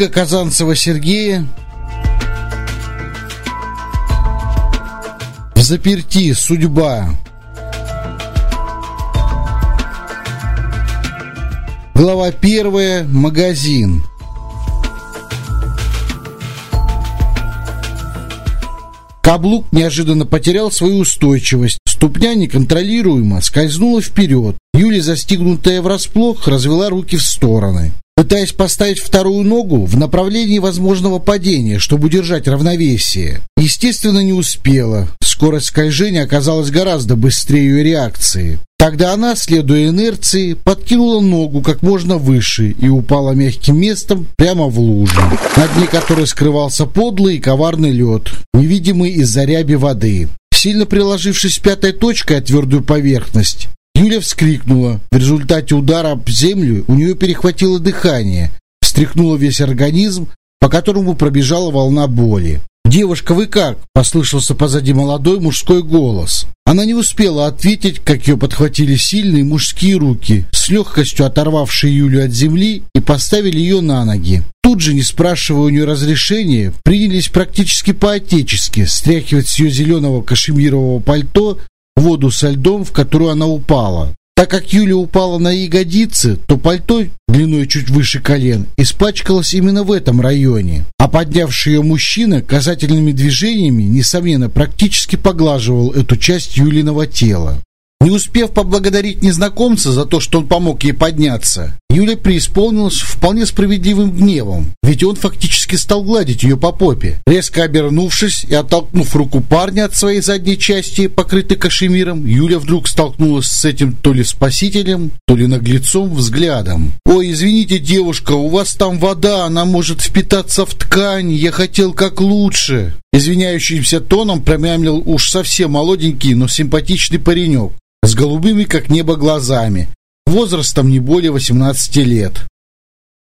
Книга Казанцева Сергея В заперти судьба Глава первая. Магазин. Каблук неожиданно потерял свою устойчивость. Ступня неконтролируемо скользнула вперед. Юля, застигнутая врасплох, развела руки в стороны. Пытаясь поставить вторую ногу в направлении возможного падения, чтобы удержать равновесие. Естественно, не успела. Скорость скольжения оказалась гораздо быстрее ее реакции. Тогда она, следуя инерции, подкинула ногу как можно выше и упала мягким местом прямо в лужу, на дне которой скрывался подлый и коварный лед, невидимый из-за ряби воды. Сильно приложившись пятой точкой о твердую поверхность, Юля вскрикнула. В результате удара об землю у нее перехватило дыхание, встряхнуло весь организм, по которому пробежала волна боли. «Девушка, вы как?» – послышался позади молодой мужской голос. Она не успела ответить, как ее подхватили сильные мужские руки, с легкостью оторвавшие Юлю от земли и поставили ее на ноги. Тут же, не спрашивая у нее разрешения, принялись практически по-отечески стряхивать с ее зеленого кашемирового пальто воду со льдом, в которую она упала. Так как Юля упала на ягодицы, то пальто длиной чуть выше колен испачкалось именно в этом районе. А поднявший ее мужчина касательными движениями, несомненно, практически поглаживал эту часть Юлиного тела. Не успев поблагодарить незнакомца за то, что он помог ей подняться, Юля преисполнилась вполне справедливым гневом, ведь он фактически стал гладить ее по попе. Резко обернувшись и оттолкнув руку парня от своей задней части, покрытой кашемиром, Юля вдруг столкнулась с этим то ли спасителем, то ли наглецом взглядом. «Ой, извините, девушка, у вас там вода, она может впитаться в ткань, я хотел как лучше». Извиняющимся тоном промямлил уж совсем молоденький, но симпатичный паренек с голубыми, как небо, глазами, возрастом не более 18 лет.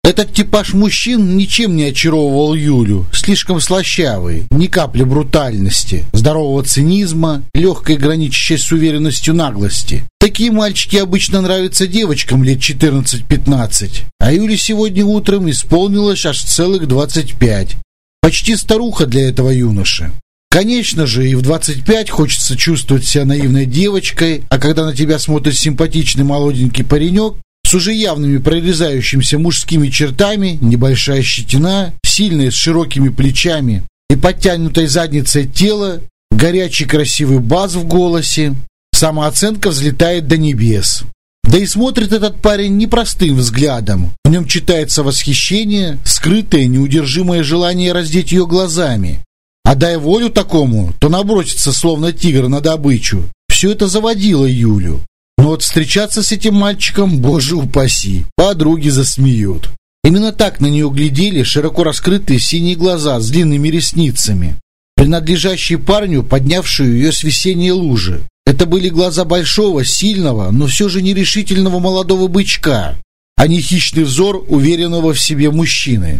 Этот типаж мужчин ничем не очаровывал Юлю, слишком слащавый, ни капли брутальности, здорового цинизма, легкой граничащей с уверенностью наглости. Такие мальчики обычно нравятся девочкам лет 14-15, а Юле сегодня утром исполнилось аж целых 25. Почти старуха для этого юноши. Конечно же, и в 25 хочется чувствовать себя наивной девочкой, а когда на тебя смотрит симпатичный молоденький паренек, с уже явными прорезающимися мужскими чертами, небольшая щетина, сильные с широкими плечами и подтянутой задницей тела, горячий красивый баз в голосе, самооценка взлетает до небес. Да и смотрит этот парень непростым взглядом. В нем читается восхищение, скрытое, неудержимое желание раздеть ее глазами. А дай волю такому, то набросится, словно тигр, на добычу. Все это заводило Юлю. Но вот встречаться с этим мальчиком, боже упаси, подруги засмеют. Именно так на нее глядели широко раскрытые синие глаза с длинными ресницами, принадлежащие парню, поднявшую ее с весенней лужи. Это были глаза большого, сильного, но все же нерешительного молодого бычка, а не хищный взор уверенного в себе мужчины.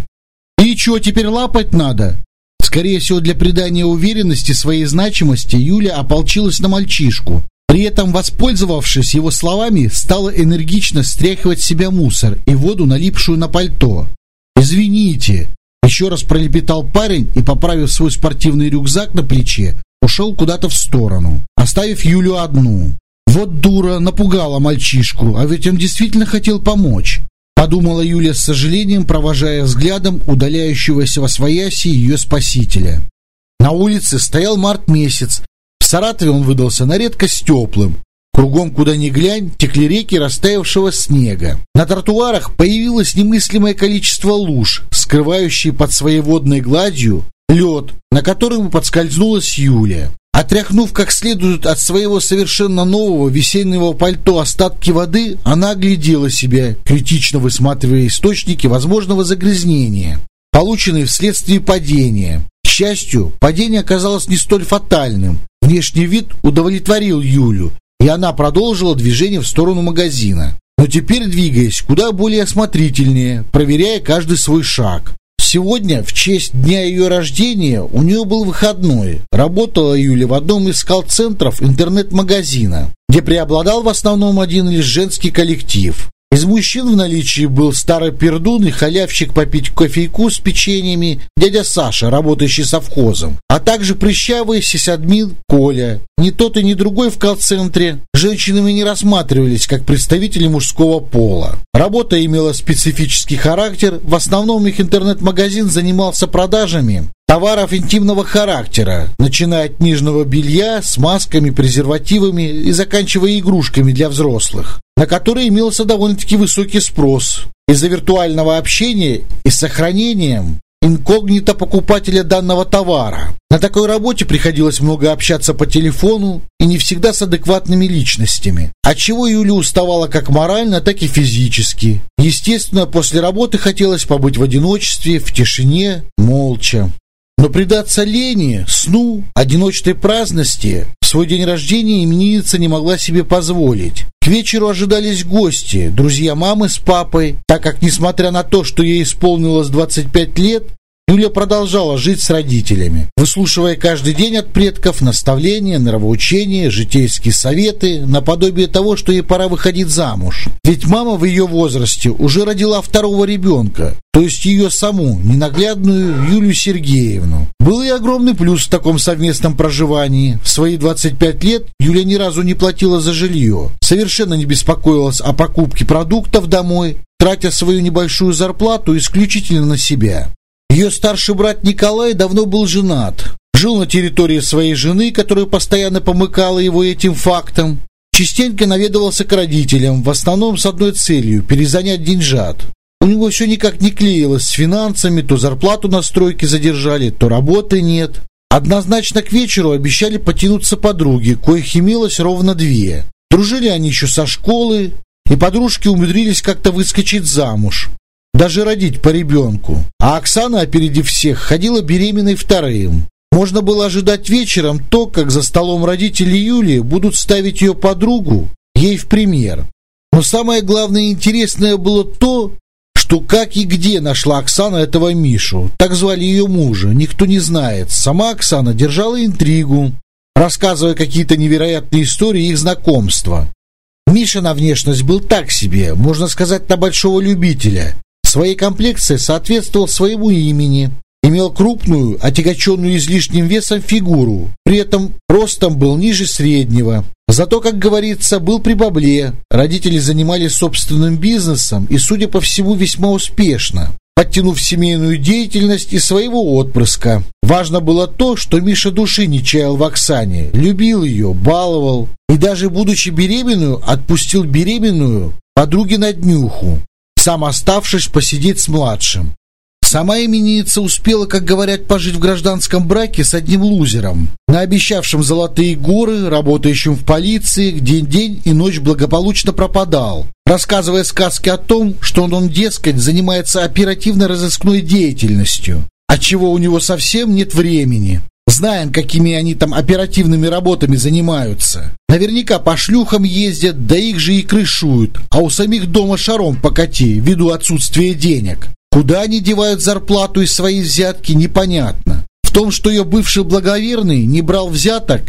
«И что, теперь лапать надо?» Скорее всего, для придания уверенности своей значимости Юля ополчилась на мальчишку. При этом, воспользовавшись его словами, стала энергично стряхивать себя мусор и воду, налипшую на пальто. «Извините!» Еще раз пролепетал парень и, поправив свой спортивный рюкзак на плече, ушел куда-то в сторону, оставив Юлю одну. Вот дура напугала мальчишку, а ведь он действительно хотел помочь. Подумала Юля с сожалением, провожая взглядом удаляющегося во свояси ее спасителя. На улице стоял март месяц. В Саратове он выдался на редкость теплым. Кругом, куда ни глянь, текли реки растаявшего снега. На тротуарах появилось немыслимое количество луж, скрывающие под своей водной гладью лед, на котором подскользнулась Юля. Отряхнув как следует от своего совершенно нового весеннего пальто остатки воды, она оглядела себя, критично высматривая источники возможного загрязнения, полученные вследствие падения. К счастью, падение оказалось не столь фатальным. Внешний вид удовлетворил Юлю, и она продолжила движение в сторону магазина. Но теперь двигаясь куда более осмотрительнее, проверяя каждый свой шаг. Сегодня, в честь дня ее рождения, у нее был выходной. Работала Юля в одном из колл-центров интернет-магазина, где преобладал в основном один лишь женский коллектив. Из мужчин в наличии был старый пердун и халявщик попить кофейку с печеньями дядя Саша, работающий совхозом, а также прыщавый сисадмин Коля. Ни тот и ни другой в колл-центре женщинами не рассматривались как представители мужского пола. Работа имела специфический характер, в основном их интернет-магазин занимался продажами товаров интимного характера, начиная от нижнего белья с масками, презервативами и заканчивая игрушками для взрослых, на которые имелся довольно-таки высокий спрос. Из-за виртуального общения и сохранением инкогнито покупателя данного товара. На такой работе приходилось много общаться по телефону и не всегда с адекватными личностями, от чего Юля уставала как морально, так и физически. Естественно, после работы хотелось побыть в одиночестве, в тишине, молча. Но предаться лени, сну, одиночной праздности свой день рождения именинница не могла себе позволить. К вечеру ожидались гости, друзья мамы с папой, так как, несмотря на то, что ей исполнилось 25 лет, Юля продолжала жить с родителями, выслушивая каждый день от предков наставления, нравоучения, житейские советы, наподобие того, что ей пора выходить замуж. Ведь мама в ее возрасте уже родила второго ребенка, то есть ее саму, ненаглядную Юлию Сергеевну. Был и огромный плюс в таком совместном проживании. В свои 25 лет Юля ни разу не платила за жилье, совершенно не беспокоилась о покупке продуктов домой, тратя свою небольшую зарплату исключительно на себя. Ее старший брат Николай давно был женат, жил на территории своей жены, которая постоянно помыкала его этим фактом, частенько наведывался к родителям, в основном с одной целью – перезанять деньжат. У него все никак не клеилось с финансами, то зарплату на стройке задержали, то работы нет. Однозначно к вечеру обещали потянуться подруги, коих имелось ровно две. Дружили они еще со школы, и подружки умудрились как-то выскочить замуж даже родить по ребенку. А Оксана, опередив всех, ходила беременной вторым. Можно было ожидать вечером то, как за столом родители Юлии будут ставить ее подругу, ей в пример. Но самое главное и интересное было то, что как и где нашла Оксана этого Мишу. Так звали ее мужа, никто не знает. Сама Оксана держала интригу, рассказывая какие-то невероятные истории их знакомства. Миша на внешность был так себе, можно сказать, на большого любителя. Своей комплекции соответствовал своему имени, имел крупную, отягоченную излишним весом фигуру, при этом ростом был ниже среднего. Зато, как говорится, был при бабле. Родители занимались собственным бизнесом и, судя по всему, весьма успешно, подтянув семейную деятельность и своего отпрыска. Важно было то, что Миша души не чаял в Оксане, любил ее, баловал и даже будучи беременную, отпустил беременную подруге на днюху сам оставшись посидеть с младшим. Сама именинница успела, как говорят, пожить в гражданском браке с одним лузером, наобещавшим золотые горы, работающим в полиции, где день и ночь благополучно пропадал, рассказывая сказки о том, что он, он дескать, занимается оперативно-розыскной деятельностью, отчего у него совсем нет времени. Знаем, какими они там оперативными работами занимаются. Наверняка по шлюхам ездят, да их же и крышуют, а у самих дома шаром покати, ввиду отсутствия денег. Куда они девают зарплату из своей взятки, непонятно. В том, что ее бывший благоверный не брал взяток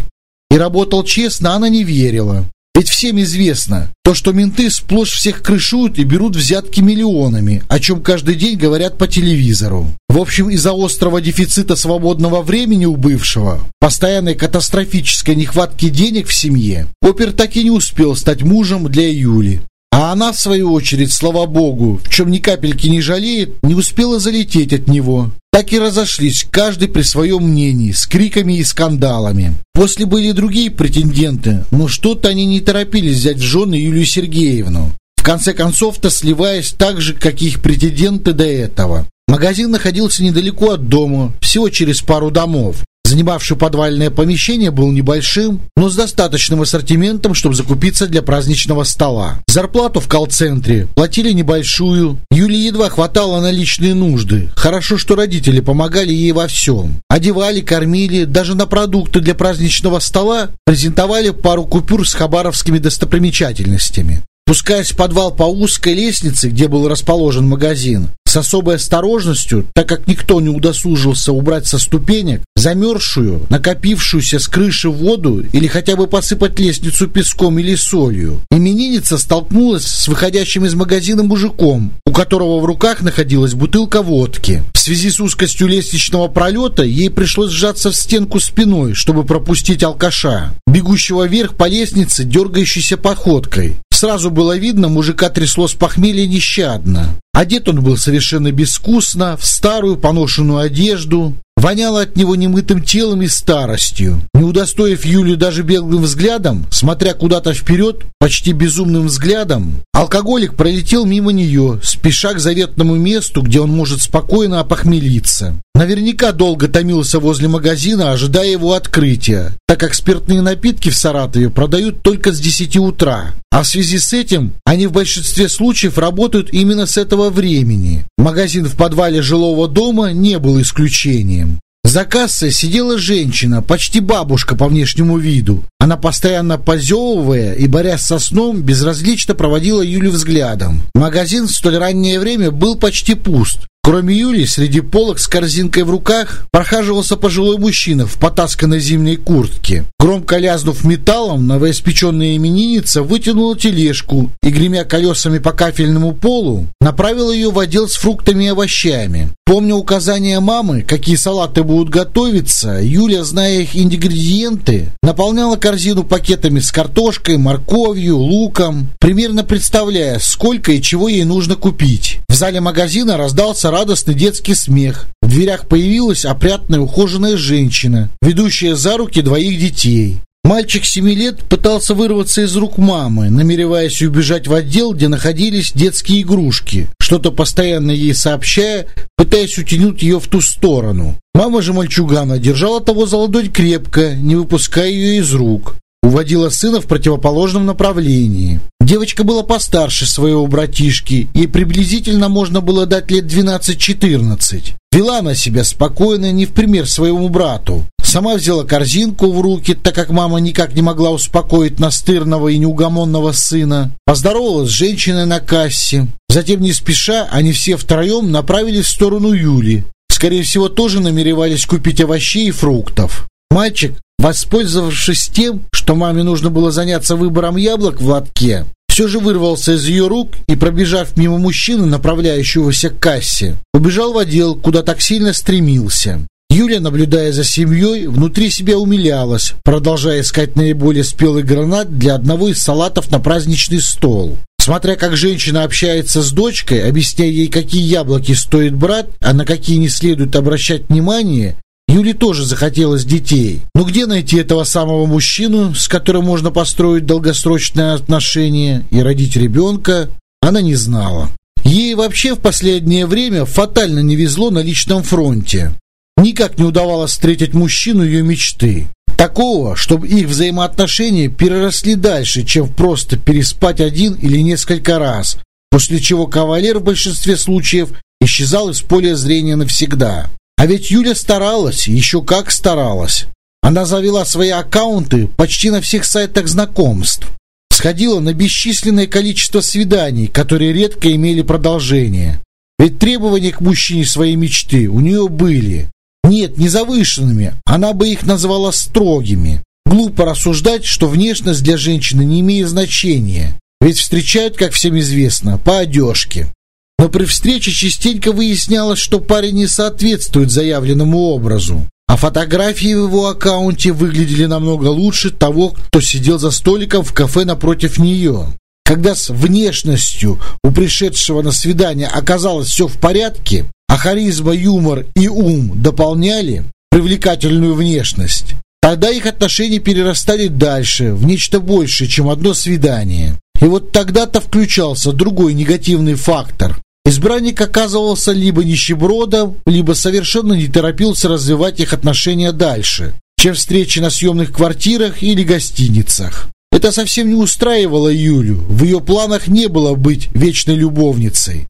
и работал честно, она не верила. Ведь всем известно, то, что менты сплошь всех крышуют и берут взятки миллионами, о чем каждый день говорят по телевизору. В общем, из-за острого дефицита свободного времени у бывшего, постоянной катастрофической нехватки денег в семье, Опер так и не успел стать мужем для Юли. А она, в свою очередь, слава богу, в чем ни капельки не жалеет, не успела залететь от него. Так и разошлись, каждый при своем мнении, с криками и скандалами. После были другие претенденты, но что-то они не торопились взять в жены Юлию Сергеевну. В конце концов-то сливаясь так же, как и их претенденты до этого. Магазин находился недалеко от дома, всего через пару домов. Занимавший подвальное помещение был небольшим, но с достаточным ассортиментом, чтобы закупиться для праздничного стола. Зарплату в колл-центре платили небольшую. Юле едва хватало на личные нужды. Хорошо, что родители помогали ей во всем. Одевали, кормили, даже на продукты для праздничного стола презентовали пару купюр с хабаровскими достопримечательностями. Спускаясь в подвал по узкой лестнице, где был расположен магазин, с особой осторожностью, так как никто не удосужился убрать со ступенек замерзшую, накопившуюся с крыши воду или хотя бы посыпать лестницу песком или солью. Именинница столкнулась с выходящим из магазина мужиком, у которого в руках находилась бутылка водки. В связи с узкостью лестничного пролета ей пришлось сжаться в стенку спиной, чтобы пропустить алкаша, бегущего вверх по лестнице, дергающейся походкой. Сразу было видно, мужика трясло с похмелья нещадно. Одет он был совершенно безвкусно, в старую поношенную одежду, воняло от него немытым телом и старостью. Не удостоив Юлю даже беглым взглядом, смотря куда-то вперед, почти безумным взглядом, алкоголик пролетел мимо нее, спеша к заветному месту, где он может спокойно опохмелиться. Наверняка долго томился возле магазина, ожидая его открытия, так как спиртные напитки в Саратове продают только с 10 утра. А в связи с этим они в большинстве случаев работают именно с этого времени. Магазин в подвале жилого дома не был исключением. За кассой сидела женщина, почти бабушка по внешнему виду. Она, постоянно позевывая и борясь со сном, безразлично проводила Юлю взглядом. Магазин в столь раннее время был почти пуст. Кроме Юли, среди полок с корзинкой в руках прохаживался пожилой мужчина в потасканной зимней куртке. Громко лязнув металлом, новоиспеченная именинница вытянула тележку и, гремя колесами по кафельному полу, направила ее в отдел с фруктами и овощами. Помня указания мамы, какие салаты будут готовиться, Юля, зная их ингредиенты, наполняла корзину пакетами с картошкой, морковью, луком, примерно представляя, сколько и чего ей нужно купить. В зале магазина раздался радостный детский смех. В дверях появилась опрятная ухоженная женщина, ведущая за руки двоих детей. Мальчик семи лет пытался вырваться из рук мамы, намереваясь убежать в отдел, где находились детские игрушки, что-то постоянно ей сообщая, пытаясь утянуть ее в ту сторону. Мама же мальчугана держала того за ладонь крепко, не выпуская ее из рук уводила сына в противоположном направлении. Девочка была постарше своего братишки, ей приблизительно можно было дать лет 12-14. Вела она себя спокойно, не в пример своему брату. Сама взяла корзинку в руки, так как мама никак не могла успокоить настырного и неугомонного сына. Поздоровалась с женщиной на кассе. Затем, не спеша, они все втроем направились в сторону Юли. Скорее всего, тоже намеревались купить овощей и фруктов. Мальчик, воспользовавшись тем, что маме нужно было заняться выбором яблок в лотке, все же вырвался из ее рук и, пробежав мимо мужчины, направляющегося к кассе, убежал в отдел, куда так сильно стремился. Юля, наблюдая за семьей, внутри себя умилялась, продолжая искать наиболее спелый гранат для одного из салатов на праздничный стол. Смотря как женщина общается с дочкой, объясняя ей, какие яблоки стоит брать, а на какие не следует обращать внимание, Юле тоже захотелось детей. Но где найти этого самого мужчину, с которым можно построить долгосрочные отношения и родить ребенка, она не знала. Ей вообще в последнее время фатально не везло на личном фронте. Никак не удавалось встретить мужчину ее мечты. Такого, чтобы их взаимоотношения переросли дальше, чем просто переспать один или несколько раз, после чего кавалер в большинстве случаев исчезал из поля зрения навсегда. А ведь Юля старалась, еще как старалась. Она завела свои аккаунты почти на всех сайтах знакомств. Сходила на бесчисленное количество свиданий, которые редко имели продолжение. Ведь требования к мужчине своей мечты у нее были. Нет, не завышенными, она бы их назвала строгими. Глупо рассуждать, что внешность для женщины не имеет значения. Ведь встречают, как всем известно, по одежке. Но при встрече частенько выяснялось, что парень не соответствует заявленному образу. А фотографии в его аккаунте выглядели намного лучше того, кто сидел за столиком в кафе напротив нее. Когда с внешностью у пришедшего на свидание оказалось все в порядке, а харизма, юмор и ум дополняли привлекательную внешность, тогда их отношения перерастали дальше, в нечто большее, чем одно свидание. И вот тогда-то включался другой негативный фактор. Избранник оказывался либо нищебродом, либо совершенно не торопился развивать их отношения дальше, чем встречи на съемных квартирах или гостиницах. Это совсем не устраивало Юлю, в ее планах не было быть вечной любовницей.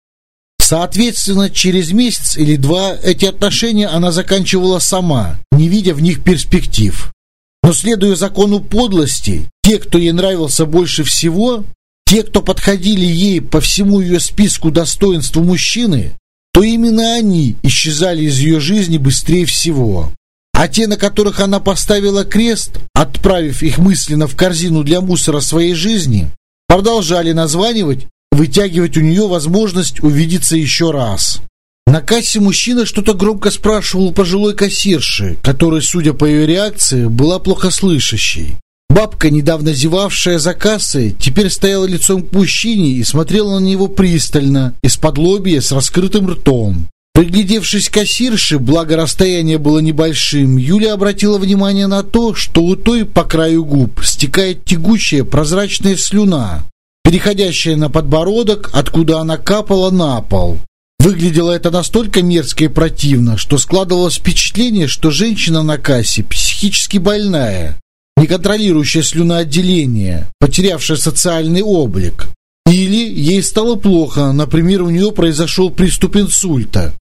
Соответственно, через месяц или два эти отношения она заканчивала сама, не видя в них перспектив. Но следуя закону подлости, те, кто ей нравился больше всего, те, кто подходили ей по всему ее списку достоинств мужчины, то именно они исчезали из ее жизни быстрее всего. А те, на которых она поставила крест, отправив их мысленно в корзину для мусора своей жизни, продолжали названивать, вытягивать у нее возможность увидеться еще раз. На кассе мужчина что-то громко спрашивал у пожилой кассирши, которая, судя по ее реакции, была плохо слышащей. Бабка, недавно зевавшая за кассой, теперь стояла лицом к мужчине и смотрела на него пристально, из-под лобья с раскрытым ртом. Приглядевшись к кассирше, благо расстояние было небольшим, Юля обратила внимание на то, что у той по краю губ стекает тягучая прозрачная слюна, переходящая на подбородок, откуда она капала на пол. Выглядело это настолько мерзко и противно, что складывалось впечатление, что женщина на кассе психически больная, не контролирующая слюноотделение, потерявшая социальный облик. Или ей стало плохо, например, у нее произошел приступ инсульта.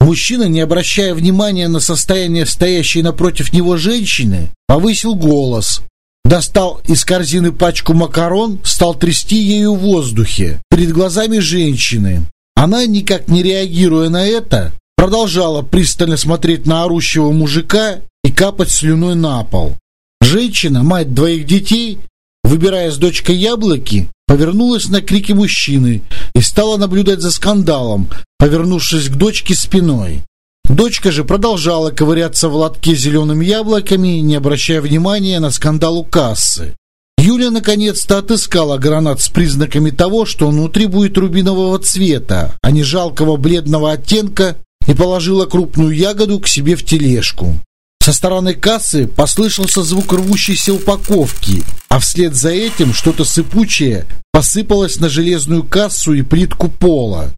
Мужчина, не обращая внимания на состояние стоящей напротив него женщины, повысил голос, достал из корзины пачку макарон, стал трясти ею в воздухе перед глазами женщины. Она, никак не реагируя на это, продолжала пристально смотреть на орущего мужика и капать слюной на пол. Женщина, мать двоих детей, выбирая с дочкой яблоки, повернулась на крики мужчины и стала наблюдать за скандалом, повернувшись к дочке спиной. Дочка же продолжала ковыряться в лотке зелеными яблоками, не обращая внимания на скандал у кассы. Юля наконец-то отыскала гранат с признаками того, что внутри будет рубинового цвета, а не жалкого бледного оттенка, и положила крупную ягоду к себе в тележку. Со стороны кассы послышался звук рвущейся упаковки, а вслед за этим что-то сыпучее посыпалось на железную кассу и плитку пола.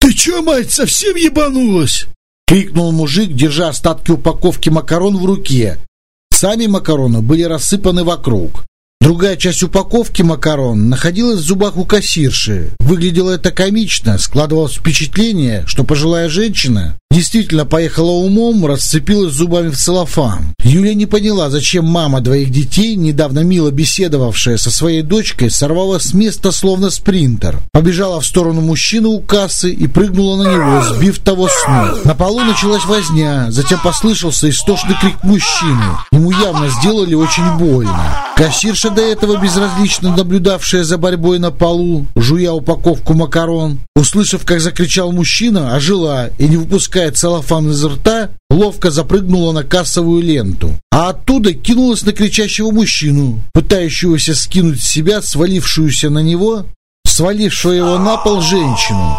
«Ты чё, мать, совсем ебанулась?» — крикнул мужик, держа остатки упаковки макарон в руке. Сами макароны были рассыпаны вокруг. Другая часть упаковки макарон находилась в зубах у кассирши. Выглядело это комично, складывалось впечатление, что пожилая женщина действительно поехала умом, расцепилась зубами в целлофан. Юля не поняла, зачем мама двоих детей, недавно мило беседовавшая со своей дочкой, сорвалась с места словно спринтер. Побежала в сторону мужчины у кассы и прыгнула на него, сбив того с ног. На полу началась возня, затем послышался истошный крик мужчины. Ему явно сделали очень больно. Кассирша до этого безразлично наблюдавшая за борьбой на полу, жуя упаковку макарон, услышав, как закричал мужчина, ожила и, не выпуская целлофан из рта, ловко запрыгнула на кассовую ленту, а оттуда кинулась на кричащего мужчину, пытающегося скинуть с себя свалившуюся на него, свалившую его на пол женщину.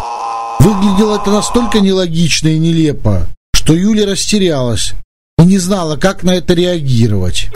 Выглядело это настолько нелогично и нелепо, что Юля растерялась и не знала, как на это реагировать.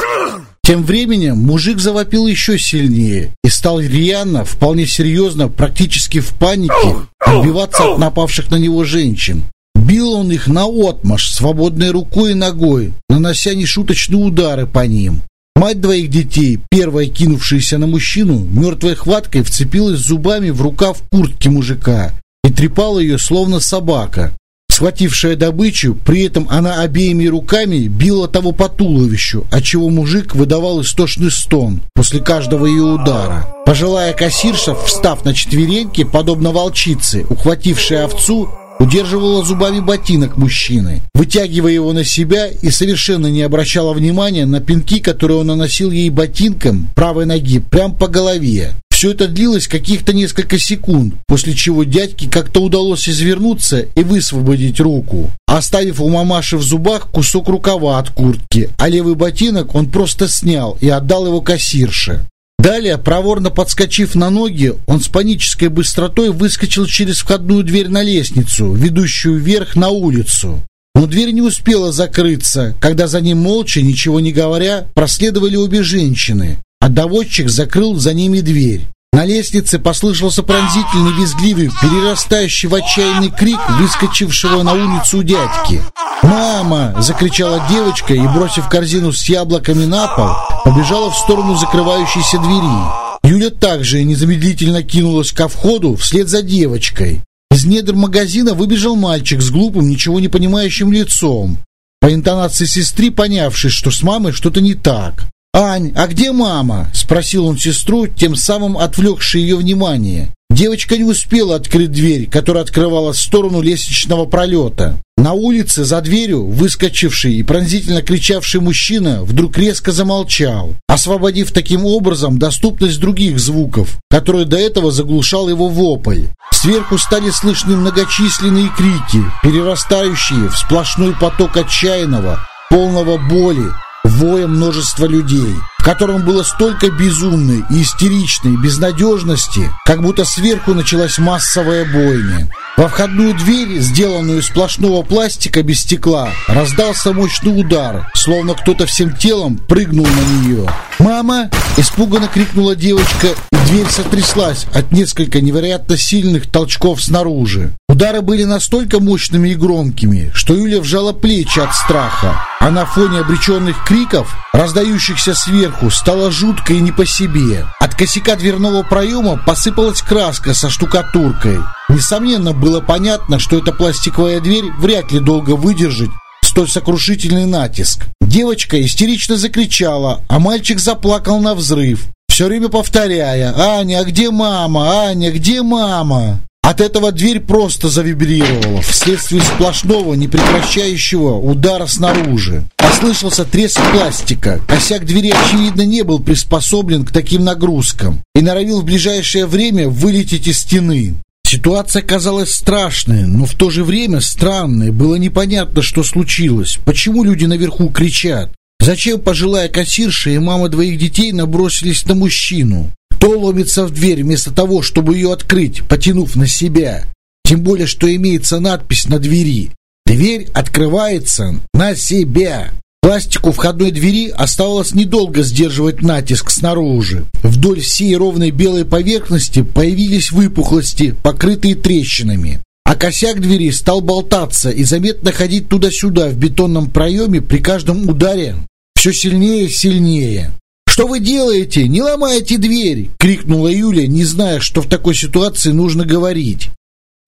Тем временем мужик завопил еще сильнее и стал рьяно, вполне серьезно, практически в панике, отбиваться от напавших на него женщин. Бил он их наотмашь, свободной рукой и ногой, нанося нешуточные удары по ним. Мать двоих детей, первая кинувшаяся на мужчину, мертвой хваткой вцепилась зубами в рукав куртки мужика и трепала ее, словно собака. Схватившая добычу, при этом она обеими руками била того по туловищу, отчего мужик выдавал истошный стон после каждого ее удара. Пожилая кассирша, встав на четвереньки, подобно волчице, ухватившая овцу, удерживала зубами ботинок мужчины, вытягивая его на себя и совершенно не обращала внимания на пинки, которые он наносил ей ботинком правой ноги прямо по голове. Все это длилось каких-то несколько секунд, после чего дядьке как-то удалось извернуться и высвободить руку, оставив у мамаши в зубах кусок рукава от куртки, а левый ботинок он просто снял и отдал его кассирше. Далее, проворно подскочив на ноги, он с панической быстротой выскочил через входную дверь на лестницу, ведущую вверх на улицу. Но дверь не успела закрыться, когда за ним молча, ничего не говоря, проследовали обе женщины а доводчик закрыл за ними дверь. На лестнице послышался пронзительный, визгливый, перерастающий в отчаянный крик выскочившего на улицу дядьки. «Мама!» — закричала девочка и, бросив корзину с яблоками на пол, побежала в сторону закрывающейся двери. Юля также незамедлительно кинулась ко входу вслед за девочкой. Из недр магазина выбежал мальчик с глупым, ничего не понимающим лицом, по интонации сестры понявший, что с мамой что-то не так. «Ань, а где мама?» – спросил он сестру, тем самым отвлекший ее внимание. Девочка не успела открыть дверь, которая открывалась в сторону лестничного пролета. На улице за дверью выскочивший и пронзительно кричавший мужчина вдруг резко замолчал, освободив таким образом доступность других звуков, которые до этого заглушал его вопль. Сверху стали слышны многочисленные крики, перерастающие в сплошной поток отчаянного, полного боли, воя множества людей, в котором было столько безумной и истеричной безнадежности, как будто сверху началась массовая бойня. Во входную дверь, сделанную из сплошного пластика без стекла, раздался мощный удар, словно кто-то всем телом прыгнул на нее. «Мама!» – испуганно крикнула девочка, и дверь сотряслась от несколько невероятно сильных толчков снаружи. Удары были настолько мощными и громкими, что Юля вжала плечи от страха, а на фоне обреченных криков, раздающихся сверху, стало жутко и не по себе. От косяка дверного проема посыпалась краска со штукатуркой. Несомненно, было понятно, что эта пластиковая дверь вряд ли долго выдержит столь сокрушительный натиск. Девочка истерично закричала, а мальчик заплакал на взрыв, все время повторяя «Аня, где мама? Аня, где мама?» От этого дверь просто завибрировала вследствие сплошного, непрекращающего удара снаружи. Послышался треск пластика. Косяк двери, очевидно, не был приспособлен к таким нагрузкам и норовил в ближайшее время вылететь из стены. Ситуация казалась страшной, но в то же время странной. Было непонятно, что случилось. Почему люди наверху кричат? Зачем пожилая кассирша и мама двоих детей набросились на мужчину? Кто ломится в дверь вместо того, чтобы ее открыть, потянув на себя? Тем более, что имеется надпись на двери. Дверь открывается на себя. Пластику входной двери оставалось недолго сдерживать натиск снаружи. Вдоль всей ровной белой поверхности появились выпуклости, покрытые трещинами. А косяк двери стал болтаться и заметно ходить туда-сюда в бетонном проеме при каждом ударе все сильнее и сильнее. «Что вы делаете? Не ломайте дверь!» — крикнула Юля, не зная, что в такой ситуации нужно говорить.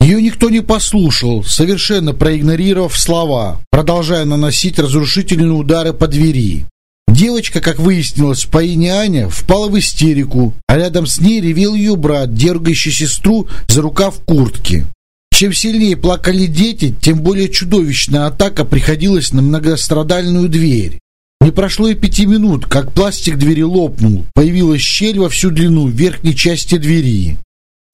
Ее никто не послушал, совершенно проигнорировав слова, продолжая наносить разрушительные удары по двери. Девочка, как выяснилось по имени Аня, впала в истерику, а рядом с ней ревел ее брат, дергающий сестру за рукав куртки. Чем сильнее плакали дети, тем более чудовищная атака приходилась на многострадальную дверь. Не прошло и пяти минут, как пластик двери лопнул. Появилась щель во всю длину верхней части двери,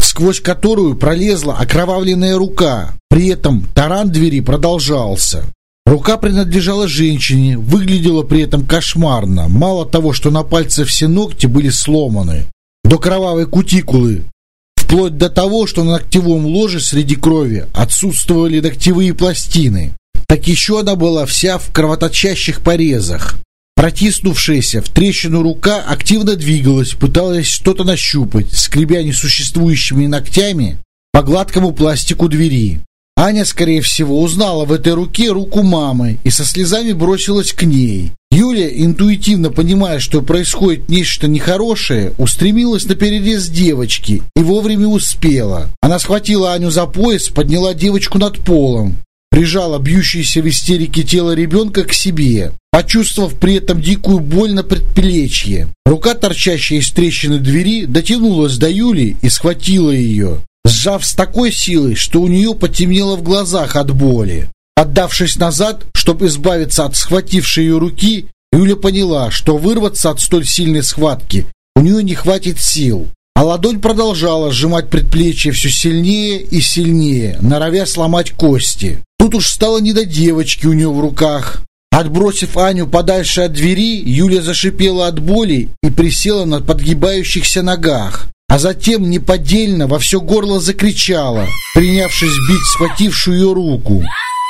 сквозь которую пролезла окровавленная рука. При этом таран двери продолжался. Рука принадлежала женщине, выглядела при этом кошмарно. Мало того, что на пальце все ногти были сломаны, до кровавой кутикулы, вплоть до того, что на ногтевом ложе среди крови отсутствовали ногтевые пластины так еще она была вся в кровоточащих порезах. Протиснувшаяся в трещину рука активно двигалась, пыталась что-то нащупать, скребя несуществующими ногтями по гладкому пластику двери. Аня, скорее всего, узнала в этой руке руку мамы и со слезами бросилась к ней. Юля, интуитивно понимая, что происходит нечто нехорошее, устремилась на перерез девочки и вовремя успела. Она схватила Аню за пояс, подняла девочку над полом прижала бьющееся в истерике тело ребенка к себе, почувствовав при этом дикую боль на предплечье. Рука, торчащая из трещины двери, дотянулась до Юли и схватила ее, сжав с такой силой, что у нее потемнело в глазах от боли. Отдавшись назад, чтобы избавиться от схватившей ее руки, Юля поняла, что вырваться от столь сильной схватки у нее не хватит сил. А ладонь продолжала сжимать предплечье все сильнее и сильнее, норовя сломать кости. Тут уж стало не до девочки у нее в руках. Отбросив Аню подальше от двери, Юля зашипела от боли и присела на подгибающихся ногах. А затем неподдельно во все горло закричала, принявшись бить схватившую ее руку,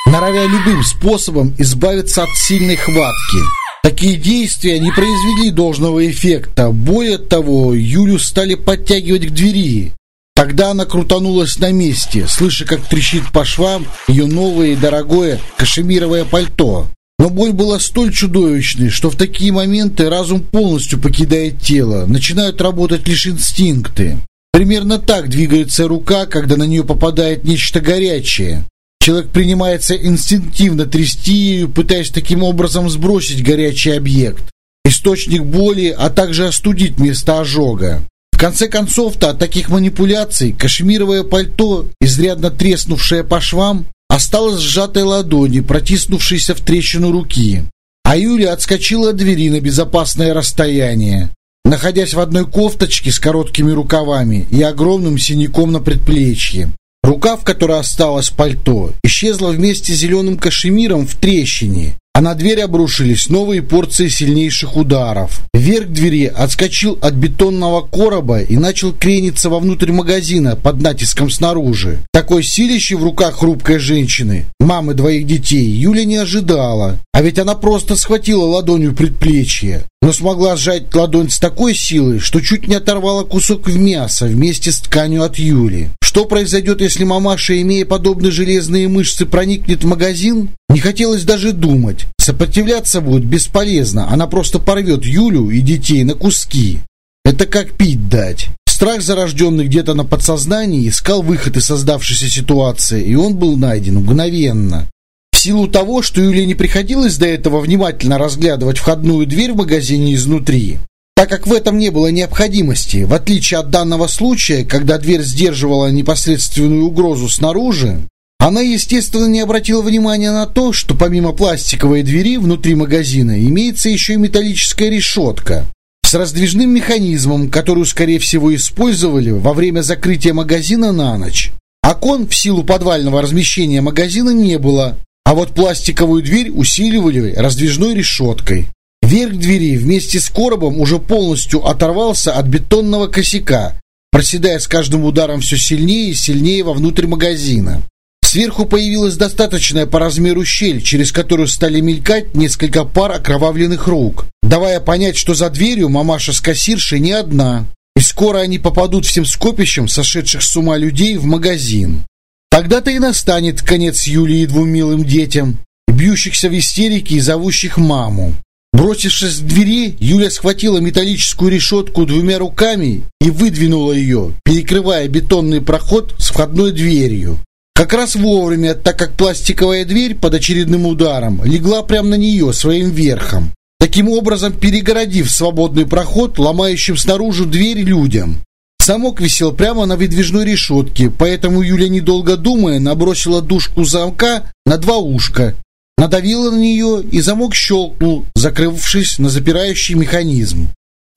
норовя любым способом избавиться от сильной хватки. Такие действия не произвели должного эффекта. Более того, Юлю стали подтягивать к двери. Тогда она крутанулась на месте, слыша, как трещит по швам ее новое и дорогое кашемировое пальто. Но боль была столь чудовищной, что в такие моменты разум полностью покидает тело, начинают работать лишь инстинкты. Примерно так двигается рука, когда на нее попадает нечто горячее. Человек принимается инстинктивно трясти ею, пытаясь таким образом сбросить горячий объект. источник боли, а также остудить место ожога. В конце концов-то от таких манипуляций кашемировое пальто, изрядно треснувшее по швам, осталось сжатой ладони, протиснувшейся в трещину руки. А Юля отскочила от двери на безопасное расстояние, находясь в одной кофточке с короткими рукавами и огромным синяком на предплечье. Рукав, который осталось пальто, исчезла вместе с зеленым кашемиром в трещине, а на дверь обрушились новые порции сильнейших ударов. Вверх двери отскочил от бетонного короба и начал крениться вовнутрь магазина под натиском снаружи. Такой силищи в руках хрупкой женщины, мамы двоих детей, Юля не ожидала. А ведь она просто схватила ладонью предплечье, но смогла сжать ладонь с такой силой, что чуть не оторвала кусок в мясо вместе с тканью от Юли. Что произойдет, если мамаша, имея подобные железные мышцы, проникнет в магазин? Не хотелось даже думать. Сопротивляться будет бесполезно. Она просто порвет Юлю и детей на куски. Это как пить дать. Страх, зарожденный где-то на подсознании, искал выход из создавшейся ситуации, и он был найден мгновенно. В силу того, что Юле не приходилось до этого внимательно разглядывать входную дверь в магазине изнутри, так как в этом не было необходимости, в отличие от данного случая, когда дверь сдерживала непосредственную угрозу снаружи, она, естественно, не обратила внимания на то, что помимо пластиковой двери внутри магазина имеется еще и металлическая решетка с раздвижным механизмом, которую, скорее всего, использовали во время закрытия магазина на ночь. Окон в силу подвального размещения магазина не было, а вот пластиковую дверь усиливали раздвижной решеткой. Верх двери вместе с коробом уже полностью оторвался от бетонного косяка, проседая с каждым ударом все сильнее и сильнее вовнутрь магазина. Сверху появилась достаточная по размеру щель, через которую стали мелькать несколько пар окровавленных рук, давая понять, что за дверью мамаша с кассиршей не одна, и скоро они попадут всем скопищем сошедших с ума людей в магазин. Тогда-то и настанет конец Юлии и двум милым детям, бьющихся в истерике и зовущих маму. Бросившись к двери, Юля схватила металлическую решетку двумя руками и выдвинула ее, перекрывая бетонный проход с входной дверью. Как раз вовремя, так как пластиковая дверь под очередным ударом легла прямо на нее своим верхом, таким образом перегородив свободный проход ломающим снаружи дверь людям. Самок висел прямо на выдвижной решетке, поэтому Юля, недолго думая, набросила дужку замка на два ушка надавила на нее, и замок щелкнул, закрывшись на запирающий механизм.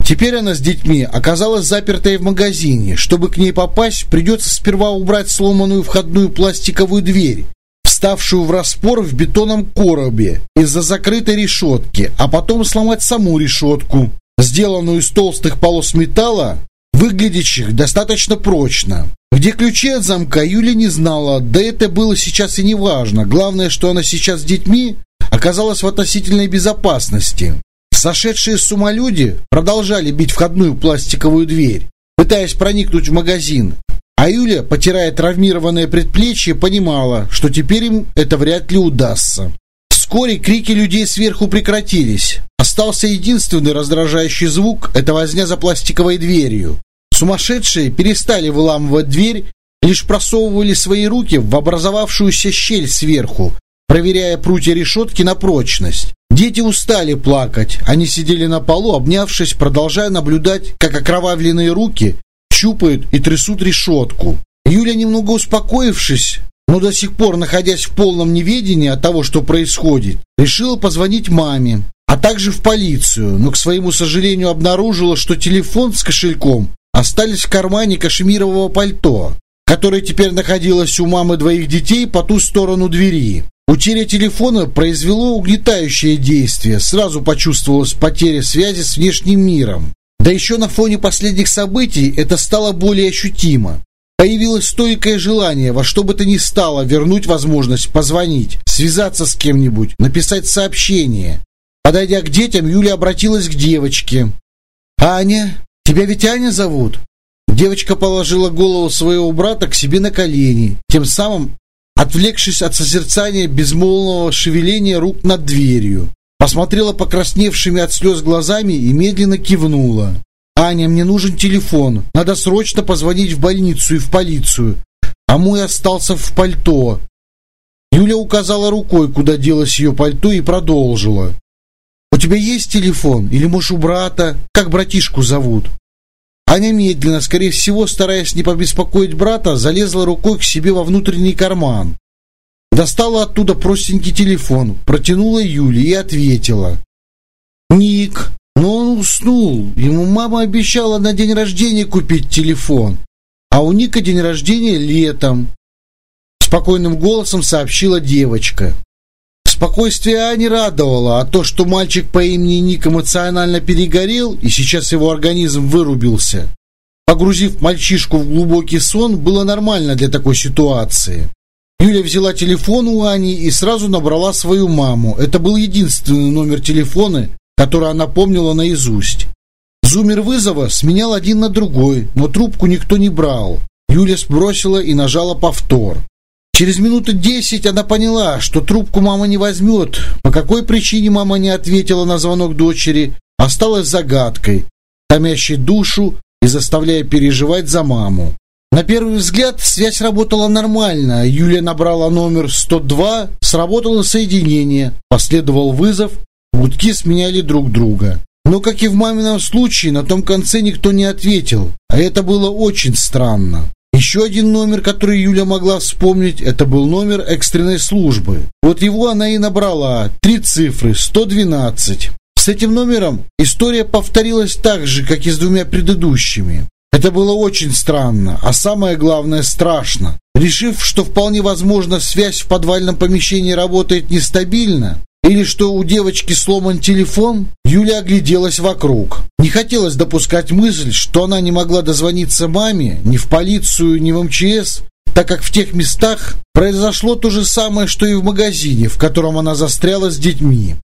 Теперь она с детьми оказалась запертой в магазине. Чтобы к ней попасть, придется сперва убрать сломанную входную пластиковую дверь, вставшую в распор в бетонном коробе из-за закрытой решетки, а потом сломать саму решетку, сделанную из толстых полос металла, выглядящих достаточно прочно. Где ключи от замка Юля не знала, да это было сейчас и не важно. Главное, что она сейчас с детьми оказалась в относительной безопасности. Сошедшие с ума люди продолжали бить входную пластиковую дверь, пытаясь проникнуть в магазин. А Юля, потирая травмированное предплечье, понимала, что теперь им это вряд ли удастся. Вскоре крики людей сверху прекратились. Остался единственный раздражающий звук – это возня за пластиковой дверью. Сумасшедшие перестали выламывать дверь, лишь просовывали свои руки в образовавшуюся щель сверху, проверяя прутья решетки на прочность. Дети устали плакать, они сидели на полу, обнявшись, продолжая наблюдать, как окровавленные руки щупают и трясут решетку. Юля, немного успокоившись, но до сих пор находясь в полном неведении от того, что происходит, решила позвонить маме, а также в полицию, но, к своему сожалению, обнаружила, что телефон с кошельком остались в кармане кашемирового пальто, которое теперь находилось у мамы двоих детей по ту сторону двери. Утеря телефона произвело угнетающее действие, сразу почувствовалась потеря связи с внешним миром. Да еще на фоне последних событий это стало более ощутимо. Появилось стойкое желание во что бы то ни стало вернуть возможность позвонить, связаться с кем-нибудь, написать сообщение. Подойдя к детям, Юля обратилась к девочке. «Аня, Тебя ведь Аня зовут?» Девочка положила голову своего брата к себе на колени, тем самым отвлекшись от созерцания безмолвного шевеления рук над дверью. Посмотрела покрасневшими от слез глазами и медленно кивнула. «Аня, мне нужен телефон. Надо срочно позвонить в больницу и в полицию. А мой остался в пальто». Юля указала рукой, куда делось ее пальто, и продолжила. У тебя есть телефон? Или, может, у брата? Как братишку зовут?» Аня медленно, скорее всего, стараясь не побеспокоить брата, залезла рукой к себе во внутренний карман. Достала оттуда простенький телефон, протянула Юле и ответила. «Ник, но он уснул. Ему мама обещала на день рождения купить телефон. А у Ника день рождения летом. Спокойным голосом сообщила девочка. Спокойствие Ани радовало, а то, что мальчик по имени Ник эмоционально перегорел и сейчас его организм вырубился, погрузив мальчишку в глубокий сон, было нормально для такой ситуации. Юля взяла телефон у Ани и сразу набрала свою маму. Это был единственный номер телефона, который она помнила наизусть. Зумер вызова сменял один на другой, но трубку никто не брал. Юля сбросила и нажала повтор. Через минуты десять она поняла, что трубку мама не возьмет. По какой причине мама не ответила на звонок дочери, осталась загадкой, томящей душу и заставляя переживать за маму. На первый взгляд связь работала нормально. Юлия набрала номер 102, сработало соединение, последовал вызов, гудки сменяли друг друга. Но, как и в мамином случае, на том конце никто не ответил, а это было очень странно. Еще один номер, который Юля могла вспомнить, это был номер экстренной службы. Вот его она и набрала. Три цифры, 112. С этим номером история повторилась так же, как и с двумя предыдущими. Это было очень странно, а самое главное страшно. Решив, что вполне возможно связь в подвальном помещении работает нестабильно, или что у девочки сломан телефон, Юля огляделась вокруг. Не хотелось допускать мысль, что она не могла дозвониться маме ни в полицию, ни в МЧС, так как в тех местах произошло то же самое, что и в магазине, в котором она застряла с детьми.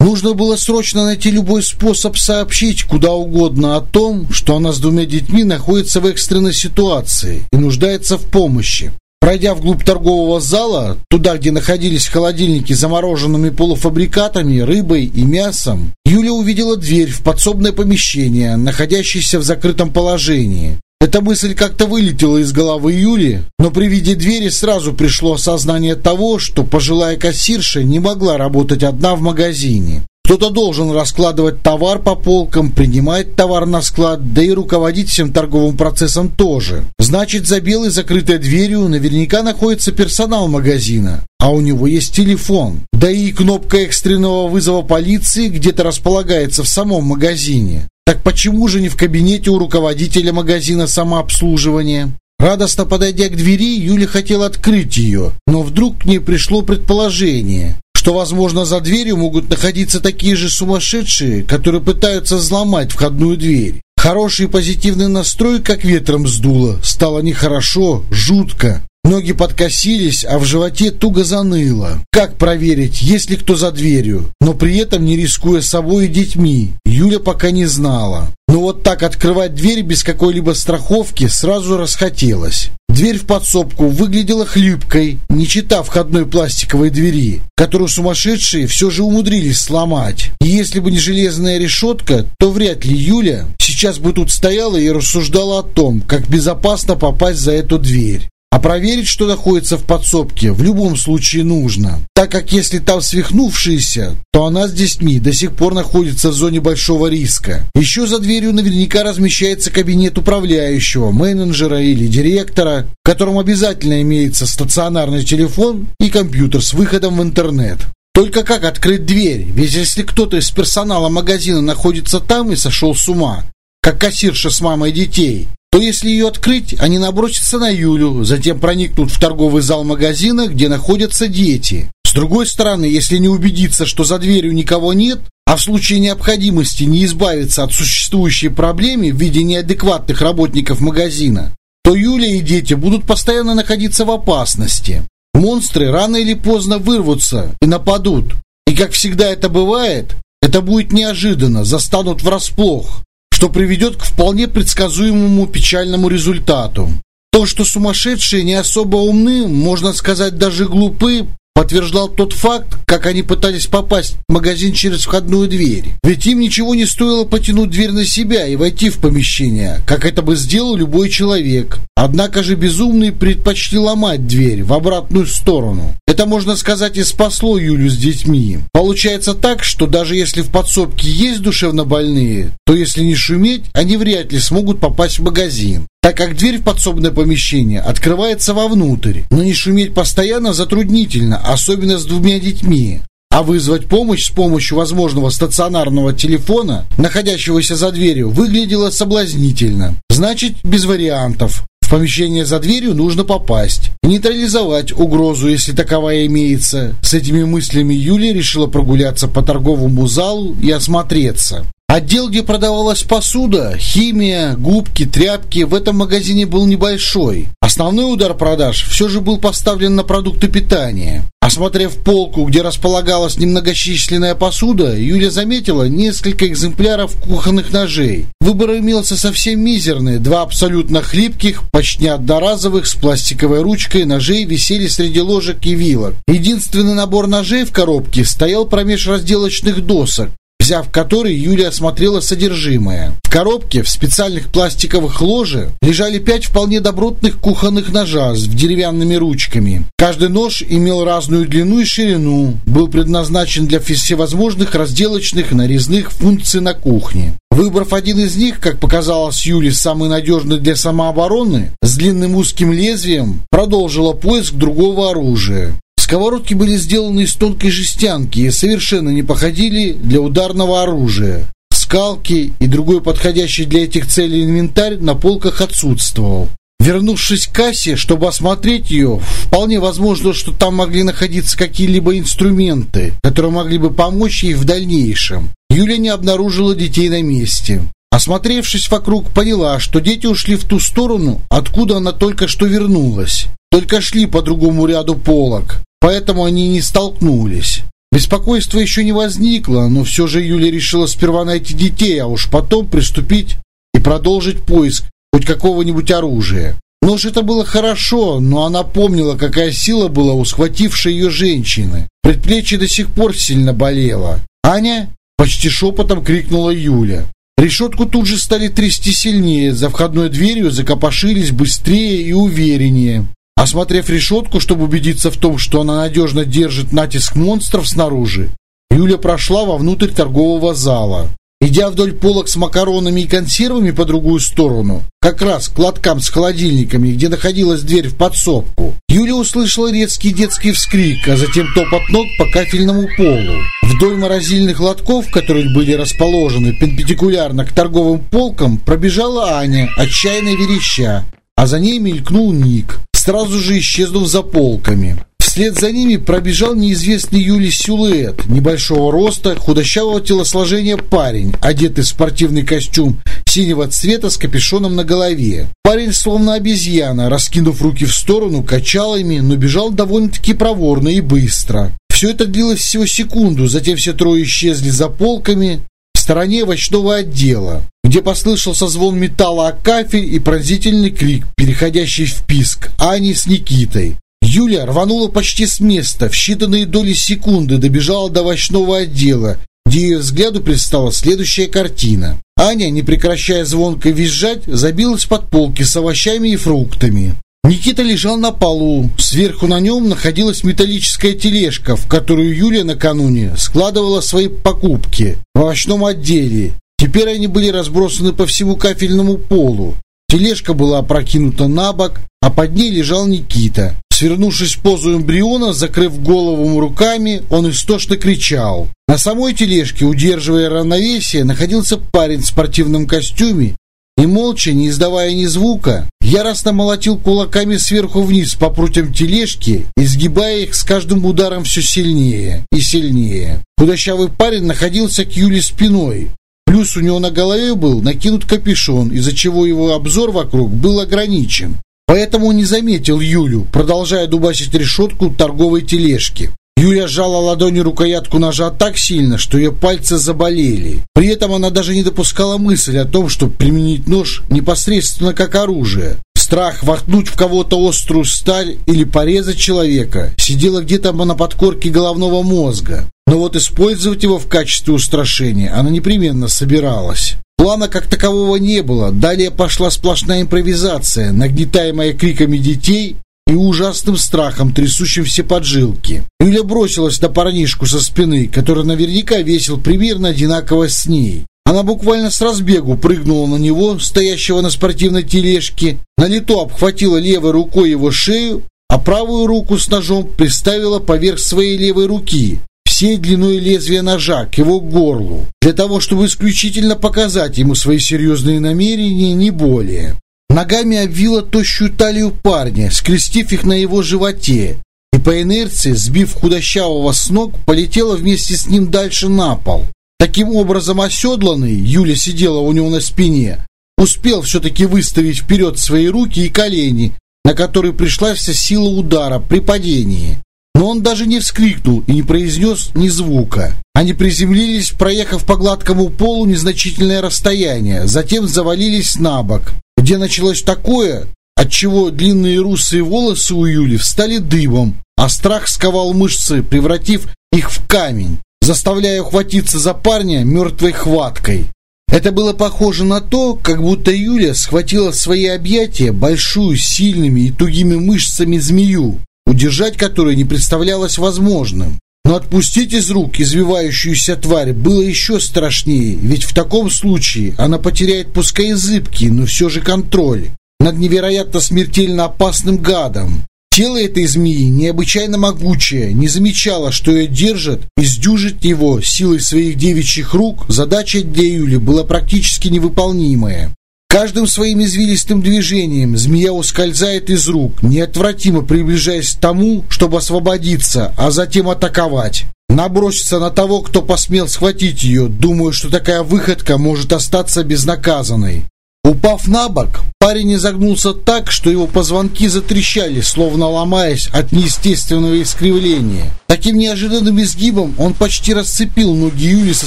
Нужно было срочно найти любой способ сообщить куда угодно о том, что она с двумя детьми находится в экстренной ситуации и нуждается в помощи. Пройдя вглубь торгового зала, туда, где находились холодильники с замороженными полуфабрикатами, рыбой и мясом, Юля увидела дверь в подсобное помещение, находящееся в закрытом положении. Эта мысль как-то вылетела из головы Юли, но при виде двери сразу пришло осознание того, что пожилая кассирша не могла работать одна в магазине. Кто-то должен раскладывать товар по полкам, принимать товар на склад, да и руководить всем торговым процессом тоже. Значит, за белой закрытой дверью наверняка находится персонал магазина, а у него есть телефон. Да и кнопка экстренного вызова полиции где-то располагается в самом магазине. Так почему же не в кабинете у руководителя магазина самообслуживания? Радостно подойдя к двери, Юля хотела открыть ее, но вдруг к ней пришло предположение что, возможно, за дверью могут находиться такие же сумасшедшие, которые пытаются взломать входную дверь. Хороший позитивный настрой как ветром сдуло. Стало нехорошо, жутко. Ноги подкосились, а в животе туго заныло. Как проверить, есть ли кто за дверью? Но при этом не рискуя собой и детьми. Юля пока не знала. Но вот так открывать дверь без какой-либо страховки сразу расхотелось. Дверь в подсобку выглядела хлипкой, не читав входной пластиковой двери, которую сумасшедшие все же умудрились сломать. И если бы не железная решетка, то вряд ли Юля сейчас бы тут стояла и рассуждала о том, как безопасно попасть за эту дверь. А проверить, что находится в подсобке, в любом случае нужно. Так как если там свихнувшиеся, то она с детьми до сих пор находится в зоне большого риска. Еще за дверью наверняка размещается кабинет управляющего, менеджера или директора, в котором обязательно имеется стационарный телефон и компьютер с выходом в интернет. Только как открыть дверь? Ведь если кто-то из персонала магазина находится там и сошел с ума, как кассирша с мамой детей, то если ее открыть, они набросятся на Юлю, затем проникнут в торговый зал магазина, где находятся дети. С другой стороны, если не убедиться, что за дверью никого нет, а в случае необходимости не избавиться от существующей проблемы в виде неадекватных работников магазина, то Юля и дети будут постоянно находиться в опасности. Монстры рано или поздно вырвутся и нападут. И как всегда это бывает, это будет неожиданно, застанут врасплох что приведет к вполне предсказуемому печальному результату. То, что сумасшедшие не особо умны, можно сказать даже глупы, подтверждал тот факт, как они пытались попасть в магазин через входную дверь. Ведь им ничего не стоило потянуть дверь на себя и войти в помещение, как это бы сделал любой человек. Однако же безумные предпочли ломать дверь в обратную сторону. Это, можно сказать, и спасло Юлю с детьми. Получается так, что даже если в подсобке есть душевно больные, то если не шуметь, они вряд ли смогут попасть в магазин так как дверь в подсобное помещение открывается вовнутрь. Но не шуметь постоянно затруднительно, особенно с двумя детьми. А вызвать помощь с помощью возможного стационарного телефона, находящегося за дверью, выглядело соблазнительно. Значит, без вариантов. Помещение за дверью нужно попасть. Нейтрализовать угрозу, если таковая имеется. С этими мыслями Юлия решила прогуляться по торговому залу и осмотреться. Отдел, где продавалась посуда, химия, губки, тряпки, в этом магазине был небольшой. Основной удар продаж все же был поставлен на продукты питания. Осмотрев полку, где располагалась немногочисленная посуда, Юля заметила несколько экземпляров кухонных ножей. Выбор имелся совсем мизерный. Два абсолютно хлипких, почти одноразовых, с пластиковой ручкой ножей висели среди ложек и вилок. Единственный набор ножей в коробке стоял промеж разделочных досок взяв который, Юлия осмотрела содержимое. В коробке в специальных пластиковых ложе лежали пять вполне добротных кухонных ножа с деревянными ручками. Каждый нож имел разную длину и ширину, был предназначен для всевозможных разделочных нарезных функций на кухне. Выбрав один из них, как показалось Юле, самый надежный для самообороны, с длинным узким лезвием, продолжила поиск другого оружия. Сковородки были сделаны из тонкой жестянки и совершенно не походили для ударного оружия. Скалки и другой подходящий для этих целей инвентарь на полках отсутствовал. Вернувшись к кассе, чтобы осмотреть ее, вполне возможно, что там могли находиться какие-либо инструменты, которые могли бы помочь ей в дальнейшем. Юля не обнаружила детей на месте. Осмотревшись вокруг, поняла, что дети ушли в ту сторону, откуда она только что вернулась. Только шли по другому ряду полок поэтому они не столкнулись. Беспокойство еще не возникло, но все же Юля решила сперва найти детей, а уж потом приступить и продолжить поиск хоть какого-нибудь оружия. Нож это было хорошо, но она помнила, какая сила была у схватившей ее женщины. Предплечье до сих пор сильно болело. «Аня!» – почти шепотом крикнула Юля. Решетку тут же стали трясти сильнее, за входной дверью закопошились быстрее и увереннее. Осмотрев решетку, чтобы убедиться в том, что она надежно держит натиск монстров снаружи, Юля прошла вовнутрь торгового зала. Идя вдоль полок с макаронами и консервами по другую сторону, как раз к лоткам с холодильниками, где находилась дверь в подсобку, Юля услышала резкий детский вскрик, а затем топот ног по кафельному полу. Вдоль морозильных лотков, которые были расположены перпендикулярно к торговым полкам, пробежала Аня, отчаянно вереща, а за ней мелькнул Ник сразу же исчезнув за полками. Вслед за ними пробежал неизвестный Юли силуэт, небольшого роста, худощавого телосложения парень, одетый в спортивный костюм синего цвета с капюшоном на голове. Парень, словно обезьяна, раскинув руки в сторону, качал ими, но бежал довольно-таки проворно и быстро. Все это длилось всего секунду, затем все трое исчезли за полками, стороне овощного отдела, где послышался звон металла о кафель и пронзительный крик, переходящий в писк, Ани с Никитой. Юля рванула почти с места, в считанные доли секунды добежала до овощного отдела, где ее взгляду предстала следующая картина. Аня, не прекращая звонко визжать, забилась под полки с овощами и фруктами. Никита лежал на полу. Сверху на нем находилась металлическая тележка, в которую Юля накануне складывала свои покупки в овощном отделе. Теперь они были разбросаны по всему кафельному полу. Тележка была опрокинута на бок, а под ней лежал Никита. Свернувшись в позу эмбриона, закрыв голову руками, он истошно кричал. На самой тележке, удерживая равновесие, находился парень в спортивном костюме и молча, не издавая ни звука, яростно молотил кулаками сверху вниз по прутьям тележки, изгибая их с каждым ударом все сильнее и сильнее. Худощавый парень находился к Юле спиной. Плюс у него на голове был накинут капюшон, из-за чего его обзор вокруг был ограничен. Поэтому он не заметил Юлю, продолжая дубасить решетку торговой тележки. Юля сжала ладонью рукоятку ножа так сильно, что ее пальцы заболели. При этом она даже не допускала мысль о том, чтобы применить нож непосредственно как оружие. Страх воткнуть в кого-то острую сталь или порезать человека сидела где-то на подкорке головного мозга. Но вот использовать его в качестве устрашения она непременно собиралась. Плана как такового не было. Далее пошла сплошная импровизация, нагнетаемая криками детей и ужасным страхом, трясущим все поджилки. Юля бросилась на парнишку со спины, который наверняка весил примерно одинаково с ней. Она буквально с разбегу прыгнула на него, стоящего на спортивной тележке, на лету обхватила левой рукой его шею, а правую руку с ножом приставила поверх своей левой руки, всей длиной лезвия ножа к его горлу, для того, чтобы исключительно показать ему свои серьезные намерения, не более. Ногами обвила тощую талию парня, скрестив их на его животе, и по инерции, сбив худощавого с ног, полетела вместе с ним дальше на пол. Таким образом оседланный, Юля сидела у него на спине, успел все-таки выставить вперед свои руки и колени, на которые пришла вся сила удара при падении. Но он даже не вскрикнул и не произнес ни звука. Они приземлились, проехав по гладкому полу незначительное расстояние, затем завалились на бок, где началось такое, отчего длинные русые волосы у Юли встали дыбом, а страх сковал мышцы, превратив их в камень заставляя ухватиться за парня мертвой хваткой. Это было похоже на то, как будто Юля схватила в свои объятия большую, сильными и тугими мышцами змею, удержать которую не представлялось возможным. Но отпустить из рук извивающуюся тварь было еще страшнее, ведь в таком случае она потеряет пускай и зыбкий, но все же контроль над невероятно смертельно опасным гадом. Тело этой змеи, необычайно могучее, не замечало, что ее держат, и сдюжить его силой своих девичьих рук задача для Юли была практически невыполнимая. Каждым своим извилистым движением змея ускользает из рук, неотвратимо приближаясь к тому, чтобы освободиться, а затем атаковать. Наброситься на того, кто посмел схватить ее, думая, что такая выходка может остаться безнаказанной. Упав на бок, парень изогнулся так, что его позвонки затрещали, словно ломаясь от неестественного искривления. Таким неожиданным изгибом он почти расцепил ноги Юли со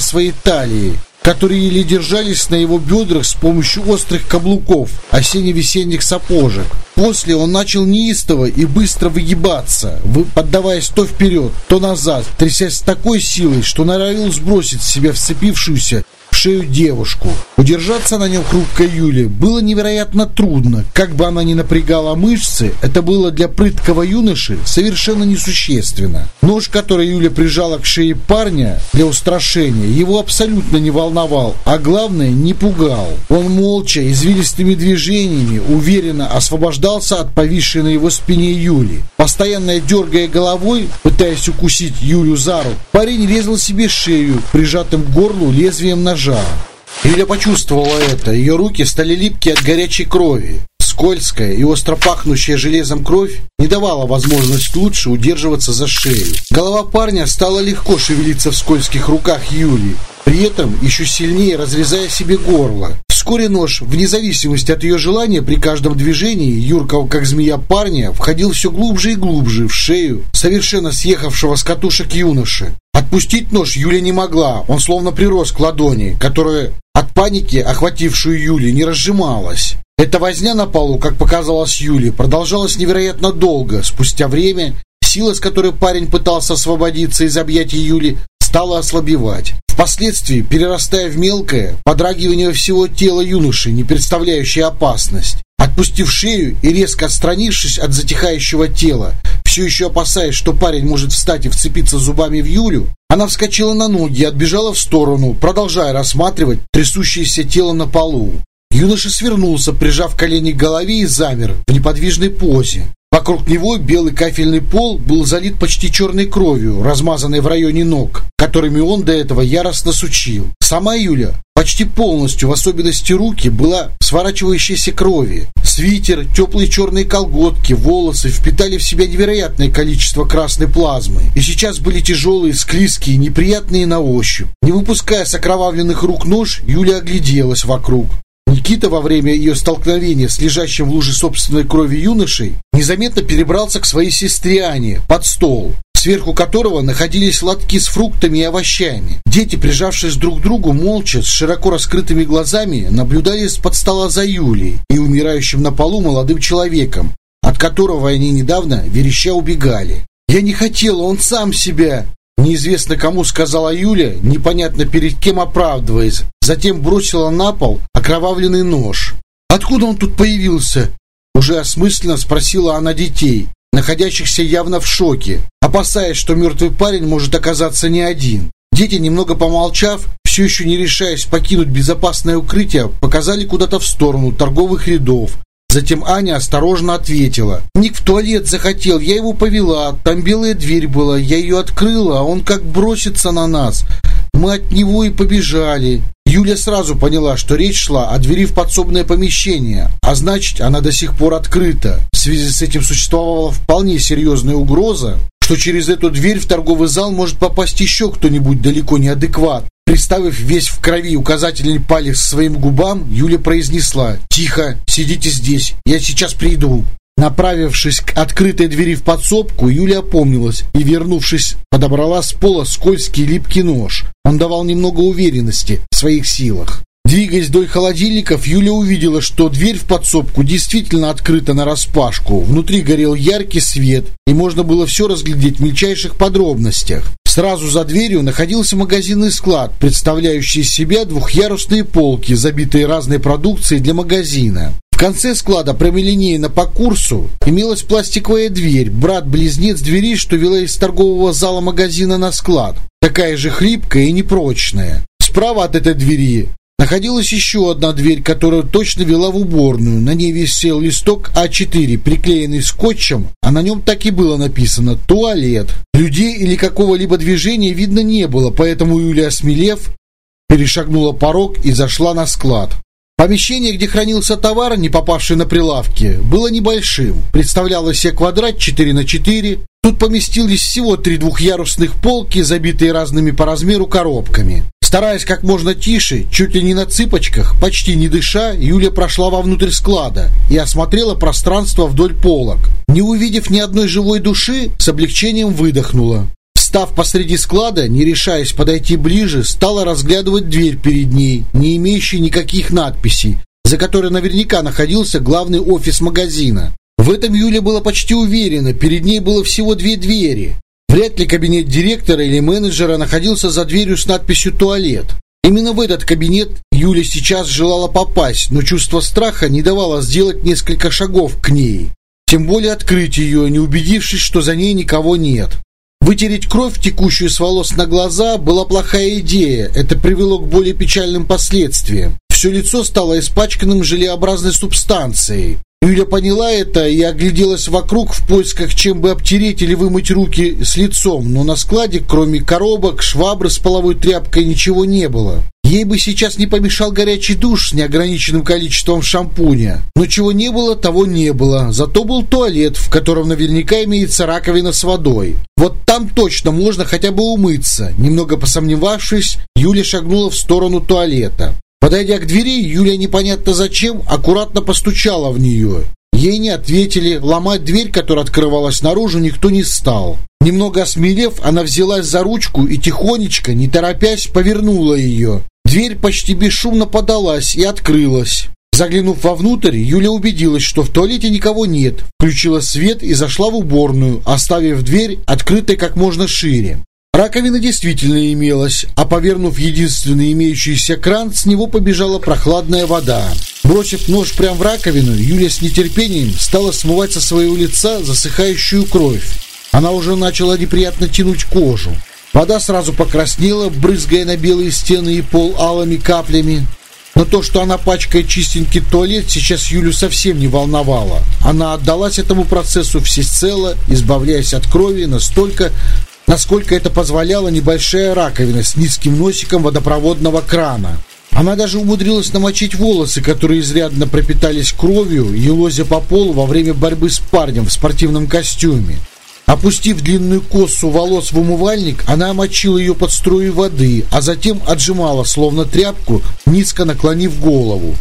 своей талии, которые еле держались на его бедрах с помощью острых каблуков осенне-весенних сапожек. После он начал неистово и быстро выгибаться, поддаваясь то вперед, то назад, трясясь с такой силой, что норовил сбросить себя вцепившуюся шею девушку. Удержаться на нем хрупкой Юле было невероятно трудно. Как бы она ни напрягала мышцы, это было для прыткого юноши совершенно несущественно. Нож, который Юля прижала к шее парня для устрашения, его абсолютно не волновал, а главное, не пугал. Он молча, извилистыми движениями, уверенно освобождался от повисшей на его спине Юли. Постоянно дергая головой, пытаясь укусить Юлю за руку, парень резал себе шею, прижатым к горлу лезвием ножа ножа. Юля почувствовала это. Ее руки стали липкие от горячей крови. Скользкая и остро пахнущая железом кровь не давала возможность лучше удерживаться за шею. Голова парня стала легко шевелиться в скользких руках Юли, при этом еще сильнее разрезая себе горло. Вскоре нож, вне зависимости от ее желания, при каждом движении, юркого как змея парня, входил все глубже и глубже в шею совершенно съехавшего с катушек юноши. Отпустить нож Юля не могла, он словно прирос к ладони, которая от паники, охватившую Юли, не разжималась. Эта возня на полу, как показалось Юле, продолжалась невероятно долго. Спустя время сила, с которой парень пытался освободиться из объятий Юли, стала ослабевать. Впоследствии, перерастая в мелкое, подрагивание всего тела юноши, не представляющее опасность. Отпустив шею и резко отстранившись от затихающего тела, все еще опасаясь, что парень может встать и вцепиться зубами в Юлю, она вскочила на ноги и отбежала в сторону, продолжая рассматривать трясущееся тело на полу. Юноша свернулся, прижав колени к голове и замер в неподвижной позе. Вокруг него белый кафельный пол был залит почти черной кровью, размазанной в районе ног, которыми он до этого яростно сучил. Сама Юля почти полностью, в особенности руки, была сворачивающейся крови. Свитер, теплые черные колготки, волосы впитали в себя невероятное количество красной плазмы. И сейчас были тяжелые, склизкие, неприятные на ощупь. Не выпуская с окровавленных рук нож, Юля огляделась вокруг. Никита во время ее столкновения с лежащим в луже собственной крови юношей незаметно перебрался к своей сестре Ане под стол, сверху которого находились лотки с фруктами и овощами. Дети, прижавшись друг к другу, молча, с широко раскрытыми глазами, наблюдали с-под стола за Юлей и умирающим на полу молодым человеком, от которого они недавно вереща убегали. «Я не хотела, он сам себя!» Неизвестно кому сказала Юля, непонятно перед кем оправдываясь. Затем бросила на пол окровавленный нож. «Откуда он тут появился?» Уже осмысленно спросила она детей, находящихся явно в шоке, опасаясь, что мертвый парень может оказаться не один. Дети, немного помолчав, все еще не решаясь покинуть безопасное укрытие, показали куда-то в сторону торговых рядов, Затем Аня осторожно ответила. «Ник в туалет захотел, я его повела. Там белая дверь была, я ее открыла, а он как бросится на нас. Мы от него и побежали». Юля сразу поняла, что речь шла о двери в подсобное помещение, а значит, она до сих пор открыта. В связи с этим существовала вполне серьезная угроза, что через эту дверь в торговый зал может попасть еще кто-нибудь далеко неадекват. Приставив весь в крови указательный палец своим губам, Юля произнесла «Тихо, сидите здесь, я сейчас приду». Направившись к открытой двери в подсобку, Юля опомнилась и, вернувшись, подобрала с пола скользкий липкий нож. Он давал немного уверенности в своих силах. Двигаясь вдоль холодильников, Юля увидела, что дверь в подсобку действительно открыта нараспашку. Внутри горел яркий свет, и можно было все разглядеть в мельчайших подробностях. Сразу за дверью находился магазинный склад, представляющий из себя двухъярусные полки, забитые разной продукцией для магазина. В конце склада, прямолинейно по курсу, имелась пластиковая дверь, брат-близнец двери, что вела из торгового зала магазина на склад. Такая же хлипкая и непрочная. Справа от этой двери Находилась еще одна дверь, которая точно вела в уборную. На ней висел листок А4, приклеенный скотчем, а на нем так и было написано «Туалет». Людей или какого-либо движения видно не было, поэтому Юлия, осмелев, перешагнула порог и зашла на склад. Помещение, где хранился товар, не попавший на прилавки, было небольшим. Представляло себе квадрат 4 на 4. Тут поместились всего три двухъярусных полки, забитые разными по размеру коробками. Стараясь как можно тише, чуть ли не на цыпочках, почти не дыша, Юля прошла вовнутрь склада и осмотрела пространство вдоль полок. Не увидев ни одной живой души, с облегчением выдохнула. Став посреди склада, не решаясь подойти ближе, стала разглядывать дверь перед ней, не имеющей никаких надписей, за которой наверняка находился главный офис магазина. В этом Юля была почти уверена, перед ней было всего две двери. Вряд ли кабинет директора или менеджера находился за дверью с надписью «Туалет». Именно в этот кабинет Юля сейчас желала попасть, но чувство страха не давало сделать несколько шагов к ней. Тем более открыть ее, не убедившись, что за ней никого нет. Вытереть кровь, текущую с волос на глаза, была плохая идея. Это привело к более печальным последствиям. Все лицо стало испачканным желеобразной субстанцией. Юля поняла это и огляделась вокруг в поисках, чем бы обтереть или вымыть руки с лицом, но на складе, кроме коробок, швабры с половой тряпкой, ничего не было. Ей бы сейчас не помешал горячий душ с неограниченным количеством шампуня. Но чего не было, того не было. Зато был туалет, в котором наверняка имеется раковина с водой. Вот там точно можно хотя бы умыться. Немного посомневавшись, Юля шагнула в сторону туалета. Подойдя к двери, Юля непонятно зачем аккуратно постучала в нее. Ей не ответили, ломать дверь, которая открывалась наружу, никто не стал. Немного осмелев, она взялась за ручку и тихонечко, не торопясь, повернула ее. Дверь почти бесшумно подалась и открылась. Заглянув вовнутрь, Юля убедилась, что в туалете никого нет, включила свет и зашла в уборную, оставив дверь открытой как можно шире. Раковина действительно имелась, а повернув единственный имеющийся кран, с него побежала прохладная вода. Бросив нож прямо в раковину, Юля с нетерпением стала смывать со своего лица засыхающую кровь. Она уже начала неприятно тянуть кожу. Вода сразу покраснела, брызгая на белые стены и пол алыми каплями. Но то, что она пачкает чистенький туалет, сейчас Юлю совсем не волновало. Она отдалась этому процессу всецело, избавляясь от крови настолько, насколько это позволяла небольшая раковина с низким носиком водопроводного крана. Она даже умудрилась намочить волосы, которые изрядно пропитались кровью, елозя по полу во время борьбы с парнем в спортивном костюме. Опустив длинную косу волос в умывальник, она омочила ее под струей воды, а затем отжимала, словно тряпку, низко наклонив голову.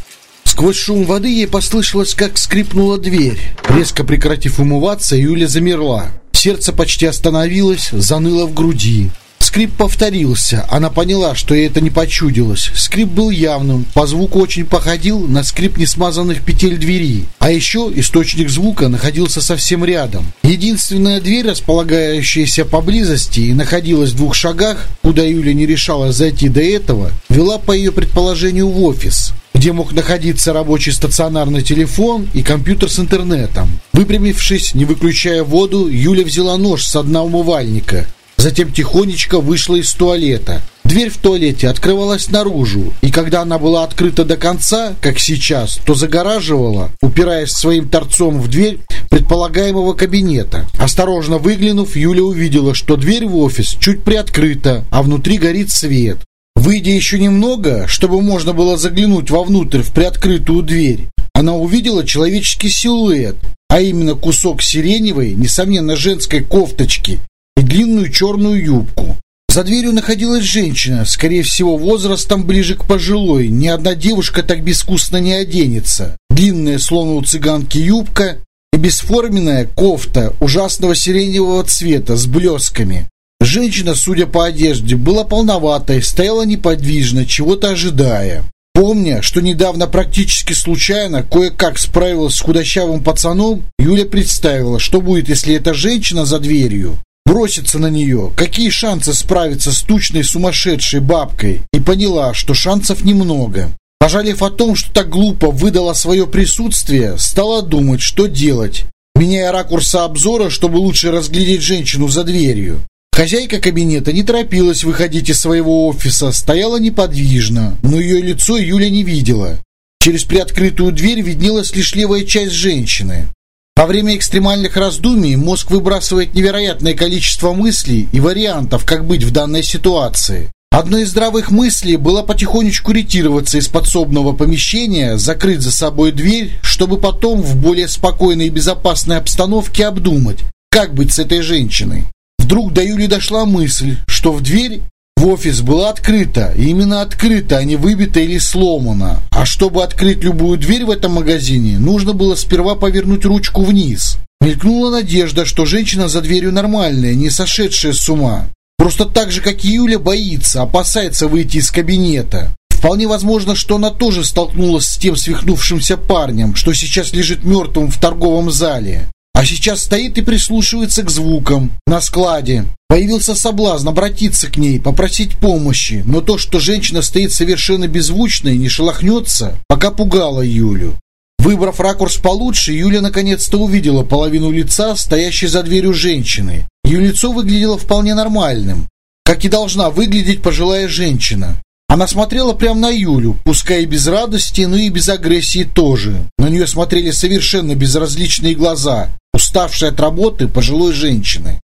Сквозь шум воды ей послышалось, как скрипнула дверь. Резко прекратив умываться, Юля замерла. Сердце почти остановилось, заныло в груди. Скрип повторился. Она поняла, что ей это не почудилось. Скрип был явным. По звуку очень походил на скрип несмазанных петель двери. А еще источник звука находился совсем рядом. Единственная дверь, располагающаяся поблизости и находилась в двух шагах, куда Юля не решалась зайти до этого, вела по ее предположению в офис где мог находиться рабочий стационарный телефон и компьютер с интернетом. Выпрямившись, не выключая воду, Юля взяла нож с дна умывальника затем тихонечко вышла из туалета. Дверь в туалете открывалась наружу, и когда она была открыта до конца, как сейчас, то загораживала, упираясь своим торцом в дверь предполагаемого кабинета. Осторожно выглянув, Юля увидела, что дверь в офис чуть приоткрыта, а внутри горит свет. Выйдя еще немного, чтобы можно было заглянуть вовнутрь в приоткрытую дверь, она увидела человеческий силуэт, а именно кусок сиреневой, несомненно женской кофточки и длинную черную юбку. За дверью находилась женщина, скорее всего, возрастом ближе к пожилой. Ни одна девушка так безвкусно не оденется. Длинная, словно у цыганки, юбка и бесформенная кофта ужасного сиреневого цвета с блесками. Женщина, судя по одежде, была полноватой, стояла неподвижно, чего-то ожидая. Помня, что недавно практически случайно кое-как справилась с худощавым пацаном, Юля представила, что будет, если эта женщина за дверью броситься на нее. Какие шансы справиться с тучной сумасшедшей бабкой? И поняла, что шансов немного. Пожалев о том, что так глупо выдала свое присутствие, стала думать, что делать, меняя ракурса обзора, чтобы лучше разглядеть женщину за дверью. Хозяйка кабинета не торопилась выходить из своего офиса, стояла неподвижно, но ее лицо Юля не видела. Через приоткрытую дверь виднелась лишь левая часть женщины. Во время экстремальных раздумий мозг выбрасывает невероятное количество мыслей и вариантов, как быть в данной ситуации. Одной из здравых мыслей было потихонечку ретироваться из подсобного помещения, закрыть за собой дверь, чтобы потом в более спокойной и безопасной обстановке обдумать, как быть с этой женщиной. Вдруг до Юли дошла мысль, что в дверь в офис была открыта, именно открыта, а не выбита или сломана. А чтобы открыть любую дверь в этом магазине, нужно было сперва повернуть ручку вниз. Мелькнула надежда, что женщина за дверью нормальная, не сошедшая с ума. Просто так же, как и Юля, боится, опасается выйти из кабинета. Вполне возможно, что она тоже столкнулась с тем свихнувшимся парнем, что сейчас лежит мертвым в торговом зале. А сейчас стоит и прислушивается к звукам на складе. Появился соблазн обратиться к ней, попросить помощи, но то, что женщина стоит совершенно беззвучно и не шелохнется, пока пугало Юлю. Выбрав ракурс получше, Юля наконец-то увидела половину лица, стоящей за дверью женщины. Ее лицо выглядело вполне нормальным, как и должна выглядеть пожилая женщина. Она смотрела прямо на Юлю, пускай и без радости, но и без агрессии тоже. На нее смотрели совершенно безразличные глаза, уставшие от работы пожилой женщины.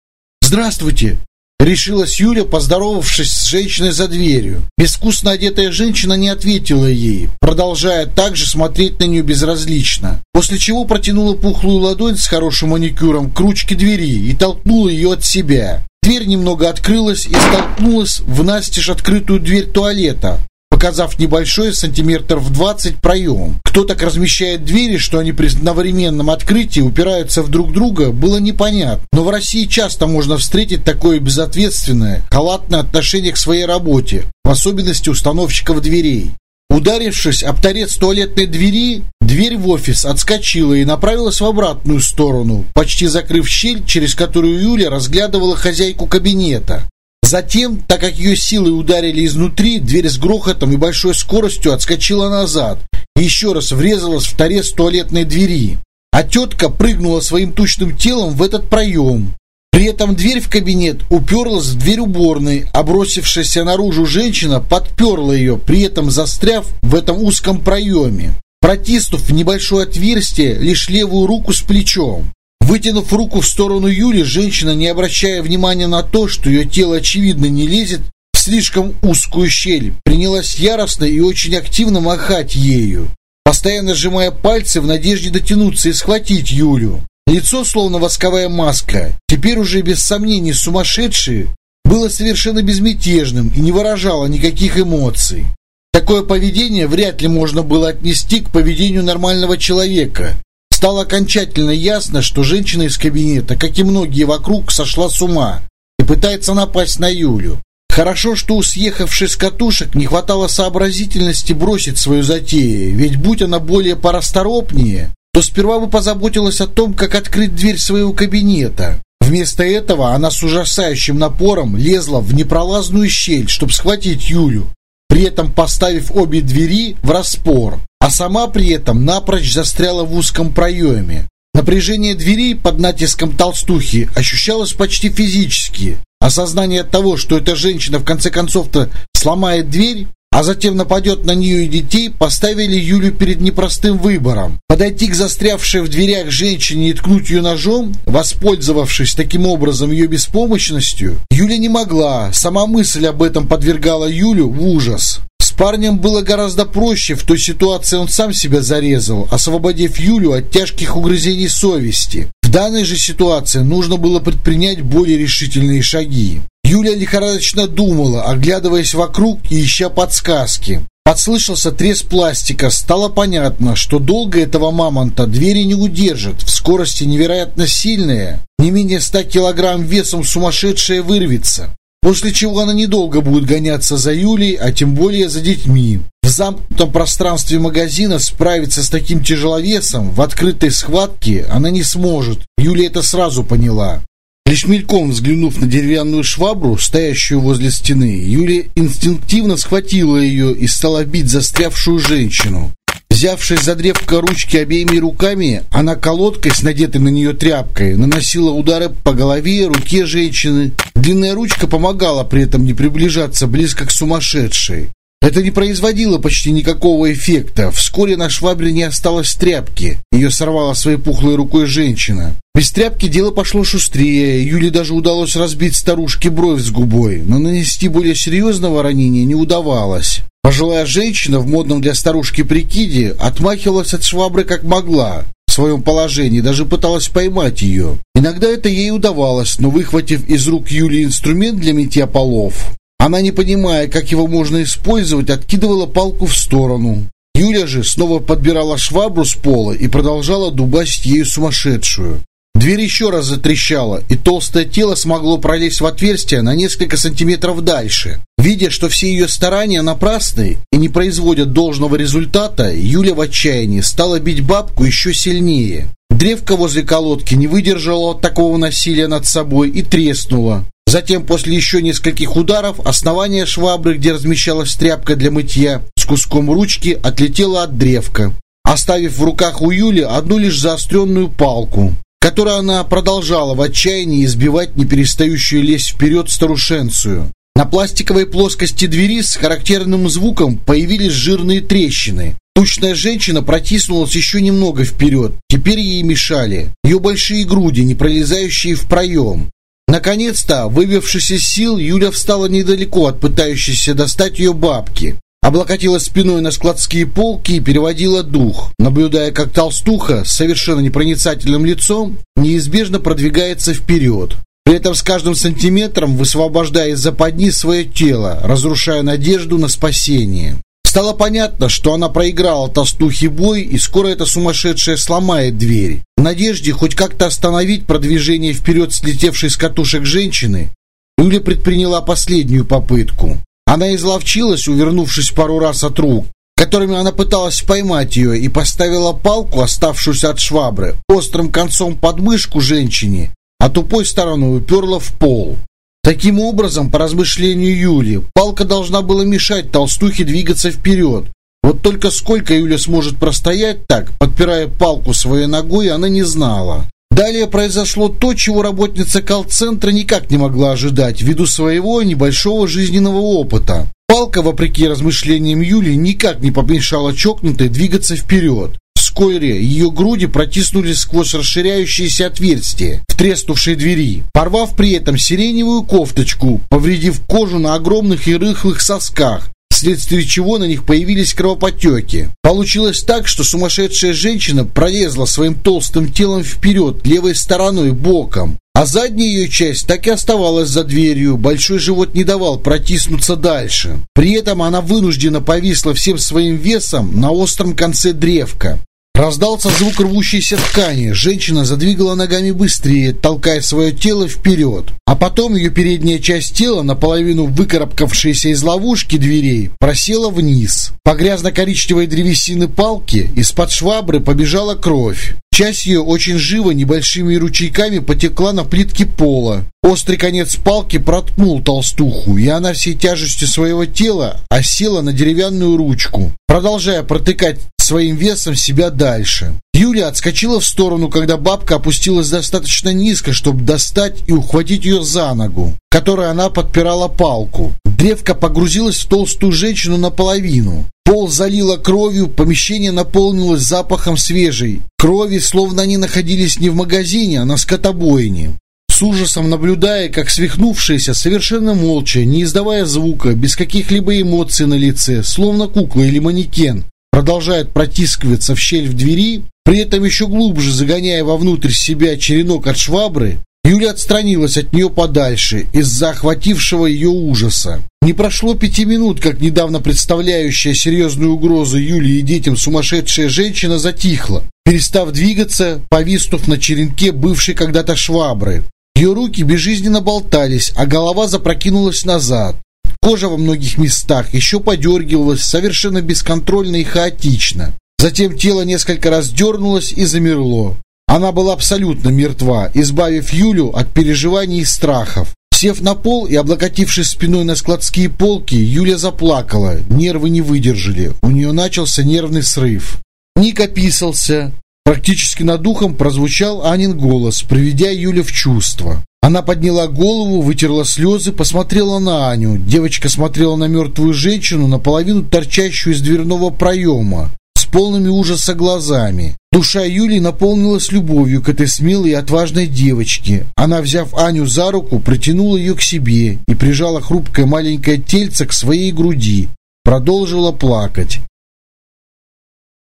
«Здравствуйте!» Решилась Юля, поздоровавшись с женщиной за дверью. Безвкусно одетая женщина не ответила ей, продолжая также смотреть на нее безразлично. После чего протянула пухлую ладонь с хорошим маникюром к ручке двери и толкнула ее от себя. Дверь немного открылась и столкнулась в настежь открытую дверь туалета, показав небольшой сантиметров 20 проем. Кто так размещает двери, что они при одновременном открытии упираются в друг друга, было непонятно. Но в России часто можно встретить такое безответственное, халатное отношение к своей работе, в особенности установщиков дверей. Ударившись об торец туалетной двери, дверь в офис отскочила и направилась в обратную сторону, почти закрыв щель, через которую Юля разглядывала хозяйку кабинета. Затем, так как ее силы ударили изнутри, дверь с грохотом и большой скоростью отскочила назад и еще раз врезалась в торец туалетной двери. А тетка прыгнула своим тучным телом в этот проем, при этом дверь в кабинет уперлась в дверь уборной, а бросившаяся наружу женщина подперла ее, при этом застряв в этом узком проеме, протиснув в небольшое отверстие лишь левую руку с плечом. Вытянув руку в сторону Юли, женщина, не обращая внимания на то, что ее тело очевидно не лезет в слишком узкую щель, принялась яростно и очень активно махать ею, постоянно сжимая пальцы в надежде дотянуться и схватить Юлю. Лицо, словно восковая маска, теперь уже без сомнений сумасшедшее, было совершенно безмятежным и не выражало никаких эмоций. Такое поведение вряд ли можно было отнести к поведению нормального человека. Стало окончательно ясно, что женщина из кабинета, как и многие вокруг, сошла с ума. и пытается напасть на Юлю. Хорошо, что у съехавшей с катушек не хватало сообразительности бросить свою затею, ведь будь она более порасторопнее, то сперва бы позаботилась о том, как открыть дверь своего кабинета. Вместо этого она с ужасающим напором лезла в непролазную щель, чтобы схватить Юлю, при этом поставив обе двери в распор, а сама при этом напрочь застряла в узком проеме. Напряжение дверей под натиском толстухи ощущалось почти физически. Осознание того, что эта женщина в конце концов-то сломает дверь, а затем нападет на нее и детей, поставили Юлю перед непростым выбором. Подойти к застрявшей в дверях женщине и ткнуть ее ножом, воспользовавшись таким образом ее беспомощностью, Юля не могла. Сама мысль об этом подвергала Юлю в ужас. С парнем было гораздо проще, в той ситуации он сам себя зарезал, освободив Юлю от тяжких угрызений совести. В данной же ситуации нужно было предпринять более решительные шаги. Юля лихорадочно думала, оглядываясь вокруг и ища подсказки. Подслышался треск пластика, стало понятно, что долго этого мамонта двери не удержат, в скорости невероятно сильная, не менее 100 килограмм весом сумасшедшая вырвется. После чего она недолго будет гоняться за Юлей, а тем более за детьми. В замкнутом пространстве магазина справиться с таким тяжеловесом в открытой схватке она не сможет. Юля это сразу поняла. Лишь мельком взглянув на деревянную швабру, стоящую возле стены, Юлия инстинктивно схватила ее и стала бить застрявшую женщину. Взявшись за древко ручки обеими руками, она колодкой с надетой на нее тряпкой наносила удары по голове, руке женщины. Длинная ручка помогала при этом не приближаться близко к сумасшедшей. Это не производило почти никакого эффекта. Вскоре на швабре не осталось тряпки. Ее сорвала своей пухлой рукой женщина. Без тряпки дело пошло шустрее. Юле даже удалось разбить старушке бровь с губой, но нанести более серьезного ранения не удавалось. Пожилая женщина в модном для старушки прикиде отмахивалась от швабры как могла. В своем положении даже пыталась поймать ее. Иногда это ей удавалось, но выхватив из рук Юли инструмент для мытья полов, она, не понимая, как его можно использовать, откидывала палку в сторону. Юля же снова подбирала швабру с пола и продолжала дубасить ею сумасшедшую. Дверь еще раз затрещала, и толстое тело смогло пролезть в отверстие на несколько сантиметров дальше. Видя, что все ее старания напрасны и не производят должного результата, Юля в отчаянии стала бить бабку еще сильнее. Древко возле колодки не выдержало такого насилия над собой и треснуло. Затем, после еще нескольких ударов, основание швабры, где размещалась тряпка для мытья, с куском ручки отлетело от древка, оставив в руках у Юли одну лишь заостренную палку, которую она продолжала в отчаянии избивать не перестающую лезть вперед старушенцию. На пластиковой плоскости двери с характерным звуком появились жирные трещины. Тучная женщина протиснулась еще немного вперед. Теперь ей мешали ее большие груди, не пролезающие в проем. Наконец-то, выбившись из сил, Юля встала недалеко от пытающейся достать ее бабки. Облокотилась спиной на складские полки и переводила дух, наблюдая, как толстуха с совершенно непроницательным лицом неизбежно продвигается вперед. При этом с каждым сантиметром высвобождая из западни свое тело, разрушая надежду на спасение. Стало понятно, что она проиграла толстухий бой, и скоро эта сумасшедшая сломает дверь. В надежде хоть как-то остановить продвижение вперед слетевшей с катушек женщины, Юля предприняла последнюю попытку. Она изловчилась, увернувшись пару раз от рук, которыми она пыталась поймать ее, и поставила палку, оставшуюся от швабры, острым концом под мышку женщине, а тупой стороной уперла в пол. Таким образом, по размышлению Юли, палка должна была мешать толстухе двигаться вперед. Вот только сколько Юля сможет простоять так, подпирая палку своей ногой, она не знала. Далее произошло то, чего работница колл-центра никак не могла ожидать, ввиду своего небольшого жизненного опыта. Палка, вопреки размышлениям Юли, никак не помешала чокнутой двигаться вперед. Вскоре ее груди протиснулись сквозь расширяющиеся отверстия в треснувшей двери, порвав при этом сиреневую кофточку, повредив кожу на огромных и рыхлых сосках, вследствие чего на них появились кровопотеки. Получилось так, что сумасшедшая женщина пролезла своим толстым телом вперед, левой стороной, боком, а задняя ее часть так и оставалась за дверью, большой живот не давал протиснуться дальше. При этом она вынуждена повисла всем своим весом на остром конце древка. Раздался звук рвущейся ткани. Женщина задвигала ногами быстрее, толкая свое тело вперед. А потом ее передняя часть тела, наполовину выкарабкавшаяся из ловушки дверей, просела вниз. По грязно-коричневой древесины палки из-под швабры побежала кровь. Часть ее очень живо небольшими ручейками потекла на плитке пола. Острый конец палки проткнул толстуху, и она всей тяжестью своего тела осела на деревянную ручку, продолжая протыкать своим весом себя дальше. Юля отскочила в сторону, когда бабка опустилась достаточно низко, чтобы достать и ухватить ее за ногу, которой она подпирала палку. Древко погрузилась в толстую женщину наполовину. Пол залило кровью, помещение наполнилось запахом свежей крови, словно они находились не в магазине, а на скотобойне. С ужасом наблюдая, как свихнувшаяся, совершенно молча, не издавая звука, без каких-либо эмоций на лице, словно кукла или манекен, продолжает протискиваться в щель в двери, при этом еще глубже загоняя вовнутрь себя черенок от швабры, Юля отстранилась от нее подальше из-за охватившего ее ужаса. Не прошло пяти минут, как недавно представляющая серьезную угрозу Юле и детям сумасшедшая женщина затихла, перестав двигаться, повиснув на черенке бывшей когда-то швабры. Ее руки безжизненно болтались, а голова запрокинулась назад. Кожа во многих местах еще подергивалась совершенно бесконтрольно и хаотично. Затем тело несколько раз дернулось и замерло. Она была абсолютно мертва, избавив Юлю от переживаний и страхов. Сев на пол и облокотившись спиной на складские полки, Юля заплакала. Нервы не выдержали. У нее начался нервный срыв. Ник описался. Практически над духом прозвучал Анин голос, приведя Юлю в чувство. Она подняла голову, вытерла слезы, посмотрела на Аню. Девочка смотрела на мертвую женщину, наполовину торчащую из дверного проема полными ужаса глазами. Душа Юли наполнилась любовью к этой смелой и отважной девочке. Она, взяв Аню за руку, притянула ее к себе и прижала хрупкое маленькое тельце к своей груди. Продолжила плакать.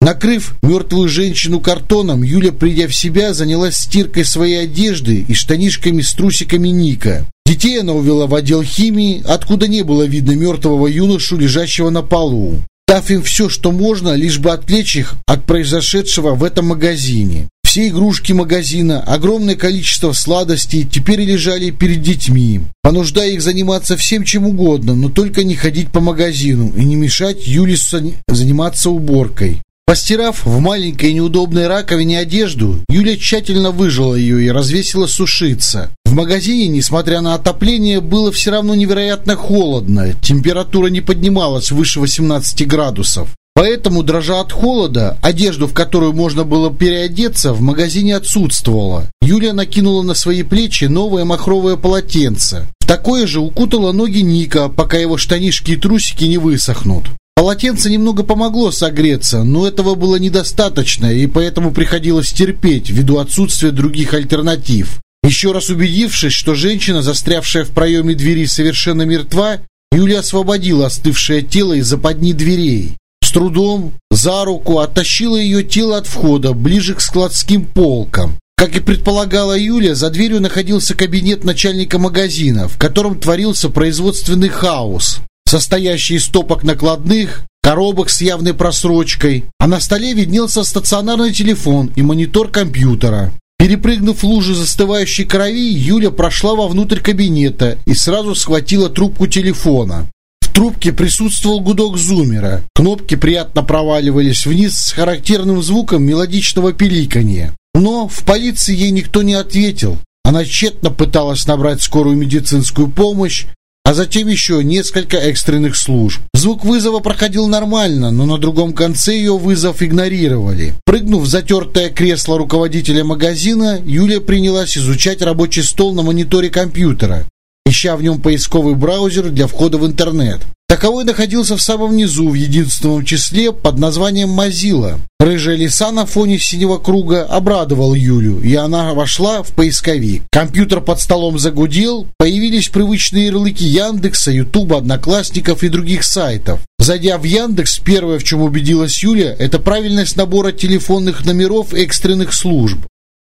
Накрыв мертвую женщину картоном, Юля, придя в себя, занялась стиркой своей одежды и штанишками с трусиками Ника. Детей она увела в отдел химии, откуда не было видно мертвого юношу, лежащего на полу дав им все, что можно, лишь бы отвлечь их от произошедшего в этом магазине. Все игрушки магазина, огромное количество сладостей теперь лежали перед детьми, понуждая их заниматься всем чем угодно, но только не ходить по магазину и не мешать Юлису заниматься уборкой. Постирав в маленькой неудобной раковине одежду, Юля тщательно выжила ее и развесила сушиться. В магазине, несмотря на отопление, было все равно невероятно холодно. Температура не поднималась выше 18 градусов. Поэтому, дрожа от холода, одежду, в которую можно было переодеться, в магазине отсутствовала. Юля накинула на свои плечи новое махровое полотенце. В такое же укутала ноги Ника, пока его штанишки и трусики не высохнут. Полотенце немного помогло согреться, но этого было недостаточно, и поэтому приходилось терпеть ввиду отсутствия других альтернатив. Еще раз убедившись, что женщина, застрявшая в проеме двери, совершенно мертва, Юля освободила остывшее тело из западни дверей. С трудом, за руку, оттащила ее тело от входа, ближе к складским полкам. Как и предполагала Юля, за дверью находился кабинет начальника магазина, в котором творился производственный хаос состоящий из стопок накладных, коробок с явной просрочкой, а на столе виднелся стационарный телефон и монитор компьютера. Перепрыгнув лужи застывающей крови, Юля прошла вовнутрь кабинета и сразу схватила трубку телефона. В трубке присутствовал гудок зумера. Кнопки приятно проваливались вниз с характерным звуком мелодичного пиликанья. Но в полиции ей никто не ответил. Она тщетно пыталась набрать скорую медицинскую помощь, а затем еще несколько экстренных служб. Звук вызова проходил нормально, но на другом конце ее вызов игнорировали. Прыгнув в затертое кресло руководителя магазина, Юлия принялась изучать рабочий стол на мониторе компьютера, ища в нем поисковый браузер для входа в интернет. Таковой находился в самом низу, в единственном числе, под названием Mozilla. Рыжая лиса на фоне синего круга обрадовал Юлю, и она вошла в поисковик. Компьютер под столом загудел, появились привычные ярлыки Яндекса, Ютуба, Одноклассников и других сайтов. Зайдя в Яндекс, первое, в чем убедилась Юля, это правильность набора телефонных номеров экстренных служб.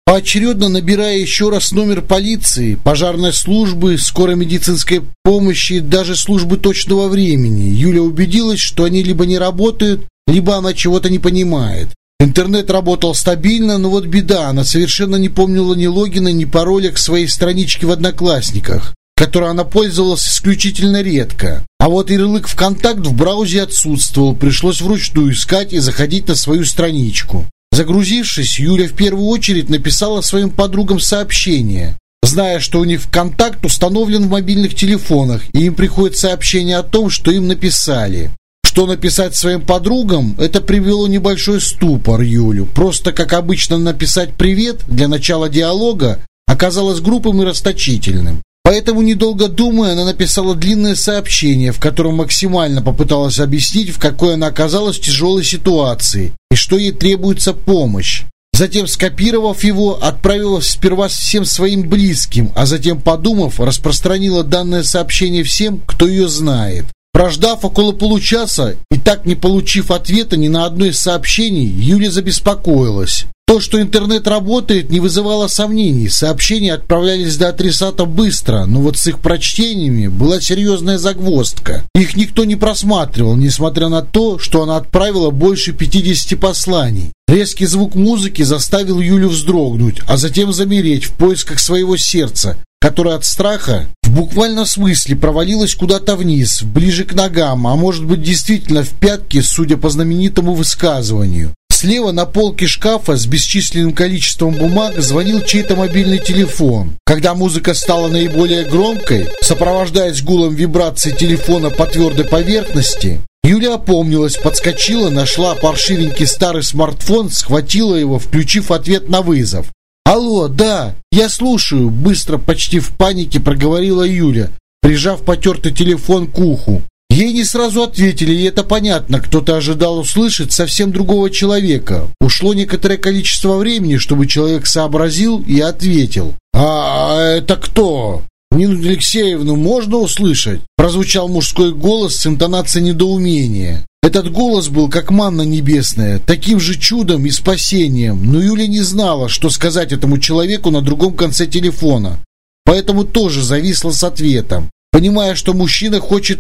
Поочередно набирая еще раз номер полиции, пожарной службы, скорой медицинской помощи и даже службы точного времени, Юля убедилась, что они либо не работают, либо она чего-то не понимает. Интернет работал стабильно, но вот беда, она совершенно не помнила ни логина, ни пароля к своей страничке в Одноклассниках, которой она пользовалась исключительно редко. А вот ярлык «ВКонтакт» в браузере отсутствовал, пришлось вручную искать и заходить на свою страничку. Загрузившись, Юля в первую очередь написала своим подругам сообщение, зная, что у них ВКонтакт установлен в мобильных телефонах, и им приходит сообщение о том, что им написали. Что написать своим подругам, это привело небольшой ступор Юлю. Просто, как обычно, написать «привет» для начала диалога оказалось грубым и расточительным. Поэтому, недолго думая, она написала длинное сообщение, в котором максимально попыталась объяснить, в какой она оказалась в тяжелой ситуации и что ей требуется помощь. Затем, скопировав его, отправила сперва всем своим близким, а затем, подумав, распространила данное сообщение всем, кто ее знает. Прождав около получаса и так не получив ответа ни на одно из сообщений, Юля забеспокоилась. То, что интернет работает, не вызывало сомнений. Сообщения отправлялись до адресата быстро, но вот с их прочтениями была серьезная загвоздка. Их никто не просматривал, несмотря на то, что она отправила больше 50 посланий. Резкий звук музыки заставил Юлю вздрогнуть, а затем замереть в поисках своего сердца, которое от страха в буквальном смысле провалилось куда-то вниз, ближе к ногам, а может быть действительно в пятки, судя по знаменитому высказыванию. Слева на полке шкафа с бесчисленным количеством бумаг звонил чей-то мобильный телефон. Когда музыка стала наиболее громкой, сопровождаясь гулом вибрации телефона по твердой поверхности, Юля опомнилась, подскочила, нашла паршивенький старый смартфон, схватила его, включив ответ на вызов. «Алло, да, я слушаю», — быстро, почти в панике проговорила Юля, прижав потертый телефон к уху. Ей не сразу ответили, и это понятно, кто-то ожидал услышать совсем другого человека. Ушло некоторое количество времени, чтобы человек сообразил и ответил. «А это кто?» «Нину Алексеевну можно услышать?» Прозвучал мужской голос с интонацией недоумения. Этот голос был как манна небесная, таким же чудом и спасением, но Юля не знала, что сказать этому человеку на другом конце телефона, поэтому тоже зависла с ответом. Понимая, что мужчина хочет,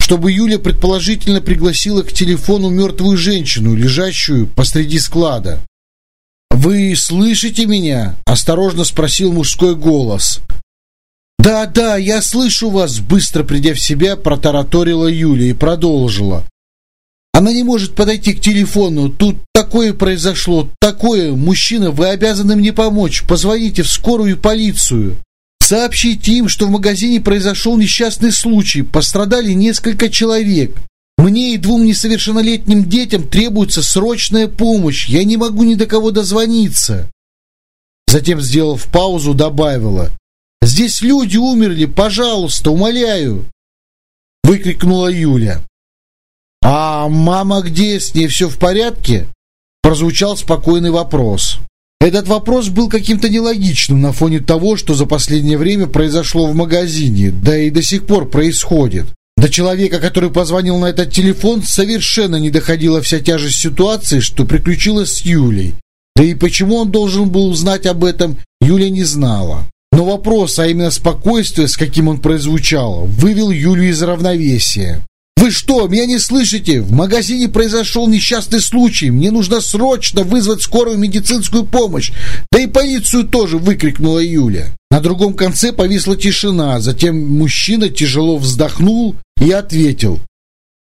чтобы Юля предположительно пригласила к телефону мертвую женщину, лежащую посреди склада. «Вы слышите меня?» – осторожно спросил мужской голос. «Да, да, я слышу вас!» Быстро придя в себя, протараторила Юля и продолжила. Она не может подойти к телефону. Тут такое произошло, такое. Мужчина, вы обязаны мне помочь. Позвоните в скорую и полицию. Сообщите им, что в магазине произошел несчастный случай. Пострадали несколько человек. Мне и двум несовершеннолетним детям требуется срочная помощь. Я не могу ни до кого дозвониться. Затем, сделав паузу, добавила. «Здесь люди умерли, пожалуйста, умоляю!» Выкрикнула Юля. «А мама где? С ней все в порядке?» Прозвучал спокойный вопрос. Этот вопрос был каким-то нелогичным на фоне того, что за последнее время произошло в магазине, да и до сих пор происходит. До человека, который позвонил на этот телефон, совершенно не доходила вся тяжесть ситуации, что приключилось с Юлей. Да и почему он должен был узнать об этом, Юля не знала. Но вопрос, а именно спокойствие, с каким он прозвучал, вывел Юлю из равновесия. «Вы что, меня не слышите? В магазине произошел несчастный случай. Мне нужно срочно вызвать скорую медицинскую помощь. Да и полицию тоже!» — выкрикнула Юля. На другом конце повисла тишина. Затем мужчина тяжело вздохнул и ответил.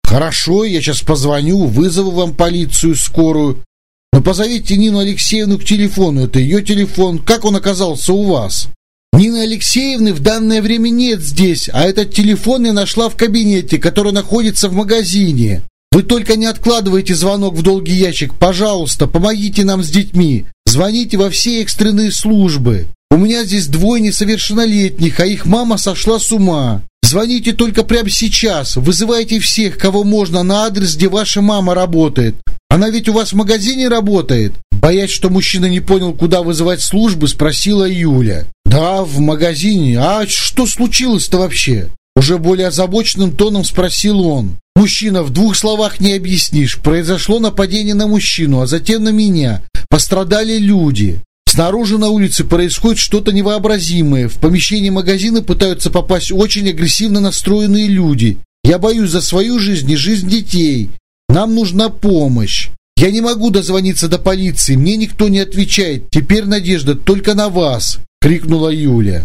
«Хорошо, я сейчас позвоню, вызову вам полицию, скорую. Но позовите Нину Алексеевну к телефону. Это ее телефон. Как он оказался у вас?» Нины Алексеевны в данное время нет здесь, а этот телефон я нашла в кабинете, который находится в магазине. Вы только не откладывайте звонок в долгий ящик, пожалуйста, помогите нам с детьми. Звоните во все экстренные службы. У меня здесь двое несовершеннолетних, а их мама сошла с ума. Звоните только прямо сейчас. Вызывайте всех, кого можно, на адрес, где ваша мама работает. Она ведь у вас в магазине работает. Боясь, что мужчина не понял, куда вызывать службы, спросила Юля. Да, в магазине. А что случилось-то вообще? Уже более озабоченным тоном спросил он. «Мужчина, в двух словах не объяснишь. Произошло нападение на мужчину, а затем на меня. Пострадали люди. Снаружи на улице происходит что-то невообразимое. В помещение магазина пытаются попасть очень агрессивно настроенные люди. Я боюсь за свою жизнь и жизнь детей. Нам нужна помощь. Я не могу дозвониться до полиции, мне никто не отвечает. Теперь надежда только на вас!» — крикнула Юля.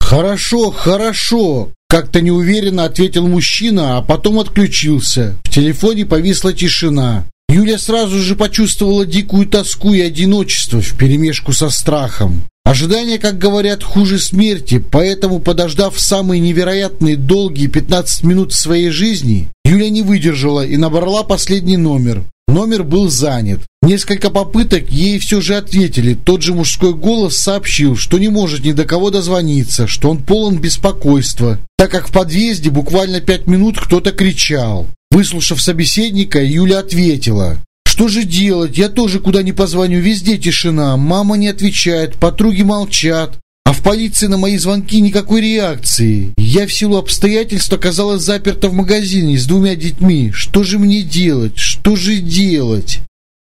«Хорошо, хорошо!» Как-то неуверенно ответил мужчина, а потом отключился. В телефоне повисла тишина. Юля сразу же почувствовала дикую тоску и одиночество вперемешку со страхом. Ожидание, как говорят, хуже смерти, поэтому, подождав самые невероятные долгие 15 минут своей жизни, Юля не выдержала и набрала последний номер. Номер был занят. Несколько попыток ей все же ответили. Тот же мужской голос сообщил, что не может ни до кого дозвониться, что он полон беспокойства, так как в подъезде буквально пять минут кто-то кричал. Выслушав собеседника, Юля ответила. «Что же делать? Я тоже куда не позвоню, везде тишина. Мама не отвечает, подруги молчат. А в полиции на мои звонки никакой реакции. Я в силу обстоятельств оказалась заперта в магазине с двумя детьми. Что же мне делать? Что же делать?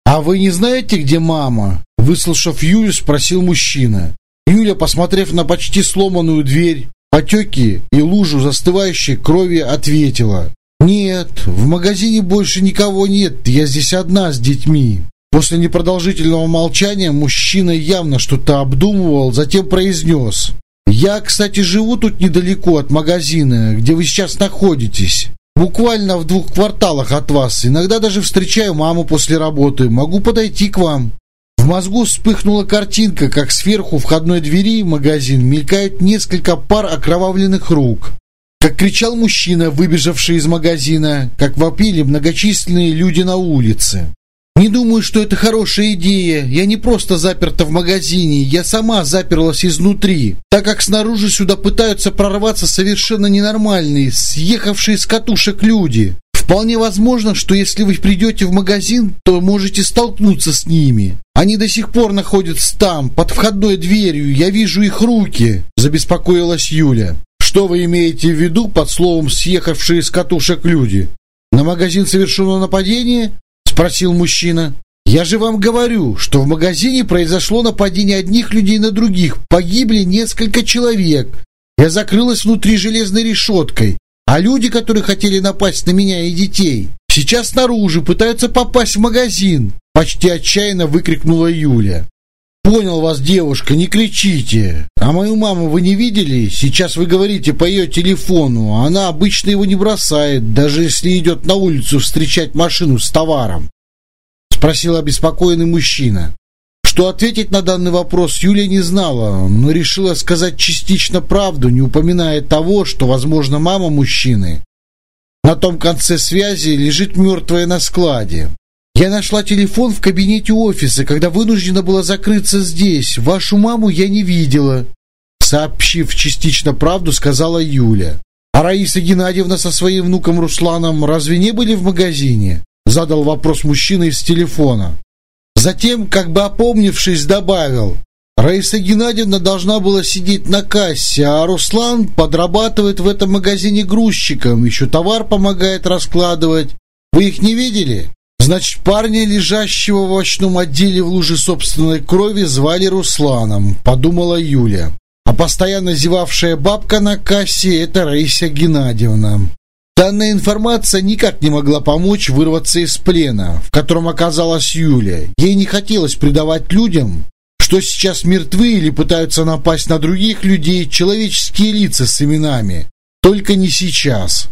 А вы не знаете, где мама? Выслушав Юлю, спросил мужчина. Юля, посмотрев на почти сломанную дверь, потеки и лужу застывающей крови, ответила. «Нет, в магазине больше никого нет, я здесь одна с детьми». После непродолжительного молчания мужчина явно что-то обдумывал, затем произнес. «Я, кстати, живу тут недалеко от магазина, где вы сейчас находитесь. Буквально в двух кварталах от вас. Иногда даже встречаю маму после работы. Могу подойти к вам». В мозгу вспыхнула картинка, как сверху входной двери в магазин мелькают несколько пар окровавленных рук. Как кричал мужчина, выбежавший из магазина, как вопили многочисленные люди на улице. Не думаю, что это хорошая идея. Я не просто заперта в магазине, я сама заперлась изнутри, так как снаружи сюда пытаются прорваться совершенно ненормальные, съехавшие с катушек люди. Вполне возможно, что если вы придете в магазин, то можете столкнуться с ними. Они до сих пор находятся там, под входной дверью. Я вижу их руки», – забеспокоилась Юля. «Что вы имеете в виду под словом «съехавшие с катушек люди»? На магазин совершено нападение? спросил мужчина. «Я же вам говорю, что в магазине произошло нападение одних людей на других. Погибли несколько человек. Я закрылась внутри железной решеткой. А люди, которые хотели напасть на меня и детей, сейчас снаружи пытаются попасть в магазин!» Почти отчаянно выкрикнула Юля. «Понял вас, девушка, не кричите. А мою маму вы не видели? Сейчас вы говорите по ее телефону. Она обычно его не бросает, даже если идет на улицу встречать машину с товаром». Спросил обеспокоенный мужчина. Что ответить на данный вопрос Юля не знала, но решила сказать частично правду, не упоминая того, что, возможно, мама мужчины на том конце связи лежит мертвая на складе. Я нашла телефон в кабинете офиса, когда вынуждена была закрыться здесь. Вашу маму я не видела. Сообщив частично правду, сказала Юля. А Раиса Геннадьевна со своим внуком Русланом разве не были в магазине? Задал вопрос мужчина из телефона. Затем, как бы опомнившись, добавил. Раиса Геннадьевна должна была сидеть на кассе, а Руслан подрабатывает в этом магазине грузчиком, еще товар помогает раскладывать. Вы их не видели? Значит, парня, лежащего в овощном отделе в луже собственной крови, звали Русланом, подумала Юля. А постоянно зевавшая бабка на кассе – это Раиса Геннадьевна. Данная информация никак не могла помочь вырваться из плена, в котором оказалась Юля. Ей не хотелось предавать людям, что сейчас мертвы или пытаются напасть на других людей, человеческие лица с именами. Только не сейчас.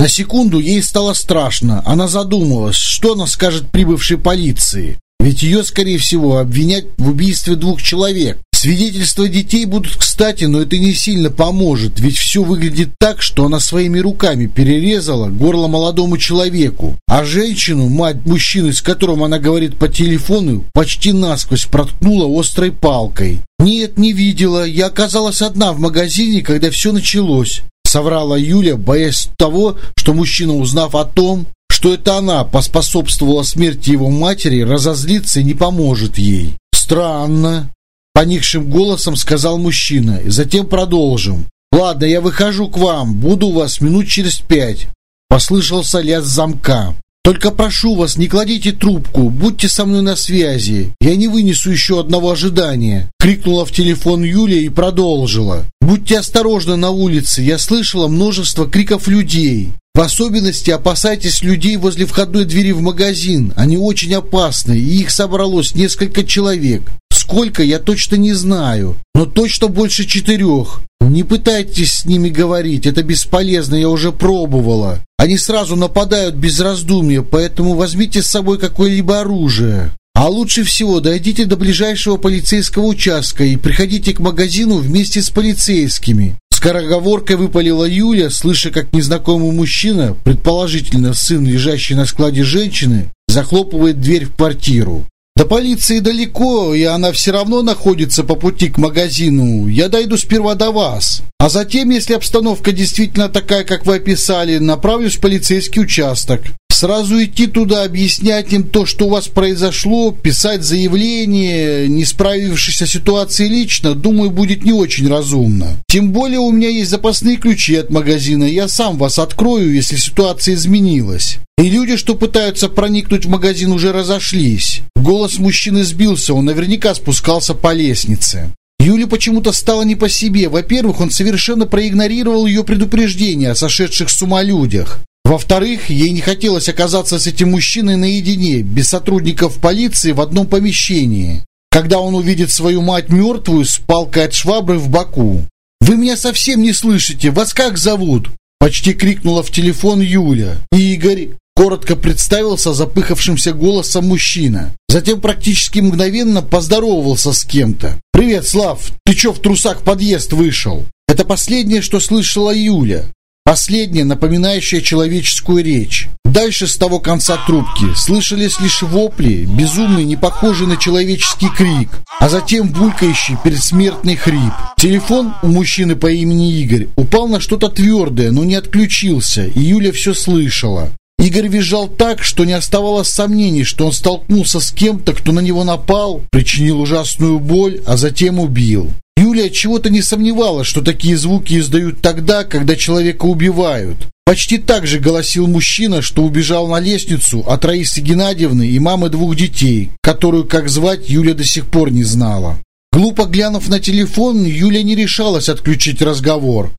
На секунду ей стало страшно. Она задумалась, что она скажет прибывшей полиции. Ведь ее, скорее всего, обвинят в убийстве двух человек. Свидетельства детей будут кстати, но это не сильно поможет, ведь все выглядит так, что она своими руками перерезала горло молодому человеку, а женщину, мать мужчины, с которым она говорит по телефону, почти насквозь проткнула острой палкой. «Нет, не видела. Я оказалась одна в магазине, когда все началось соврала Юля, боясь того, что мужчина, узнав о том, что это она поспособствовала смерти его матери, разозлится и не поможет ей. «Странно», — поникшим голосом сказал мужчина, и затем продолжим. «Ладно, я выхожу к вам, буду у вас минут через пять». Послышался лязг замка. Только прошу вас, не кладите трубку, будьте со мной на связи. Я не вынесу еще одного ожидания. Крикнула в телефон Юлия и продолжила. Будьте осторожны на улице, я слышала множество криков людей. В особенности опасайтесь людей возле входной двери в магазин. Они очень опасны, и их собралось несколько человек. Сколько, я точно не знаю, но точно больше четырех. Не пытайтесь с ними говорить, это бесполезно, я уже пробовала. Они сразу нападают без раздумья, поэтому возьмите с собой какое-либо оружие. А лучше всего дойдите до ближайшего полицейского участка и приходите к магазину вместе с полицейскими. Скороговоркой выпалила Юля, слыша, как незнакомый мужчина, предположительно сын лежащей на складе женщины, захлопывает дверь в квартиру. До полиции далеко, и она все равно находится по пути к магазину. Я дойду сперва до вас. А затем, если обстановка действительно такая, как вы описали, направлюсь в полицейский участок. Сразу идти туда, объяснять им то, что у вас произошло, писать заявление, не справившись о ситуации лично, думаю, будет не очень разумно. Тем более у меня есть запасные ключи от магазина, я сам вас открою, если ситуация изменилась. И люди, что пытаются проникнуть в магазин, уже разошлись. Голос мужчины сбился, он наверняка спускался по лестнице. Юле почему-то стало не по себе. Во-первых, он совершенно проигнорировал ее предупреждение о сошедших с ума людях. Во-вторых, ей не хотелось оказаться с этим мужчиной наедине, без сотрудников полиции в одном помещении, когда он увидит свою мать мертвую с палкой от швабры в боку. «Вы меня совсем не слышите! Вас как зовут?» Почти крикнула в телефон Юля. «Игорь!» Коротко представился запыхавшимся голосом мужчина. Затем практически мгновенно поздоровался с кем-то. «Привет, Слав! Ты чё в трусах в подъезд вышел?» Это последнее, что слышала Юля. Последняя, напоминающая человеческую речь. Дальше с того конца трубки слышались лишь вопли, безумный, не похожий на человеческий крик, а затем булькающий предсмертный хрип. Телефон у мужчины по имени Игорь упал на что-то твердое, но не отключился, и Юля все слышала. Игорь визжал так, что не оставалось сомнений, что он столкнулся с кем-то, кто на него напал, причинил ужасную боль, а затем убил. Юлия чего-то не сомневалась, что такие звуки издают тогда, когда человека убивают. Почти так же голосил мужчина, что убежал на лестницу от Раисы Геннадьевны и мамы двух детей, которую, как звать, Юля до сих пор не знала. Глупо глянув на телефон, Юля не решалась отключить разговор.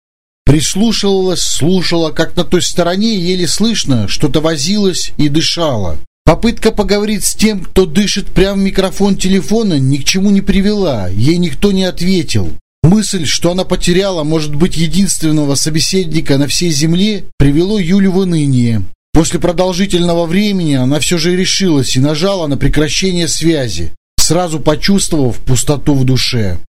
Прислушивалась, слушала, как на той стороне еле слышно, что-то возилось и дышало. Попытка поговорить с тем, кто дышит прямо в микрофон телефона, ни к чему не привела, ей никто не ответил. Мысль, что она потеряла, может быть, единственного собеседника на всей земле, привело Юлю в уныние. После продолжительного времени она все же решилась и нажала на прекращение связи, сразу почувствовав пустоту в душе.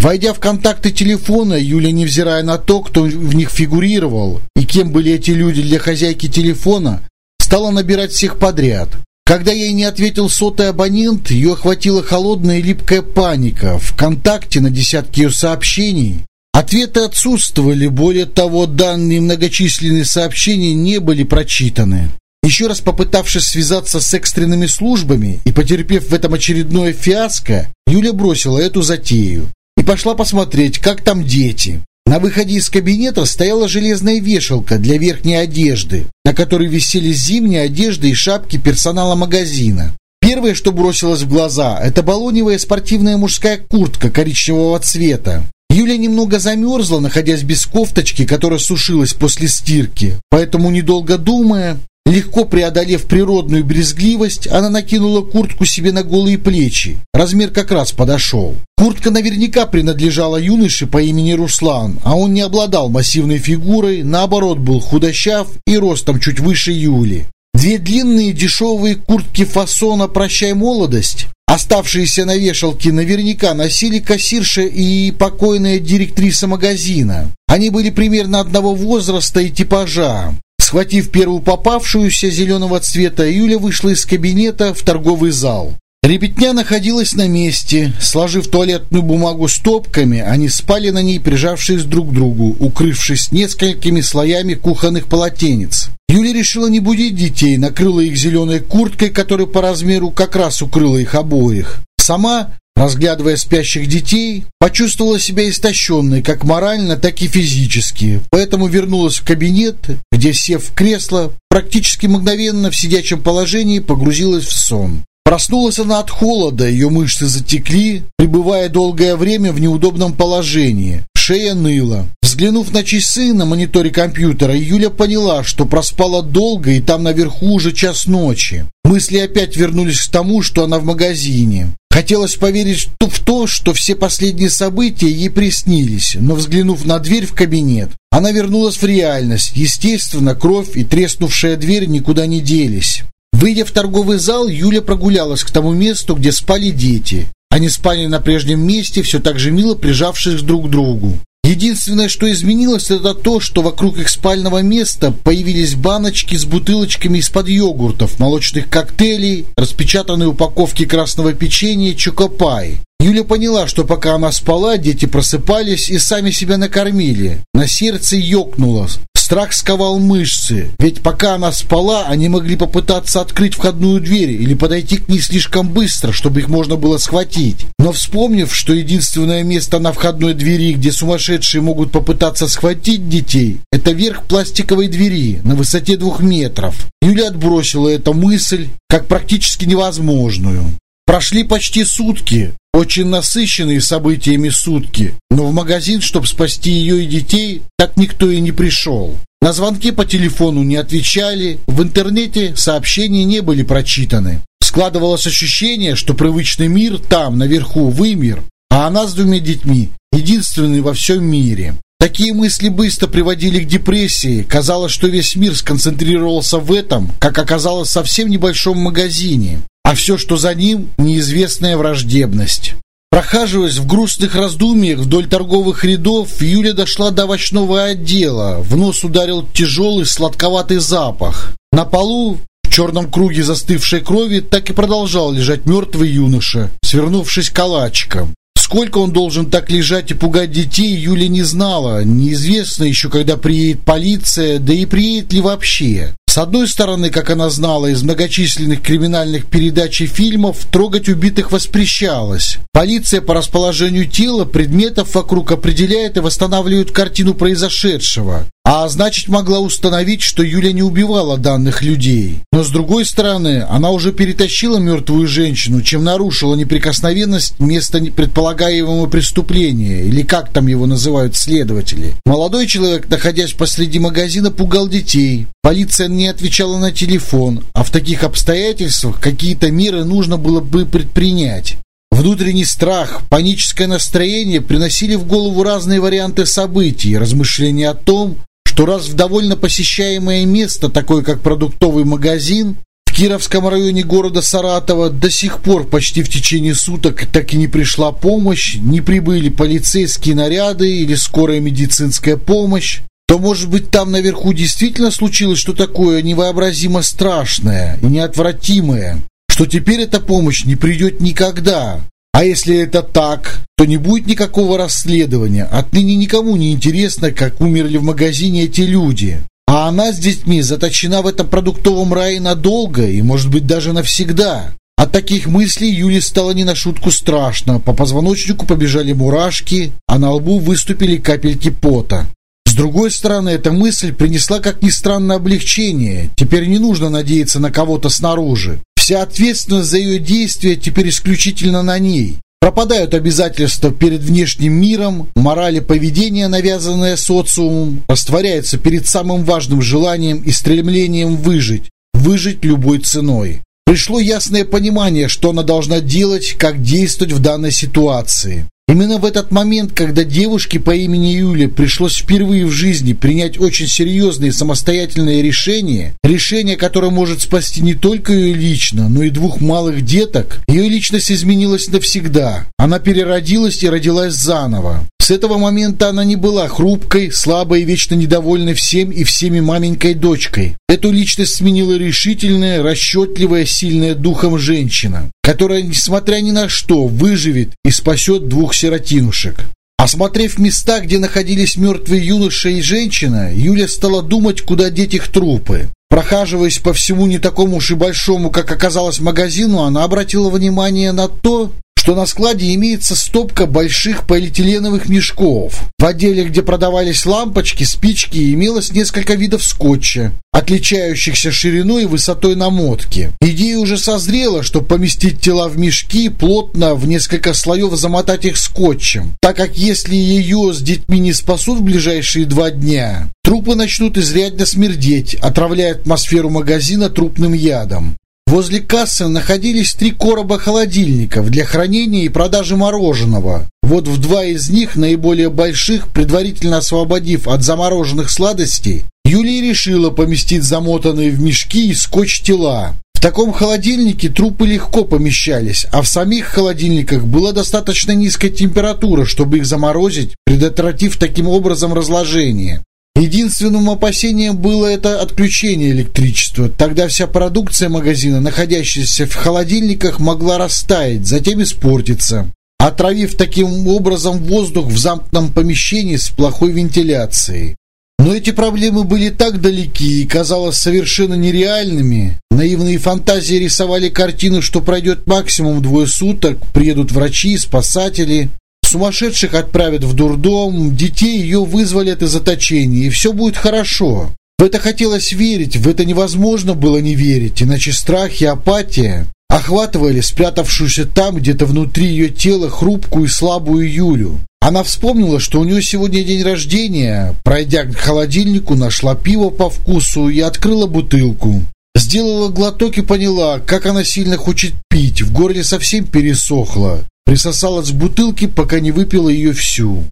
Войдя в контакты телефона, Юля, невзирая на то, кто в них фигурировал и кем были эти люди для хозяйки телефона, стала набирать всех подряд. Когда ей не ответил сотый абонент, ее охватила холодная и липкая паника. Вконтакте на десятки ее сообщений Ответы отсутствовали, более того, данные многочисленные сообщения не были прочитаны. Еще раз попытавшись связаться с экстренными службами и потерпев в этом очередное фиаско, Юля бросила эту затею и пошла посмотреть, как там дети. На выходе из кабинета стояла железная вешалка для верхней одежды, на которой висели зимние одежды и шапки персонала магазина. Первое, что бросилось в глаза, это баллоневая спортивная мужская куртка коричневого цвета. Юля немного замерзла, находясь без кофточки, которая сушилась после стирки, поэтому, недолго думая, Легко преодолев природную брезгливость, она накинула куртку себе на голые плечи. Размер как раз подошел. Куртка наверняка принадлежала юноше по имени Руслан, а он не обладал массивной фигурой, наоборот был худощав и ростом чуть выше Юли. Две длинные дешевые куртки фасона «Прощай молодость», оставшиеся на вешалке, наверняка носили кассирша и покойная директриса магазина. Они были примерно одного возраста и типажа. Схватив первую попавшуюся зеленого цвета, Юля вышла из кабинета в торговый зал. Ребятня находилась на месте. Сложив туалетную бумагу стопками, они спали на ней, прижавшись друг к другу, укрывшись несколькими слоями кухонных полотенец. Юля решила не будить детей, накрыла их зеленой курткой, которая по размеру как раз укрыла их обоих. Сама разглядывая спящих детей, почувствовала себя истощенной как морально, так и физически. Поэтому вернулась в кабинет, где, сев в кресло, практически мгновенно в сидячем положении погрузилась в сон. Проснулась она от холода, ее мышцы затекли, пребывая долгое время в неудобном положении. Шея ныла. Взглянув на часы на мониторе компьютера, Юля поняла, что проспала долго, и там наверху уже час ночи. Мысли опять вернулись к тому, что она в магазине. Хотелось поверить в то, что все последние события ей приснились, но взглянув на дверь в кабинет, она вернулась в реальность. Естественно, кровь и треснувшая дверь никуда не делись. Выйдя в торговый зал, Юля прогулялась к тому месту, где спали дети. Они спали на прежнем месте, все так же мило прижавшись друг к другу. Единственное, что изменилось, это то, что вокруг их спального места появились баночки с бутылочками из-под йогуртов, молочных коктейлей, распечатанные упаковки красного печенья Чокопай. Юля поняла, что пока она спала, дети просыпались и сами себя накормили. На сердце ёкнуло. Страх сковал мышцы, ведь пока она спала, они могли попытаться открыть входную дверь или подойти к ней слишком быстро, чтобы их можно было схватить. Но вспомнив, что единственное место на входной двери, где сумасшедшие могут попытаться схватить детей, это верх пластиковой двери на высоте двух метров, Юля отбросила эту мысль как практически невозможную. Прошли почти сутки, очень насыщенные событиями сутки, но в магазин, чтобы спасти ее и детей, так никто и не пришел. На звонки по телефону не отвечали, в интернете сообщения не были прочитаны. Складывалось ощущение, что привычный мир там, наверху, вымер, а она с двумя детьми единственный во всем мире. Такие мысли быстро приводили к депрессии. Казалось, что весь мир сконцентрировался в этом, как оказалось, совсем небольшом магазине а все, что за ним, неизвестная враждебность. Прохаживаясь в грустных раздумьях вдоль торговых рядов, Юля дошла до овощного отдела. В нос ударил тяжелый сладковатый запах. На полу, в черном круге застывшей крови, так и продолжал лежать мертвый юноша, свернувшись калачиком. Сколько он должен так лежать и пугать детей, Юля не знала. Неизвестно еще, когда приедет полиция, да и приедет ли вообще. С одной стороны, как она знала из многочисленных криминальных передач и фильмов, трогать убитых воспрещалось. Полиция по расположению тела, предметов вокруг определяет и восстанавливает картину произошедшего. А значит, могла установить, что Юля не убивала данных людей. Но с другой стороны, она уже перетащила мертвую женщину, чем нарушила неприкосновенность места предполагаемого преступления, или как там его называют следователи. Молодой человек, находясь посреди магазина, пугал детей. Полиция не отвечала на телефон, а в таких обстоятельствах какие-то меры нужно было бы предпринять. Внутренний страх, паническое настроение приносили в голову разные варианты событий, размышления о том, что раз в довольно посещаемое место, такое как продуктовый магазин, в Кировском районе города Саратова до сих пор почти в течение суток так и не пришла помощь, не прибыли полицейские наряды или скорая медицинская помощь, то, может быть, там наверху действительно случилось что такое невообразимо страшное и неотвратимое, что теперь эта помощь не придет никогда. А если это так, то не будет никакого расследования. Отныне никому не интересно, как умерли в магазине эти люди. А она с детьми заточена в этом продуктовом рае надолго и, может быть, даже навсегда. От таких мыслей Юле стало не на шутку страшно. По позвоночнику побежали мурашки, а на лбу выступили капельки пота. С другой стороны, эта мысль принесла, как ни странно, облегчение. Теперь не нужно надеяться на кого-то снаружи. Вся ответственность за ее действия теперь исключительно на ней. Пропадают обязательства перед внешним миром, мораль и поведение, навязанное социумом, растворяются перед самым важным желанием и стремлением выжить, выжить любой ценой. Пришло ясное понимание, что она должна делать, как действовать в данной ситуации. Именно в этот момент, когда девушке по имени Юля пришлось впервые в жизни принять очень серьезные самостоятельные решения, решение, которое может спасти не только ее лично, но и двух малых деток, ее личность изменилась навсегда. Она переродилась и родилась заново. С этого момента она не была хрупкой, слабой и вечно недовольной всем и всеми маменькой дочкой. Эту личность сменила решительная, расчетливая, сильная духом женщина, которая, несмотря ни на что, выживет и спасет двух сиротинушек. Осмотрев места, где находились мертвые юноша и женщина, Юля стала думать, куда деть их трупы. Прохаживаясь по всему не такому уж и большому, как оказалось, магазину, она обратила внимание на то, что на складе имеется стопка больших полиэтиленовых мешков. В отделе, где продавались лампочки, спички, имелось несколько видов скотча, отличающихся шириной и высотой намотки. Идея уже созрела, чтобы поместить тела в мешки, плотно в несколько слоев замотать их скотчем, так как если ее с детьми не спасут в ближайшие два дня, трупы начнут изрядно смердеть, отравляя атмосферу магазина трупным ядом. Возле кассы находились три короба холодильников для хранения и продажи мороженого. Вот в два из них, наиболее больших, предварительно освободив от замороженных сладостей, Юлия решила поместить замотанные в мешки и скотч тела. В таком холодильнике трупы легко помещались, а в самих холодильниках была достаточно низкая температура, чтобы их заморозить, предотвратив таким образом разложение. Единственным опасением было это отключение электричества. Тогда вся продукция магазина, находящаяся в холодильниках, могла растаять, затем испортиться, отравив таким образом воздух в замкнутом помещении с плохой вентиляцией. Но эти проблемы были так далеки и казалось совершенно нереальными. Наивные фантазии рисовали картину, что пройдет максимум двое суток, приедут врачи, спасатели, Сумасшедших отправят в дурдом, детей ее вызволят из заточения, и все будет хорошо. В это хотелось верить, в это невозможно было не верить, иначе страх и апатия охватывали спрятавшуюся там, где-то внутри ее тела, хрупкую и слабую Юлю. Она вспомнила, что у нее сегодня день рождения, пройдя к холодильнику, нашла пиво по вкусу и открыла бутылку. Сделала глоток и поняла, как она сильно хочет пить, в горле совсем пересохло присосалась к бутылке, пока не выпила ее всю.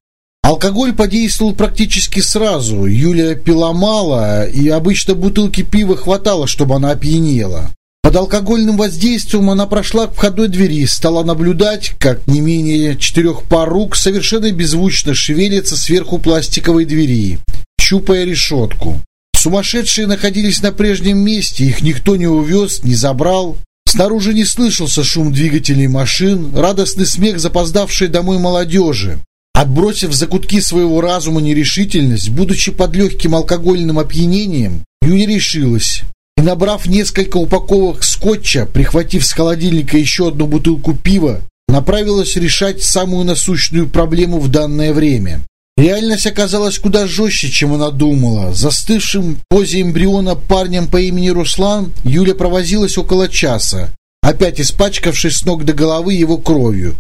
Алкоголь подействовал практически сразу. Юлия пила мало, и обычно бутылки пива хватало, чтобы она опьянела. Под алкогольным воздействием она прошла к входной двери, стала наблюдать, как не менее четырех пар рук совершенно беззвучно шевелятся сверху пластиковой двери, щупая решетку. Сумасшедшие находились на прежнем месте, их никто не увез, не забрал. Снаружи не слышался шум двигателей машин, радостный смех запоздавшей домой молодежи. Отбросив закутки своего разума нерешительность, будучи под легким алкогольным опьянением, Юля решилась. И, набрав несколько упаковок скотча, прихватив с холодильника еще одну бутылку пива, направилась решать самую насущную проблему в данное время. Реальность оказалась куда жестче, чем она думала. Застывшим в позе эмбриона парнем по имени Руслан Юля провозилась около часа, опять испачкавшись с ног до головы его кровью,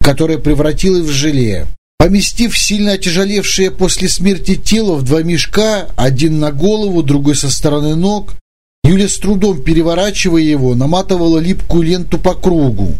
которая превратилась в желе. Поместив сильно отяжелевшее после смерти тело в два мешка, один на голову, другой со стороны ног, Юля с трудом переворачивая его, наматывала липкую ленту по кругу.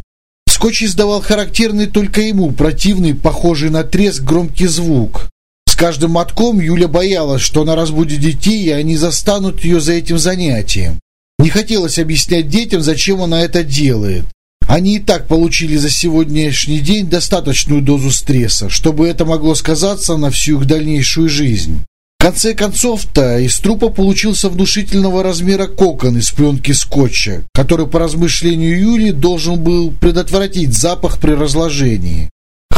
Скотч издавал характерный только ему, противный, похожий на треск, громкий звук. С каждым мотком Юля боялась, что она разбудит детей, и они застанут ее за этим занятием. Не хотелось объяснять детям, зачем она это делает. Они и так получили за сегодняшний день достаточную дозу стресса, чтобы это могло сказаться на всю их дальнейшую жизнь. Конце концов-то из трупа получился внушительного размера кокон из пленки скотча, который, по размышлению Юли, должен был предотвратить запах при разложении.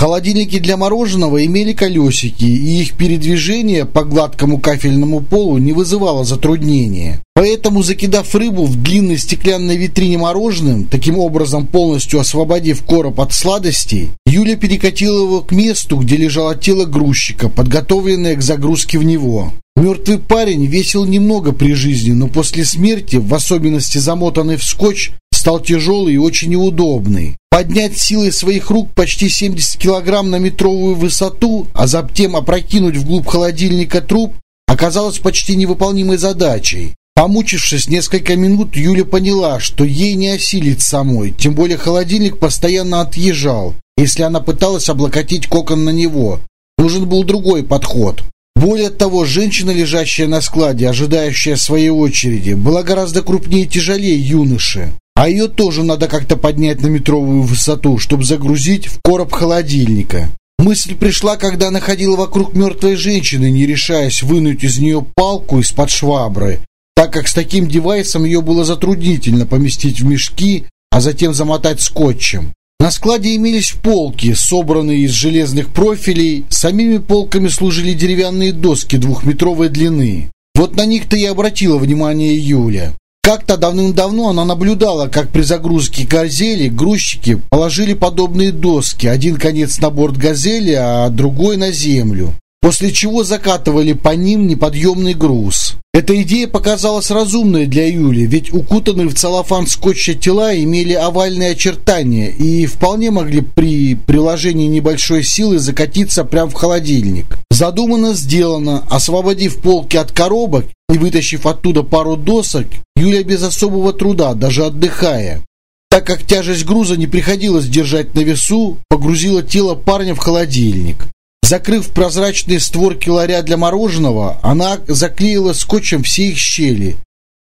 Холодильники для мороженого имели колесики, и их передвижение по гладкому кафельному полу не вызывало затруднения. Поэтому, закидав рыбу в длинной стеклянной витрине мороженым, таким образом полностью освободив короб от сладостей, Юля перекатила его к месту, где лежало тело грузчика, подготовленное к загрузке в него. Мертвый парень весил немного при жизни, но после смерти, в особенности замотанный в скотч, стал тяжелый и очень неудобный. Поднять силой своих рук почти 70 килограмм на метровую высоту, а затем опрокинуть вглубь холодильника труп, оказалось почти невыполнимой задачей. Помучившись несколько минут, Юля поняла, что ей не осилить самой, тем более холодильник постоянно отъезжал, если она пыталась облокотить кокон на него. Нужен был другой подход. Более того, женщина, лежащая на складе, ожидающая своей очереди, была гораздо крупнее и тяжелее юноши. А ее тоже надо как-то поднять на метровую высоту, чтобы загрузить в короб холодильника. Мысль пришла, когда она ходила вокруг мертвой женщины, не решаясь вынуть из нее палку из-под швабры, так как с таким девайсом ее было затруднительно поместить в мешки, а затем замотать скотчем. На складе имелись полки, собранные из железных профилей. Самими полками служили деревянные доски двухметровой длины. Вот на них-то и обратила внимание Юля. Как-то давным-давно она наблюдала, как при загрузке «Газели» грузчики положили подобные доски, один конец на борт «Газели», а другой на землю после чего закатывали по ним неподъемный груз. Эта идея показалась разумной для Юли, ведь укутанные в целлофан скотча тела имели овальные очертания и вполне могли при приложении небольшой силы закатиться прямо в холодильник. Задумано сделано. Освободив полки от коробок и вытащив оттуда пару досок, Юля без особого труда, даже отдыхая, так как тяжесть груза не приходилось держать на весу, погрузила тело парня в холодильник. Закрыв прозрачные створки ларя для мороженого, она заклеила скотчем все их щели,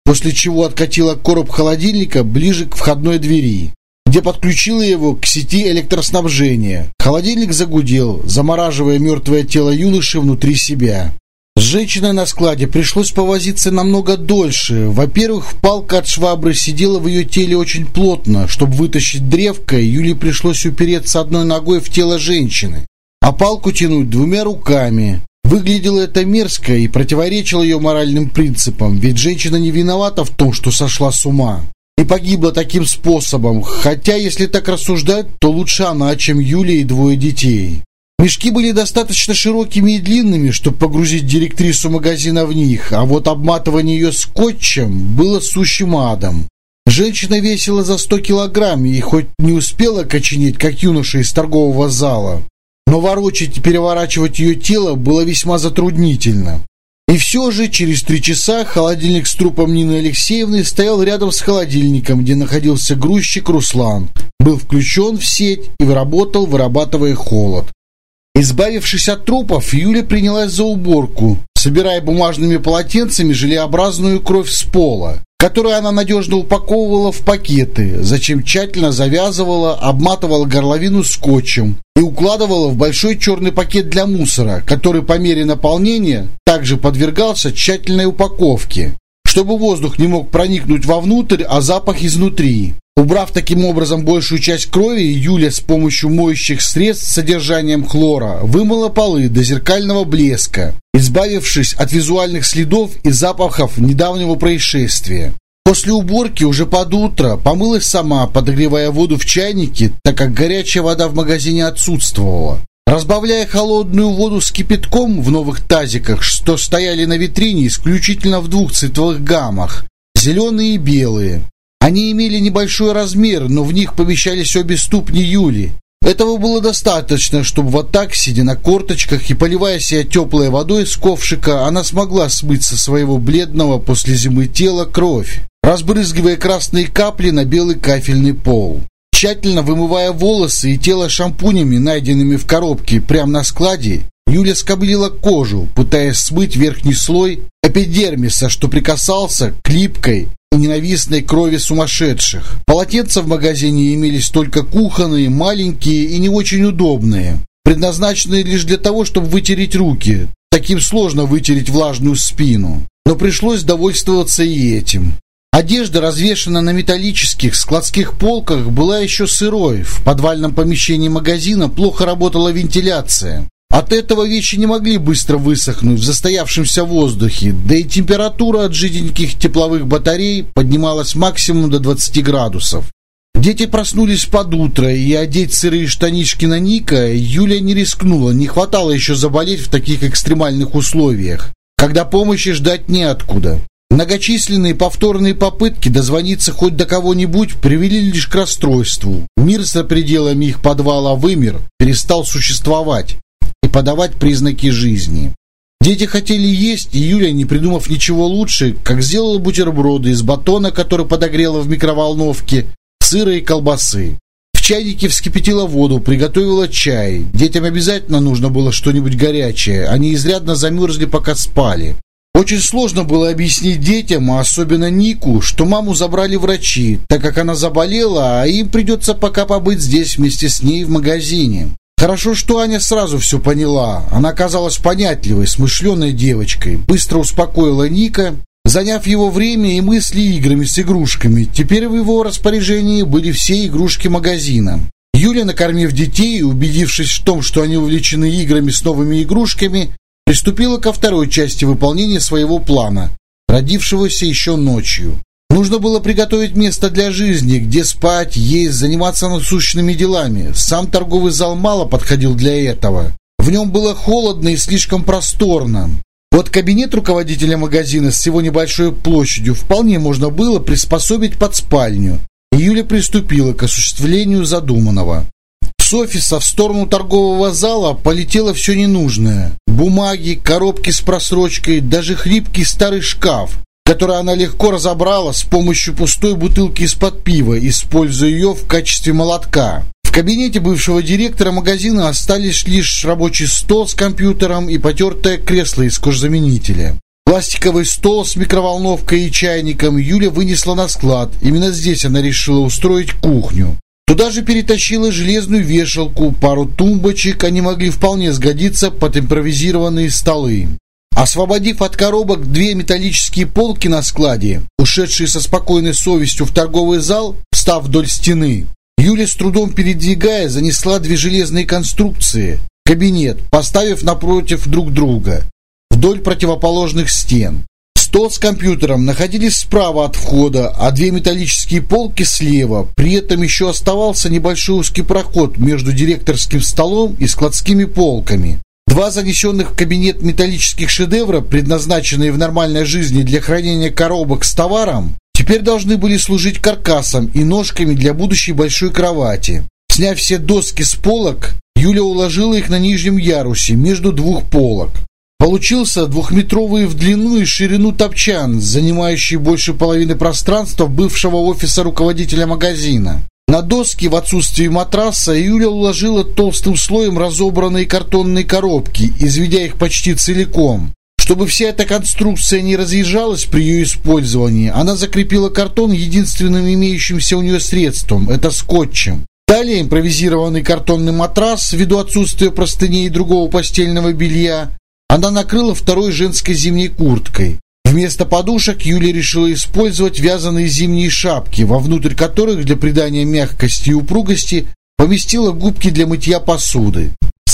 после чего откатила короб холодильника ближе к входной двери, где подключила его к сети электроснабжения. Холодильник загудел, замораживая мертвое тело юноши внутри себя. С женщиной на складе пришлось повозиться намного дольше. Во-первых, палка от швабры сидела в ее теле очень плотно. Чтобы вытащить древко, Юле пришлось упереться одной ногой в тело женщины а палку тянуть двумя руками. Выглядело это мерзко и противоречило ее моральным принципам, ведь женщина не виновата в том, что сошла с ума. И погибла таким способом, хотя, если так рассуждать, то лучше она, чем Юлия и двое детей. Мешки были достаточно широкими и длинными, чтобы погрузить директрису магазина в них, а вот обматывание ее скотчем было сущим адом. Женщина весила за 100 килограмм и хоть не успела коченеть, как юноша из торгового зала, но ворочать и переворачивать ее тело было весьма затруднительно. И все же через три часа холодильник с трупом Нины Алексеевны стоял рядом с холодильником, где находился грузчик Руслан. Был включен в сеть и работал, вырабатывая холод. Избавившись от трупов, Юля принялась за уборку, собирая бумажными полотенцами желеобразную кровь с пола которую она надежно упаковывала в пакеты, зачем тщательно завязывала, обматывала горловину скотчем и укладывала в большой черный пакет для мусора, который по мере наполнения также подвергался тщательной упаковке, чтобы воздух не мог проникнуть вовнутрь, а запах изнутри. Убрав таким образом большую часть крови, Юля с помощью моющих средств с содержанием хлора вымыла полы до зеркального блеска, избавившись от визуальных следов и запахов недавнего происшествия. После уборки уже под утро помылась сама, подогревая воду в чайнике, так как горячая вода в магазине отсутствовала. Разбавляя холодную воду с кипятком в новых тазиках, что стояли на витрине исключительно в двух цветовых гаммах – зеленые и белые. Они имели небольшой размер, но в них помещались обе ступни Юли. Этого было достаточно, чтобы вот так, сидя на корточках и поливая себя теплой водой с ковшика, она смогла смыть со своего бледного после зимы тела кровь, разбрызгивая красные капли на белый кафельный пол. Тщательно вымывая волосы и тело шампунями, найденными в коробке прямо на складе, Юля скоблила кожу, пытаясь смыть верхний слой эпидермиса, что прикасался к липкой ненавистной крови сумасшедших. Полотенца в магазине имелись только кухонные, маленькие и не очень удобные, предназначенные лишь для того, чтобы вытереть руки. Таким сложно вытереть влажную спину. Но пришлось довольствоваться и этим. Одежда, развешанная на металлических складских полках, была еще сырой. В подвальном помещении магазина плохо работала вентиляция. От этого вещи не могли быстро высохнуть в застоявшемся воздухе, да и температура от жиденьких тепловых батарей поднималась максимум до 20 градусов. Дети проснулись под утро, и одеть сырые штанишки на Ника Юля не рискнула, не хватало еще заболеть в таких экстремальных условиях, когда помощи ждать неоткуда. Многочисленные повторные попытки дозвониться хоть до кого-нибудь привели лишь к расстройству. Мир за пределами их подвала вымер, перестал существовать и подавать признаки жизни. Дети хотели есть, и Юля, не придумав ничего лучше, как сделала бутерброды из батона, который подогрела в микроволновке, сыра и колбасы. В чайнике вскипятила воду, приготовила чай. Детям обязательно нужно было что-нибудь горячее. Они изрядно замерзли, пока спали. Очень сложно было объяснить детям, а особенно Нику, что маму забрали врачи, так как она заболела, а им придется пока побыть здесь вместе с ней в магазине. Хорошо, что Аня сразу все поняла. Она казалась понятливой, смышленой девочкой. Быстро успокоила Ника, заняв его время и мысли играми с игрушками. Теперь в его распоряжении были все игрушки магазина. Юля, накормив детей и убедившись в том, что они увлечены играми с новыми игрушками, приступила ко второй части выполнения своего плана, родившегося еще ночью. Нужно было приготовить место для жизни, где спать, есть, заниматься насущными делами. Сам торговый зал мало подходил для этого. В нем было холодно и слишком просторно. Вот кабинет руководителя магазина с его небольшой площадью вполне можно было приспособить под спальню. Юля приступила к осуществлению задуманного. С офиса в сторону торгового зала полетело все ненужное. Бумаги, коробки с просрочкой, даже хлипкий старый шкаф, который она легко разобрала с помощью пустой бутылки из-под пива, используя ее в качестве молотка. В кабинете бывшего директора магазина остались лишь рабочий стол с компьютером и потертое кресло из кожзаменителя. Пластиковый стол с микроволновкой и чайником Юля вынесла на склад. Именно здесь она решила устроить кухню. Туда же перетащила железную вешалку, пару тумбочек, они могли вполне сгодиться под импровизированные столы. Освободив от коробок две металлические полки на складе, ушедшие со спокойной совестью в торговый зал, встав вдоль стены, Юля с трудом передвигая занесла две железные конструкции кабинет, поставив напротив друг друга, вдоль противоположных стен. Стол с компьютером находились справа от входа, а две металлические полки слева. При этом еще оставался небольшой узкий проход между директорским столом и складскими полками. Два занесенных в кабинет металлических шедевра, предназначенные в нормальной жизни для хранения коробок с товаром, теперь должны были служить каркасом и ножками для будущей большой кровати. Сняв все доски с полок, Юля уложила их на нижнем ярусе между двух полок. Получился двухметровый в длину и ширину топчан, занимающий больше половины пространства бывшего офиса руководителя магазина. На доски в отсутствии матраса Юля уложила толстым слоем разобранные картонные коробки, изведя их почти целиком. Чтобы вся эта конструкция не разъезжалась при ее использовании, она закрепила картон единственным имеющимся у нее средством – это скотчем. Далее импровизированный картонный матрас, ввиду отсутствия простыней и другого постельного белья, она накрыла второй женской зимней курткой. Вместо подушек Юля решила использовать вязаные зимние шапки, вовнутрь которых для придания мягкости и упругости поместила губки для мытья посуды.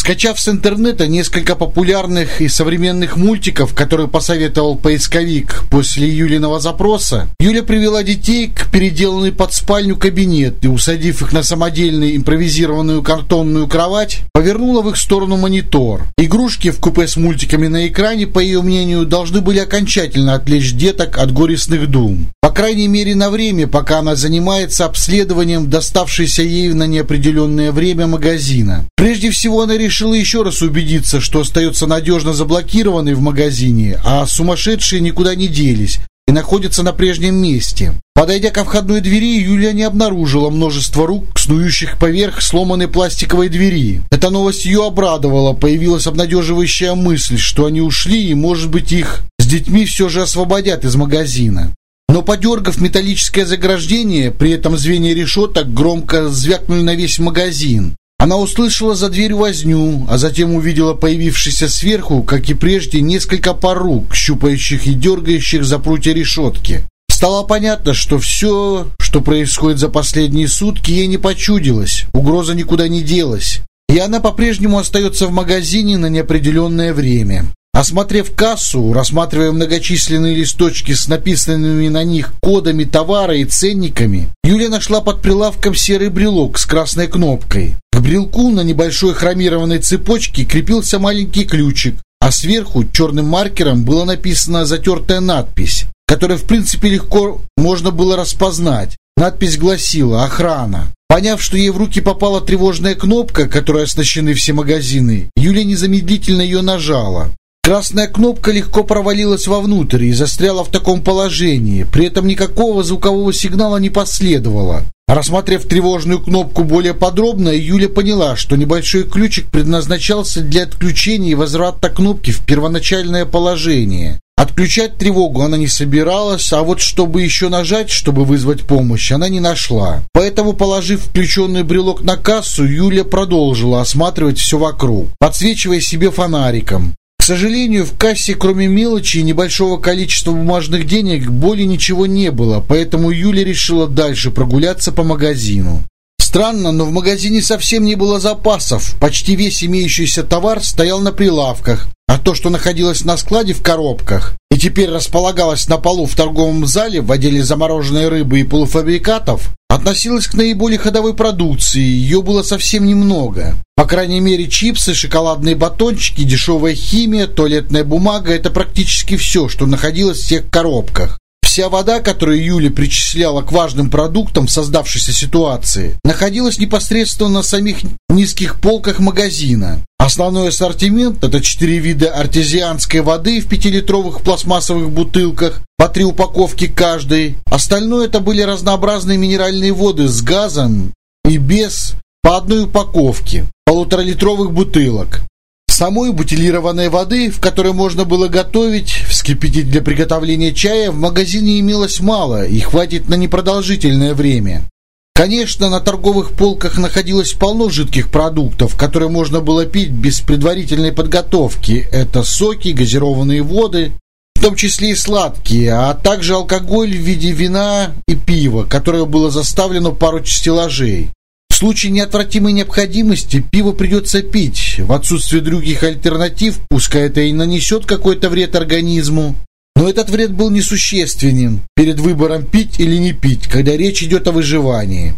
Скачав с интернета несколько популярных и современных мультиков, которые посоветовал поисковик после Юлиного запроса, Юля привела детей к переделанной под спальню кабинет и, усадив их на самодельную импровизированную картонную кровать, повернула в их сторону монитор. Игрушки в купе с мультиками на экране, по ее мнению, должны были окончательно отвлечь деток от горестных дум. По крайней мере на время, пока она занимается обследованием доставшейся ей на неопределенное время магазина. Прежде всего она решила решила еще раз убедиться, что остается надежно заблокированный в магазине, а сумасшедшие никуда не делись и находятся на прежнем месте. Подойдя ко входной двери, Юлия не обнаружила множество рук, снующих поверх сломанной пластиковой двери. Эта новость ее обрадовала, появилась обнадеживающая мысль, что они ушли и, может быть, их с детьми все же освободят из магазина. Но подергав металлическое заграждение, при этом звенья решеток громко звякнули на весь магазин. Она услышала за дверь возню, а затем увидела появившийся сверху, как и прежде, несколько пар рук, щупающих и дергающих за прутья решетки. Стало понятно, что все, что происходит за последние сутки, ей не почудилось, угроза никуда не делась. И она по-прежнему остается в магазине на неопределенное время. Осмотрев кассу, рассматривая многочисленные листочки с написанными на них кодами товара и ценниками, Юля нашла под прилавком серый брелок с красной кнопкой. К брелку на небольшой хромированной цепочке крепился маленький ключик, а сверху черным маркером была написана затертая надпись, которую в принципе легко можно было распознать. Надпись гласила «Охрана». Поняв, что ей в руки попала тревожная кнопка, которой оснащены все магазины, Юля незамедлительно ее нажала. Красная кнопка легко провалилась вовнутрь и застряла в таком положении. При этом никакого звукового сигнала не последовало. Рассмотрев тревожную кнопку более подробно, Юля поняла, что небольшой ключик предназначался для отключения и возврата кнопки в первоначальное положение. Отключать тревогу она не собиралась, а вот чтобы еще нажать, чтобы вызвать помощь, она не нашла. Поэтому, положив включенный брелок на кассу, Юля продолжила осматривать все вокруг, подсвечивая себе фонариком. Сожалению, в кассе, кроме мелочи и небольшого количества бумажных денег, более ничего не было, поэтому Юля решила дальше прогуляться по магазину. Странно, но в магазине совсем не было запасов. Почти весь имеющийся товар стоял на прилавках, а то, что находилось на складе в коробках и теперь располагалось на полу в торговом зале в отделе замороженной рыбы и полуфабрикатов, относилось к наиболее ходовой продукции, ее было совсем немного. По крайней мере, чипсы, шоколадные батончики, дешевая химия, туалетная бумага – это практически все, что находилось в тех коробках. Вся вода, которую Юля причисляла к важным продуктам в создавшейся ситуации, находилась непосредственно на самих низких полках магазина. Основной ассортимент – это четыре вида артезианской воды в пятилитровых пластмассовых бутылках, по три упаковки каждой. Остальное это были разнообразные минеральные воды с газом и без по одной упаковке полуторалитровых бутылок. Самой бутилированной воды, в которой можно было готовить, вскипятить для приготовления чая, в магазине имелось мало и хватит на непродолжительное время. Конечно, на торговых полках находилось полно жидких продуктов, которые можно было пить без предварительной подготовки. Это соки, газированные воды, в том числе и сладкие, а также алкоголь в виде вина и пива, которое было заставлено пару стеллажей. В случае неотвратимой необходимости пиво придется пить. В отсутствие других альтернатив, пускай это и нанесет какой-то вред организму. Но этот вред был несущественен перед выбором пить или не пить, когда речь идет о выживании.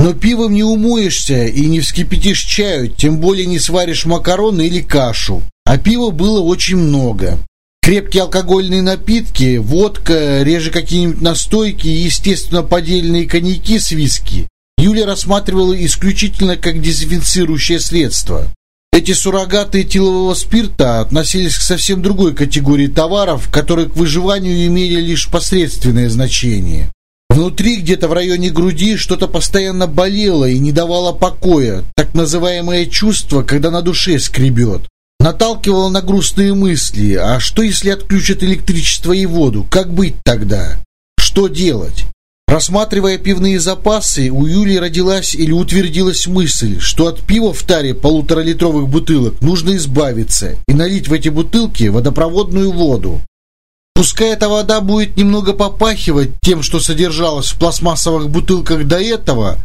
Но пивом не умоешься и не вскипятишь чаю, тем более не сваришь макароны или кашу. А пива было очень много. Крепкие алкогольные напитки, водка, реже какие-нибудь настойки и, естественно, поддельные коньяки с виски Юля рассматривала исключительно как дезинфицирующее средство. Эти суррогаты этилового спирта относились к совсем другой категории товаров, которые к выживанию имели лишь посредственное значение. Внутри, где-то в районе груди, что-то постоянно болело и не давало покоя, так называемое чувство, когда на душе скребет. Наталкивало на грустные мысли, а что если отключат электричество и воду, как быть тогда? Что делать? Рассматривая пивные запасы, у Юли родилась или утвердилась мысль, что от пива в таре полуторалитровых бутылок нужно избавиться и налить в эти бутылки водопроводную воду. Пускай эта вода будет немного попахивать тем, что содержалось в пластмассовых бутылках до этого,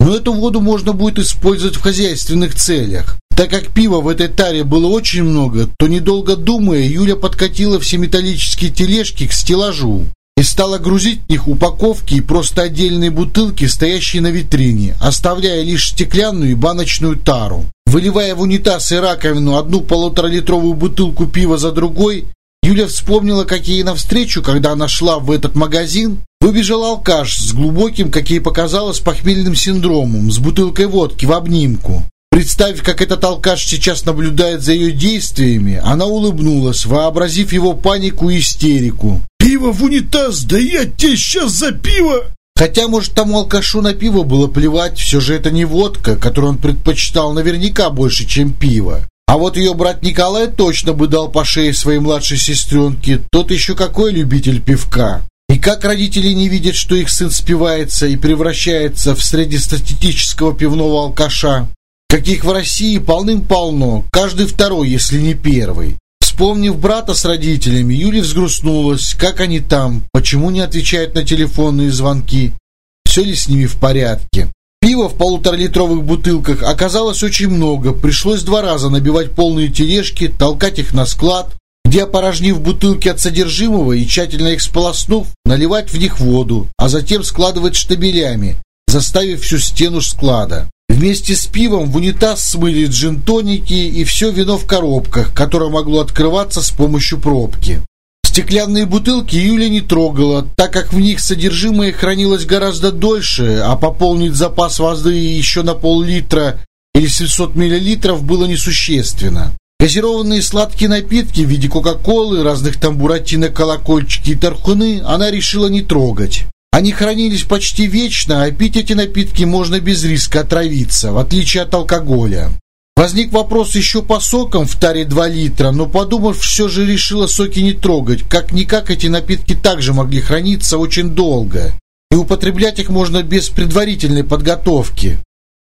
но эту воду можно будет использовать в хозяйственных целях. Так как пива в этой таре было очень много, то недолго думая, Юля подкатила все металлические тележки к стеллажу и стала грузить в них упаковки и просто отдельные бутылки, стоящие на витрине, оставляя лишь стеклянную и баночную тару. Выливая в унитаз и раковину одну полуторалитровую бутылку пива за другой, Юля вспомнила, как ей навстречу, когда она шла в этот магазин, выбежал алкаш с глубоким, как ей показалось, похмельным синдромом, с бутылкой водки в обнимку. Представив, как этот алкаш сейчас наблюдает за ее действиями, она улыбнулась, вообразив его панику и истерику. «Пиво в унитаз! Да я тебе сейчас за пиво!» Хотя, может, тому алкашу на пиво было плевать, все же это не водка, которую он предпочитал наверняка больше, чем пиво. А вот ее брат Николай точно бы дал по шее своей младшей сестренке, тот еще какой любитель пивка. И как родители не видят, что их сын спивается и превращается в среднестатистического пивного алкаша? Каких в России полным-полно, каждый второй, если не первый. Вспомнив брата с родителями, Юля взгрустнулась, как они там, почему не отвечают на телефонные звонки, все ли с ними в порядке. Пива в полуторалитровых бутылках оказалось очень много, пришлось два раза набивать полные тележки, толкать их на склад, где, опорожнив бутылки от содержимого и тщательно их сполоснув, наливать в них воду, а затем складывать штабелями, заставив всю стену склада. Вместе с пивом в унитаз смыли джин-тоники и все вино в коробках, которое могло открываться с помощью пробки. Стеклянные бутылки Юля не трогала, так как в них содержимое хранилось гораздо дольше, а пополнить запас воды еще на пол-литра или 700 миллилитров было несущественно. Газированные сладкие напитки в виде кока-колы, разных там буратино, колокольчики и тархуны она решила не трогать. Они хранились почти вечно, а пить эти напитки можно без риска отравиться, в отличие от алкоголя. Возник вопрос еще по сокам в таре 2 литра, но подумав, все же решила соки не трогать. Как-никак эти напитки также могли храниться очень долго. И употреблять их можно без предварительной подготовки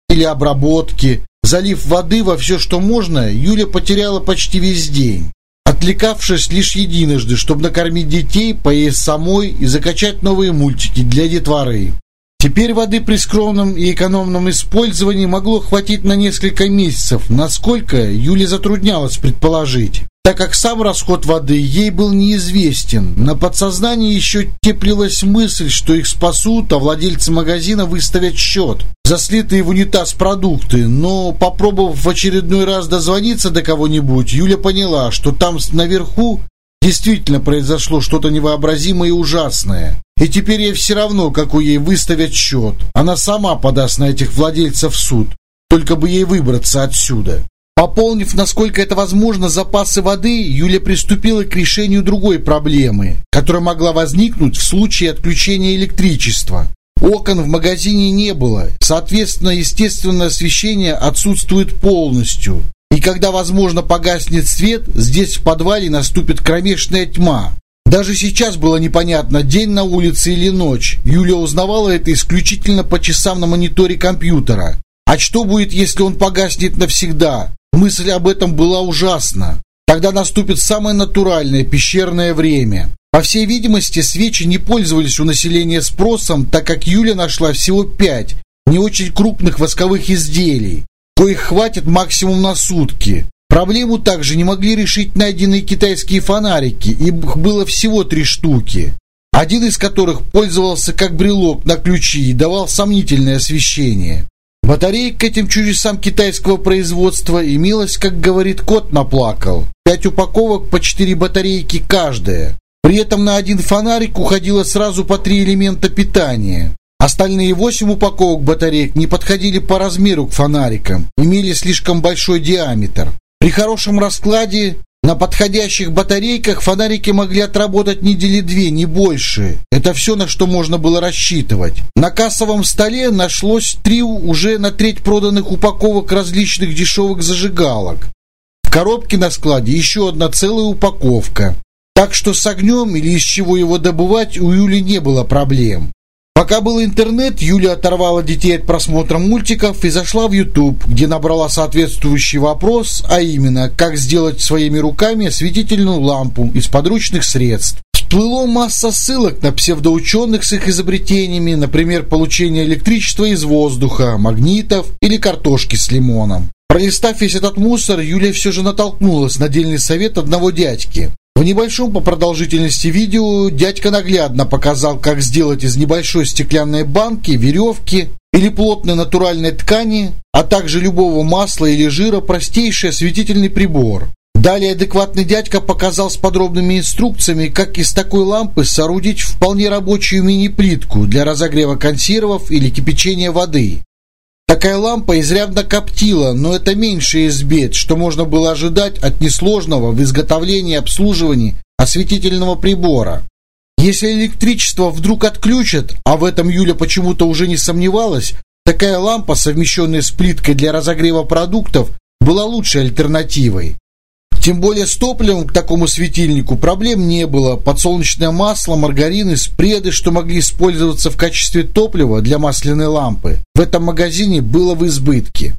или обработки. Залив воды во все, что можно, Юля потеряла почти весь день отвлекавшись лишь единожды, чтобы накормить детей, поесть самой и закачать новые мультики для детворы. Теперь воды при скромном и экономном использовании могло хватить на несколько месяцев, насколько Юле затруднялось предположить так как сам расход воды ей был неизвестен. На подсознании еще теплилась мысль, что их спасут, а владельцы магазина выставят счет за слитые в унитаз продукты, но, попробовав в очередной раз дозвониться до кого-нибудь, Юля поняла, что там наверху действительно произошло что-то невообразимое и ужасное. И теперь ей все равно, какой ей выставят счет. Она сама подаст на этих владельцев в суд. Только бы ей выбраться отсюда. Пополнив, насколько это возможно, запасы воды, Юля приступила к решению другой проблемы, которая могла возникнуть в случае отключения электричества. Окон в магазине не было, соответственно, естественное освещение отсутствует полностью. И когда, возможно, погаснет свет, здесь в подвале наступит кромешная тьма. Даже сейчас было непонятно, день на улице или ночь. Юля узнавала это исключительно по часам на мониторе компьютера. А что будет, если он погаснет навсегда? Мысль об этом была ужасна. Тогда наступит самое натуральное пещерное время. По всей видимости, свечи не пользовались у населения спросом, так как Юля нашла всего пять не очень крупных восковых изделий, коих хватит максимум на сутки. Проблему также не могли решить найденные китайские фонарики, их было всего три штуки, один из которых пользовался как брелок на ключи и давал сомнительное освещение. Батареек к этим чудесам китайского производства имелось, как говорит кот наплакал. Пять упаковок по четыре батарейки каждая. При этом на один фонарик уходило сразу по три элемента питания. Остальные восемь упаковок батареек не подходили по размеру к фонарикам, имели слишком большой диаметр. При хорошем раскладе на подходящих батарейках фонарики могли отработать недели две, не больше. Это все, на что можно было рассчитывать. На кассовом столе нашлось три уже на треть проданных упаковок различных дешевых зажигалок. В коробке на складе еще одна целая упаковка. Так что с огнем или из чего его добывать у Юли не было проблем. Пока был интернет, Юля оторвала детей от просмотра мультиков и зашла в YouTube, где набрала соответствующий вопрос, а именно, как сделать своими руками осветительную лампу из подручных средств. Всплыло масса ссылок на псевдоученых с их изобретениями, например, получение электричества из воздуха, магнитов или картошки с лимоном. Пролистав весь этот мусор, Юлия все же натолкнулась на дельный совет одного дядьки. В небольшом по продолжительности видео дядька наглядно показал, как сделать из небольшой стеклянной банки, веревки или плотной натуральной ткани, а также любого масла или жира простейший осветительный прибор. Далее адекватный дядька показал с подробными инструкциями, как из такой лампы соорудить вполне рабочую мини-плитку для разогрева консервов или кипячения воды. Такая лампа изрядно коптила, но это меньше из бед, что можно было ожидать от несложного в изготовлении и обслуживании осветительного прибора. Если электричество вдруг отключат, а в этом Юля почему-то уже не сомневалась, такая лампа, совмещенная с плиткой для разогрева продуктов, была лучшей альтернативой. Тем более с топливом к такому светильнику проблем не было. Подсолнечное масло, маргарин и спреды, что могли использоваться в качестве топлива для масляной лампы, в этом магазине было в избытке.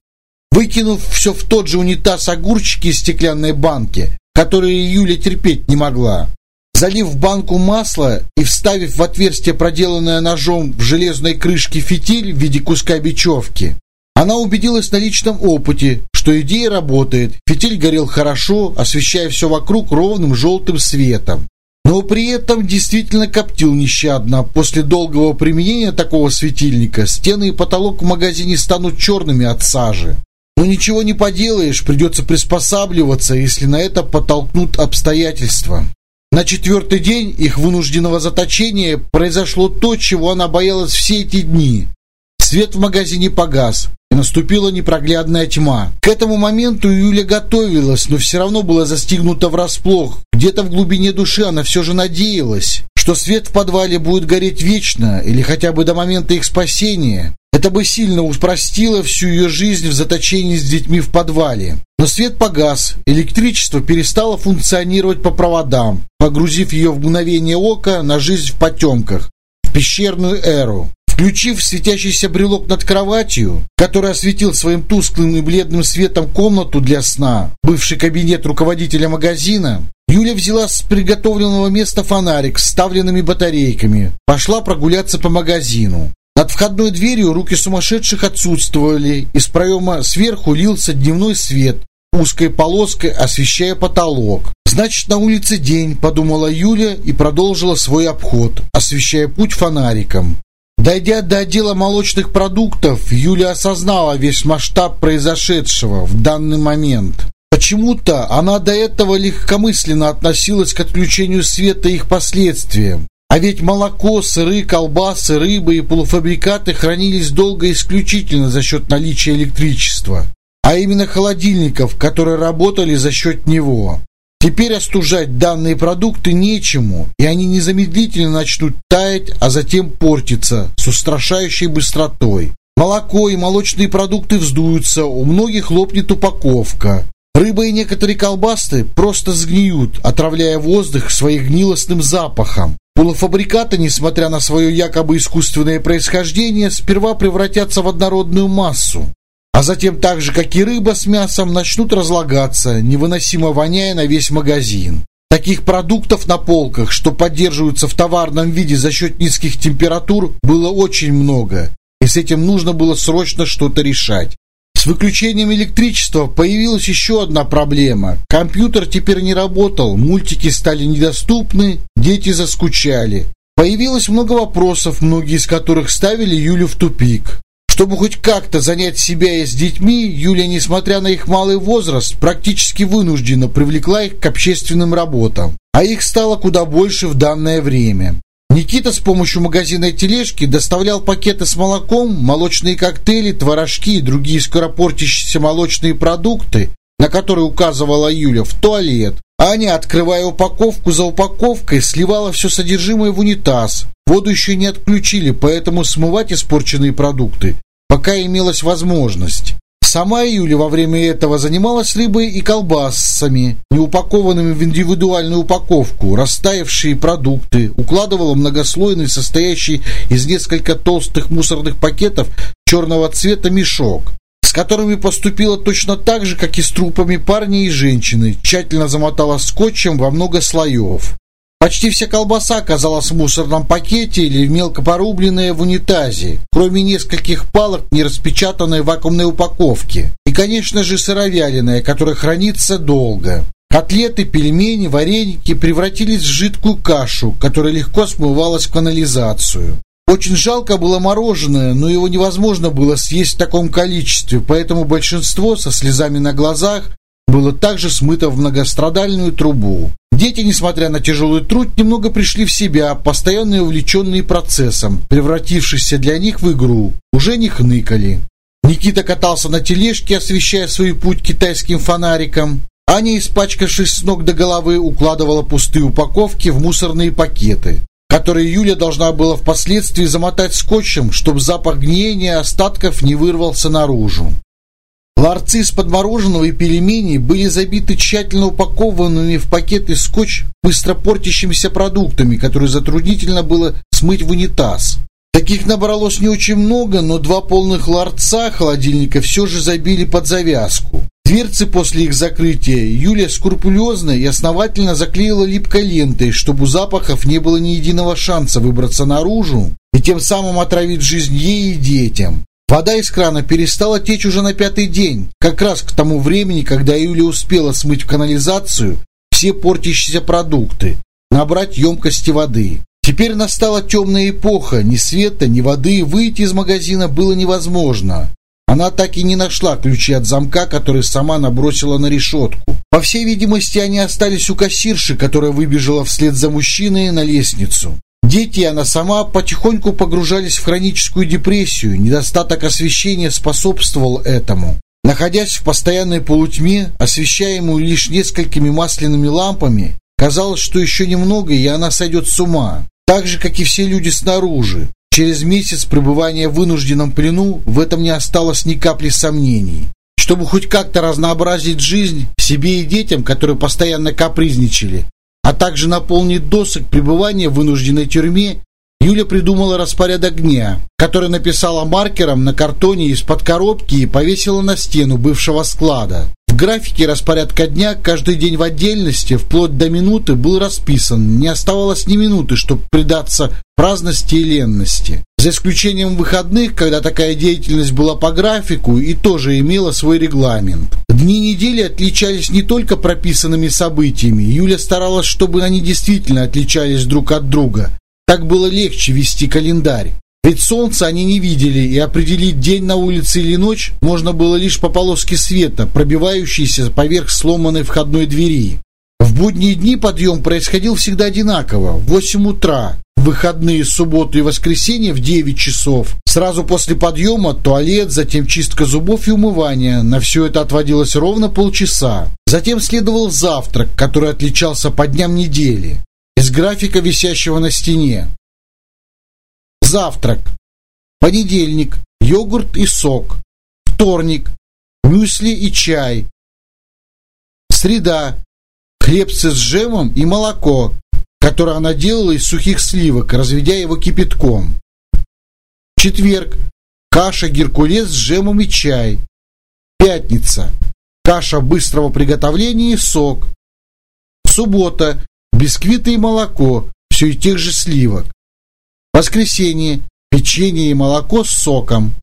Выкинув все в тот же унитаз огурчики из стеклянной банки, которые Юля терпеть не могла, залив в банку масла и вставив в отверстие, проделанное ножом в железной крышке фитиль в виде куска бечевки, она убедилась на личном опыте, что идея работает. Фитиль горел хорошо, освещая все вокруг ровным желтым светом. Но при этом действительно коптил нещадно. После долгого применения такого светильника стены и потолок в магазине станут черными от сажи. Но ничего не поделаешь, придется приспосабливаться, если на это подтолкнут обстоятельства. На четвертый день их вынужденного заточения произошло то, чего она боялась все эти дни. Свет в магазине погас и наступила непроглядная тьма. К этому моменту Юля готовилась, но все равно была застигнута врасплох. Где-то в глубине души она все же надеялась, что свет в подвале будет гореть вечно или хотя бы до момента их спасения. Это бы сильно упростило всю ее жизнь в заточении с детьми в подвале. Но свет погас, электричество перестало функционировать по проводам, погрузив ее в мгновение ока на жизнь в потемках, в пещерную эру. Включив светящийся брелок над кроватью, который осветил своим тусклым и бледным светом комнату для сна, бывший кабинет руководителя магазина, Юля взяла с приготовленного места фонарик с вставленными батарейками, пошла прогуляться по магазину. Над входной дверью руки сумасшедших отсутствовали, из проема сверху лился дневной свет, узкой полоской освещая потолок. «Значит, на улице день», — подумала Юля и продолжила свой обход, освещая путь фонариком. Дойдя до отдела молочных продуктов, Юля осознала весь масштаб произошедшего в данный момент. Почему-то она до этого легкомысленно относилась к отключению света и их последствиям. А ведь молоко, сыры, колбасы, рыба и полуфабрикаты хранились долго исключительно за счет наличия электричества. А именно холодильников, которые работали за счет него. Теперь остужать данные продукты нечему, и они незамедлительно начнут таять, а затем портиться с устрашающей быстротой. Молоко и молочные продукты вздуются, у многих лопнет упаковка. Рыба и некоторые колбасы просто сгниют, отравляя воздух своим гнилостным запахом. Полуфабрикаты, несмотря на свое якобы искусственное происхождение, сперва превратятся в однородную массу а затем так же, как и рыба с мясом, начнут разлагаться, невыносимо воняя на весь магазин. Таких продуктов на полках, что поддерживаются в товарном виде за счет низких температур, было очень много, и с этим нужно было срочно что-то решать. С выключением электричества появилась еще одна проблема. Компьютер теперь не работал, мультики стали недоступны, дети заскучали. Появилось много вопросов, многие из которых ставили Юлю в тупик. Чтобы хоть как-то занять себя и с детьми, Юля, несмотря на их малый возраст, практически вынуждена привлекла их к общественным работам. А их стало куда больше в данное время. Никита с помощью магазинной тележки доставлял пакеты с молоком, молочные коктейли, творожки и другие скоропортящиеся молочные продукты, на которые указывала Юля, в туалет. Аня, открывая упаковку за упаковкой, сливала все содержимое в унитаз. Воду еще не отключили, поэтому смывать испорченные продукты пока имелась возможность. Сама Юля во время этого занималась рыбой и колбасами, не упакованными в индивидуальную упаковку, растаявшие продукты, укладывала многослойный, состоящий из нескольких толстых мусорных пакетов черного цвета мешок, с которыми поступила точно так же, как и с трупами парня и женщины, тщательно замотала скотчем во много слоев. Почти вся колбаса оказалась в мусорном пакете или мелко порубленная в унитазе, кроме нескольких палок не распечатанной вакуумной упаковке. И, конечно же, сыровяленая, которая хранится долго. Котлеты, пельмени, вареники превратились в жидкую кашу, которая легко смывалась в канализацию. Очень жалко было мороженое, но его невозможно было съесть в таком количестве, поэтому большинство со слезами на глазах было также смыто в многострадальную трубу. Дети, несмотря на тяжелый труд, немного пришли в себя, постоянно увлеченные процессом, превратившийся для них в игру. Уже не хныкали. Никита катался на тележке, освещая свой путь китайским фонариком. Аня, испачкавшись с ног до головы, укладывала пустые упаковки в мусорные пакеты, которые Юля должна была впоследствии замотать скотчем, чтобы запах гниения остатков не вырвался наружу. Ларцы с подмороженного и пельменей были забиты тщательно упакованными в пакеты скотч быстро портящимися продуктами, которые затруднительно было смыть в унитаз. Таких набралось не очень много, но два полных ларца холодильника все же забили под завязку. Дверцы после их закрытия Юлия скрупулезно и основательно заклеила липкой лентой, чтобы у запахов не было ни единого шанса выбраться наружу и тем самым отравить жизнь ей и детям. Вода из крана перестала течь уже на пятый день, как раз к тому времени, когда Юля успела смыть в канализацию все портящиеся продукты, набрать емкости воды. Теперь настала темная эпоха, ни света, ни воды, выйти из магазина было невозможно. Она так и не нашла ключи от замка, который сама набросила на решетку. По всей видимости, они остались у кассирши, которая выбежала вслед за мужчиной на лестницу. Дети и она сама потихоньку погружались в хроническую депрессию. Недостаток освещения способствовал этому. Находясь в постоянной полутьме, освещаемую лишь несколькими масляными лампами, казалось, что еще немного, и она сойдет с ума. Так же, как и все люди снаружи. Через месяц пребывания в вынужденном плену в этом не осталось ни капли сомнений. Чтобы хоть как-то разнообразить жизнь себе и детям, которые постоянно капризничали, а также наполнить досок пребывания в вынужденной тюрьме, Юля придумала распорядок дня, который написала маркером на картоне из-под коробки и повесила на стену бывшего склада. В графике распорядка дня каждый день в отдельности, вплоть до минуты, был расписан. Не оставалось ни минуты, чтобы предаться праздности и ленности. За исключением выходных, когда такая деятельность была по графику и тоже имела свой регламент. Дни недели отличались не только прописанными событиями. Юля старалась, чтобы они действительно отличались друг от друга. Так было легче вести календарь. Ведь солнца они не видели, и определить день на улице или ночь можно было лишь по полоске света, пробивающейся поверх сломанной входной двери. В будние дни подъем происходил всегда одинаково, в 8 утра, в выходные, субботу и воскресенье в 9 часов. Сразу после подъема туалет, затем чистка зубов и умывание. На все это отводилось ровно полчаса. Затем следовал завтрак, который отличался по дням недели. Из графика, висящего на стене. Завтрак. Понедельник. Йогурт и сок. Вторник. Мюсли и чай. Среда. Хлебцы с джемом и молоко, которое она делала из сухих сливок, разведя его кипятком. Четверг. Каша геркулес с джемом и чай. Пятница. Каша быстрого приготовления и сок. Суббота. Бисквиты и молоко, все из тех же сливок. Воскресенье. Печенье и молоко с соком.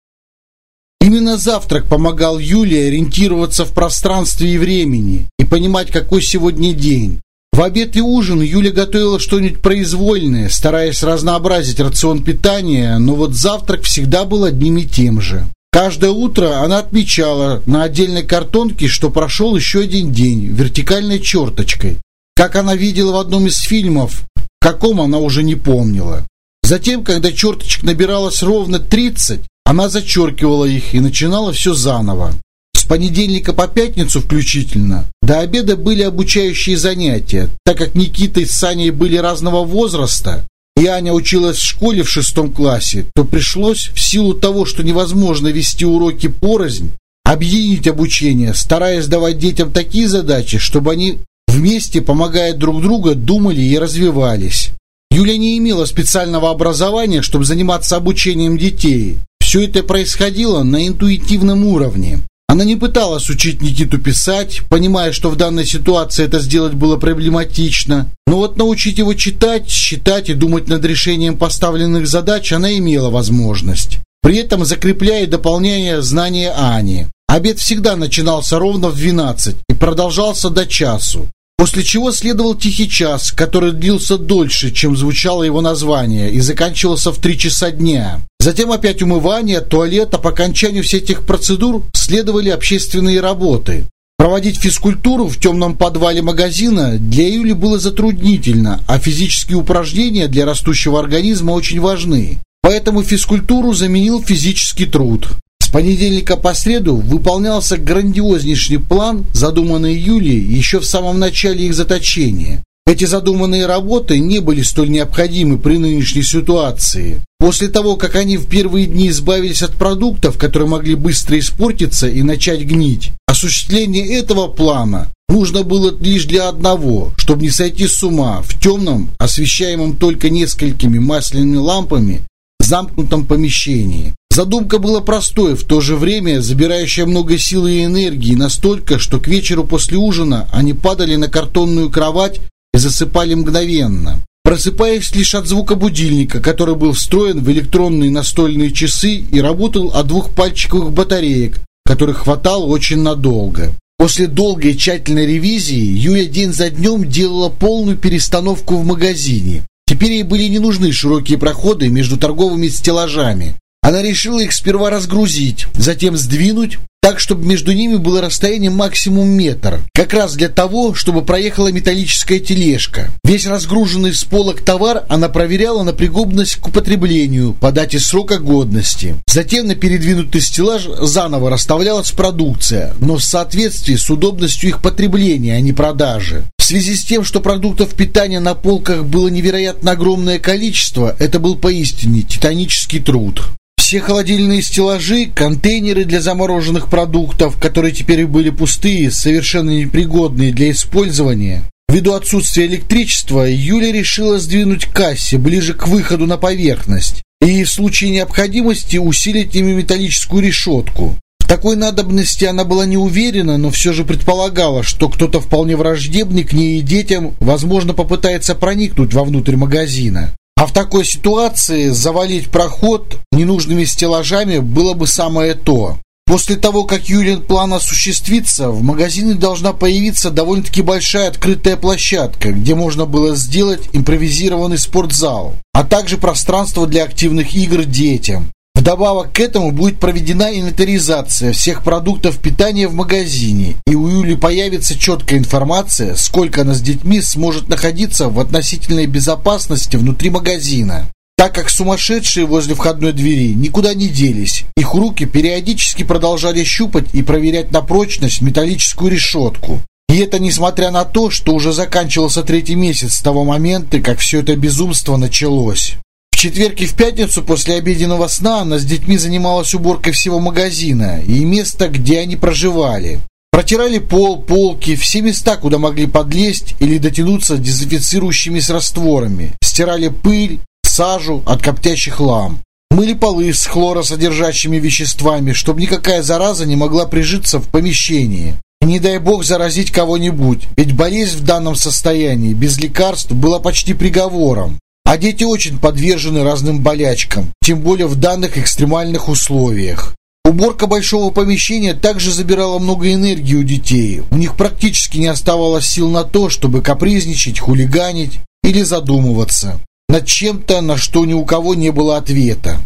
Именно завтрак помогал Юле ориентироваться в пространстве и времени и понимать, какой сегодня день. В обед и ужин Юля готовила что-нибудь произвольное, стараясь разнообразить рацион питания, но вот завтрак всегда был одним и тем же. Каждое утро она отмечала на отдельной картонке, что прошел еще один день, вертикальной черточкой. Как она видела в одном из фильмов, в каком она уже не помнила. Затем, когда черточек набиралось ровно 30, она зачеркивала их и начинала все заново. С понедельника по пятницу включительно до обеда были обучающие занятия, так как Никита и Саня были разного возраста, и Аня училась в школе в шестом классе, то пришлось, в силу того, что невозможно вести уроки порознь, объединить обучение, стараясь давать детям такие задачи, чтобы они вместе, помогая друг другу, думали и развивались. Юля не имела специального образования, чтобы заниматься обучением детей. Все это происходило на интуитивном уровне. Она не пыталась учить Никиту писать, понимая, что в данной ситуации это сделать было проблематично. Но вот научить его читать, считать и думать над решением поставленных задач она имела возможность. При этом закрепляя и дополняя знания Ани. Обед всегда начинался ровно в 12 и продолжался до часу. После чего следовал тихий час, который длился дольше, чем звучало его название, и заканчивался в три часа дня. Затем опять умывание, туалет, а по окончанию всех этих процедур следовали общественные работы. Проводить физкультуру в темном подвале магазина для Юли было затруднительно, а физические упражнения для растущего организма очень важны. Поэтому физкультуру заменил физический труд. С понедельника по среду выполнялся грандиознейший план, задуманный Юлией еще в самом начале их заточения. Эти задуманные работы не были столь необходимы при нынешней ситуации. После того, как они в первые дни избавились от продуктов, которые могли быстро испортиться и начать гнить, осуществление этого плана нужно было лишь для одного, чтобы не сойти с ума в темном, освещаемом только несколькими масляными лампами, замкнутом помещении. Задумка была простой, в то же время забирающая много силы и энергии, настолько, что к вечеру после ужина они падали на картонную кровать и засыпали мгновенно. Просыпаясь лишь от звука будильника, который был встроен в электронные настольные часы и работал от двух пальчиковых батареек, которых хватало очень надолго. После долгой тщательной ревизии Юля день за днем делала полную перестановку в магазине. Теперь ей были не нужны широкие проходы между торговыми стеллажами. Она решила их сперва разгрузить, затем сдвинуть, так, чтобы между ними было расстояние максимум метр. Как раз для того, чтобы проехала металлическая тележка. Весь разгруженный с полок товар она проверяла на пригодность к употреблению по дате срока годности. Затем на передвинутый стеллаж заново расставлялась продукция, но в соответствии с удобностью их потребления, а не продажи. В связи с тем, что продуктов питания на полках было невероятно огромное количество, это был поистине титанический труд. Все холодильные стеллажи, контейнеры для замороженных продуктов, которые теперь были пустые, совершенно непригодные для использования, Ввиду отсутствия электричества, Юля решила сдвинуть кассе ближе к выходу на поверхность и в случае необходимости усилить ими металлическую решетку. В такой надобности она была не уверена, но все же предполагала, что кто-то вполне враждебный к ней и детям, возможно, попытается проникнуть вовнутрь магазина. А в такой ситуации завалить проход ненужными стеллажами было бы самое то. После того, как Юлин план осуществится, в магазине должна появиться довольно-таки большая открытая площадка, где можно было сделать импровизированный спортзал, а также пространство для активных игр детям. Вдобавок к этому будет проведена инвентаризация всех продуктов питания в магазине, и у Юли появится четкая информация, сколько она с детьми сможет находиться в относительной безопасности внутри магазина так как сумасшедшие возле входной двери никуда не делись. Их руки периодически продолжали щупать и проверять на прочность металлическую решетку. И это несмотря на то, что уже заканчивался третий месяц с того момента, как все это безумство началось. Четверг и в пятницу после обеденного сна она с детьми занималась уборкой всего магазина и места, где они проживали. Протирали пол, полки, все места, куда могли подлезть или дотянуться дезинфицирующими с растворами. Стирали пыль, сажу от коптящих лам. Мыли полы с хлоросодержащими веществами, чтобы никакая зараза не могла прижиться в помещении. И не дай бог заразить кого-нибудь, ведь болезнь в данном состоянии без лекарств была почти приговором. А дети очень подвержены разным болячкам, тем более в данных экстремальных условиях. Уборка большого помещения также забирала много энергии у детей. У них практически не оставалось сил на то, чтобы капризничать, хулиганить или задумываться над чем-то, на что ни у кого не было ответа.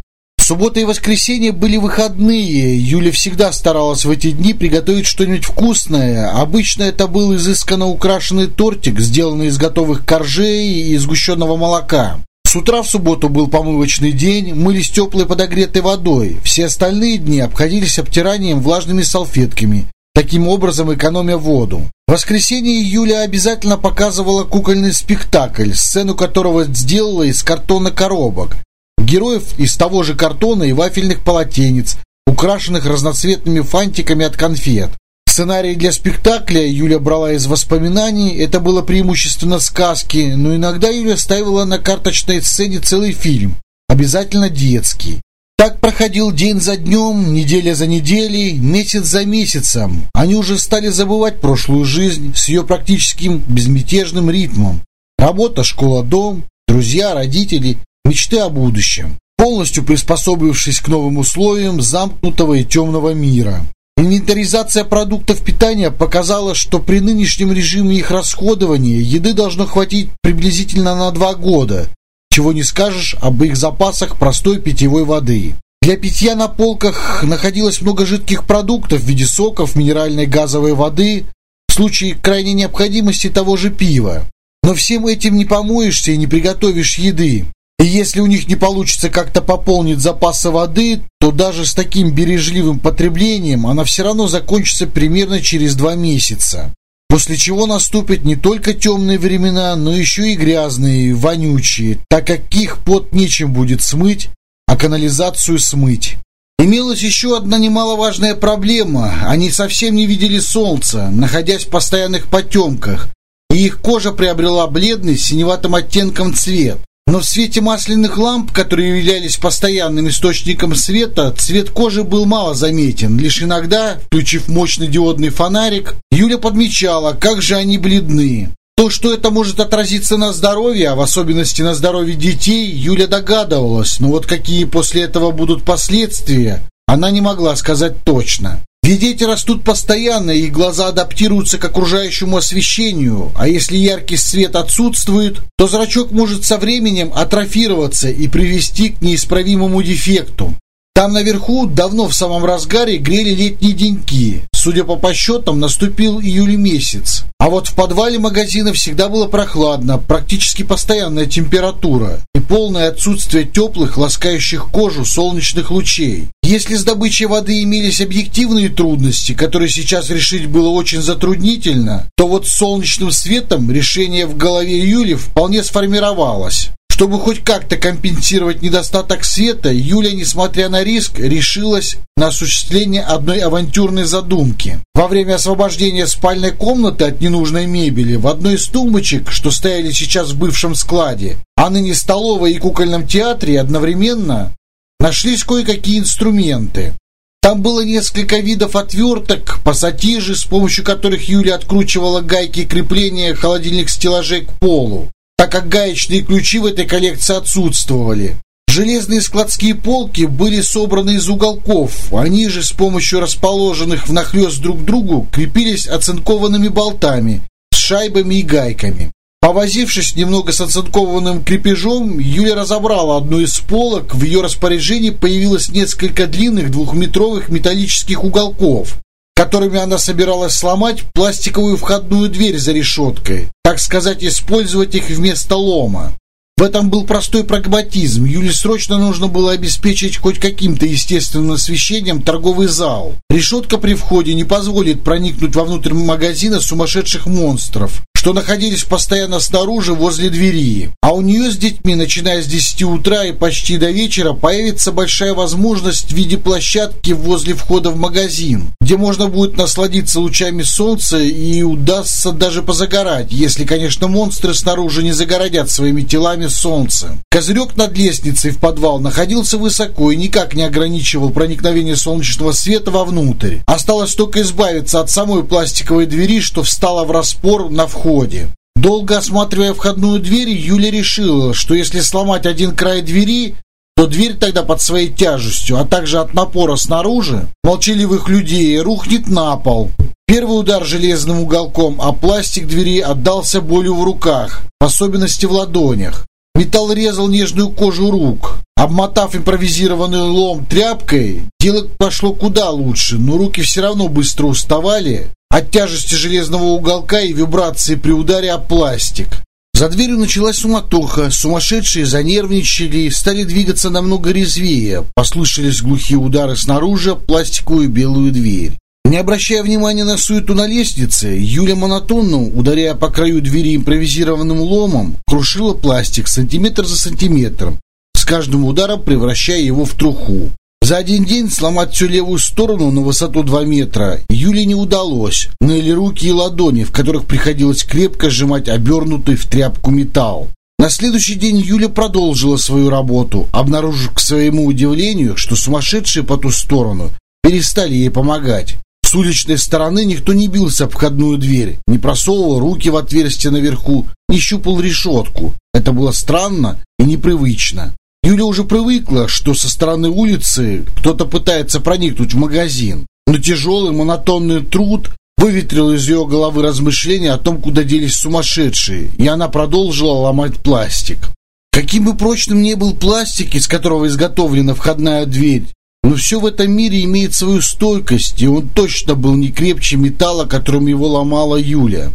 Суббота и воскресенье были выходные. Юля всегда старалась в эти дни приготовить что-нибудь вкусное. Обычно это был изысканно украшенный тортик, сделанный из готовых коржей и сгущенного молока. С утра в субботу был помывочный день, мылись теплой подогретой водой. Все остальные дни обходились обтиранием влажными салфетками, таким образом экономя воду. В воскресенье Юля обязательно показывала кукольный спектакль, сцену которого сделала из картонных коробок. Героев из того же картона и вафельных полотенец, украшенных разноцветными фантиками от конфет. Сценарий для спектакля Юля брала из воспоминаний, это было преимущественно сказки, но иногда Юля ставила на карточной сцене целый фильм, обязательно детский. Так проходил день за днем, неделя за неделей, месяц за месяцем. Они уже стали забывать прошлую жизнь с ее практическим безмятежным ритмом. Работа, школа, дом, друзья, родители, мечты о будущем. Полностью приспособившись к новым условиям замкнутого и темного мира. Инвентаризация продуктов питания показала, что при нынешнем режиме их расходования еды должно хватить приблизительно на два года, чего не скажешь об их запасах простой питьевой воды. Для питья на полках находилось много жидких продуктов в виде соков, минеральной газовой воды, в случае крайней необходимости того же пива. Но всем этим не помоешься и не приготовишь еды. И если у них не получится как-то пополнить запасы воды, то даже с таким бережливым потреблением она все равно закончится примерно через два месяца. После чего наступят не только темные времена, но еще и грязные, вонючие, так как их пот нечем будет смыть, а канализацию смыть. Имелась еще одна немаловажная проблема. Они совсем не видели солнца, находясь в постоянных потемках, и их кожа приобрела бледный синеватым оттенком цвет. Но в свете масляных ламп, которые являлись постоянным источником света, цвет кожи был мало заметен. Лишь иногда, включив мощный диодный фонарик, Юля подмечала, как же они бледны. То, что это может отразиться на здоровье, а в особенности на здоровье детей, Юля догадывалась, но вот какие после этого будут последствия, она не могла сказать точно. Ведь дети растут постоянно, и глаза адаптируются к окружающему освещению, а если яркий свет отсутствует, то зрачок может со временем атрофироваться и привести к неисправимому дефекту. Там наверху давно в самом разгаре грели летние деньки. Судя по подсчетам, наступил июль месяц. А вот в подвале магазина всегда было прохладно, практически постоянная температура и полное отсутствие теплых, ласкающих кожу солнечных лучей. Если с добычей воды имелись объективные трудности, которые сейчас решить было очень затруднительно, то вот с солнечным светом решение в голове Юли вполне сформировалось. Чтобы хоть как-то компенсировать недостаток света, Юля, несмотря на риск, решилась на осуществление одной авантюрной задумки. Во время освобождения спальной комнаты от ненужной мебели в одной из тумбочек, что стояли сейчас в бывшем складе, а ныне столовой и кукольном театре одновременно нашлись кое-какие инструменты. Там было несколько видов отверток, пассатижи, с помощью которых Юля откручивала гайки крепления холодильных стеллажей к полу, так как гаечные ключи в этой коллекции отсутствовали. Железные складские полки были собраны из уголков, они же с помощью расположенных внахлёст друг к другу крепились оцинкованными болтами с шайбами и гайками. Повозившись немного с оцинкованным крепежом, Юля разобрала одну из полок. В ее распоряжении появилось несколько длинных двухметровых металлических уголков, которыми она собиралась сломать пластиковую входную дверь за решеткой, так сказать, использовать их вместо лома. В этом был простой прагматизм. Юле срочно нужно было обеспечить хоть каким-то естественным освещением торговый зал. Решетка при входе не позволит проникнуть вовнутрь магазина сумасшедших монстров что находились постоянно снаружи возле двери. А у нее с детьми, начиная с 10 утра и почти до вечера, появится большая возможность в виде площадки возле входа в магазин, где можно будет насладиться лучами солнца и удастся даже позагорать, если, конечно, монстры снаружи не загородят своими телами солнце. Козырек над лестницей в подвал находился высоко и никак не ограничивал проникновение солнечного света вовнутрь. Осталось только избавиться от самой пластиковой двери, что встала в распор на вход входе. Долго осматривая входную дверь, Юля решила, что если сломать один край двери, то дверь тогда под своей тяжестью, а также от напора снаружи, молчаливых людей, рухнет на пол. Первый удар железным уголком, а пластик двери отдался болью в руках, в особенности в ладонях. Металл резал нежную кожу рук. Обмотав импровизированный лом тряпкой, дело пошло куда лучше, но руки все равно быстро уставали, от тяжести железного уголка и вибрации при ударе о пластик. За дверью началась суматоха, сумасшедшие занервничали стали двигаться намного резвее. Послышались глухие удары снаружи пластиковую белую дверь. Не обращая внимания на суету на лестнице, Юля монотонно, ударяя по краю двери импровизированным ломом, крушила пластик сантиметр за сантиметром, с каждым ударом превращая его в труху. За один день сломать всю левую сторону на высоту 2 метра Юле не удалось. Ныли руки и ладони, в которых приходилось крепко сжимать обернутый в тряпку металл. На следующий день Юля продолжила свою работу, обнаружив к своему удивлению, что сумасшедшие по ту сторону перестали ей помогать. С уличной стороны никто не бился об входную дверь, не просовывал руки в отверстие наверху, не щупал решетку. Это было странно и непривычно. Юля уже привыкла, что со стороны улицы кто-то пытается проникнуть в магазин. Но тяжелый монотонный труд выветрил из ее головы размышления о том, куда делись сумасшедшие, и она продолжила ломать пластик. Каким бы прочным ни был пластик, из которого изготовлена входная дверь, но все в этом мире имеет свою стойкость, и он точно был не крепче металла, которым его ломала Юля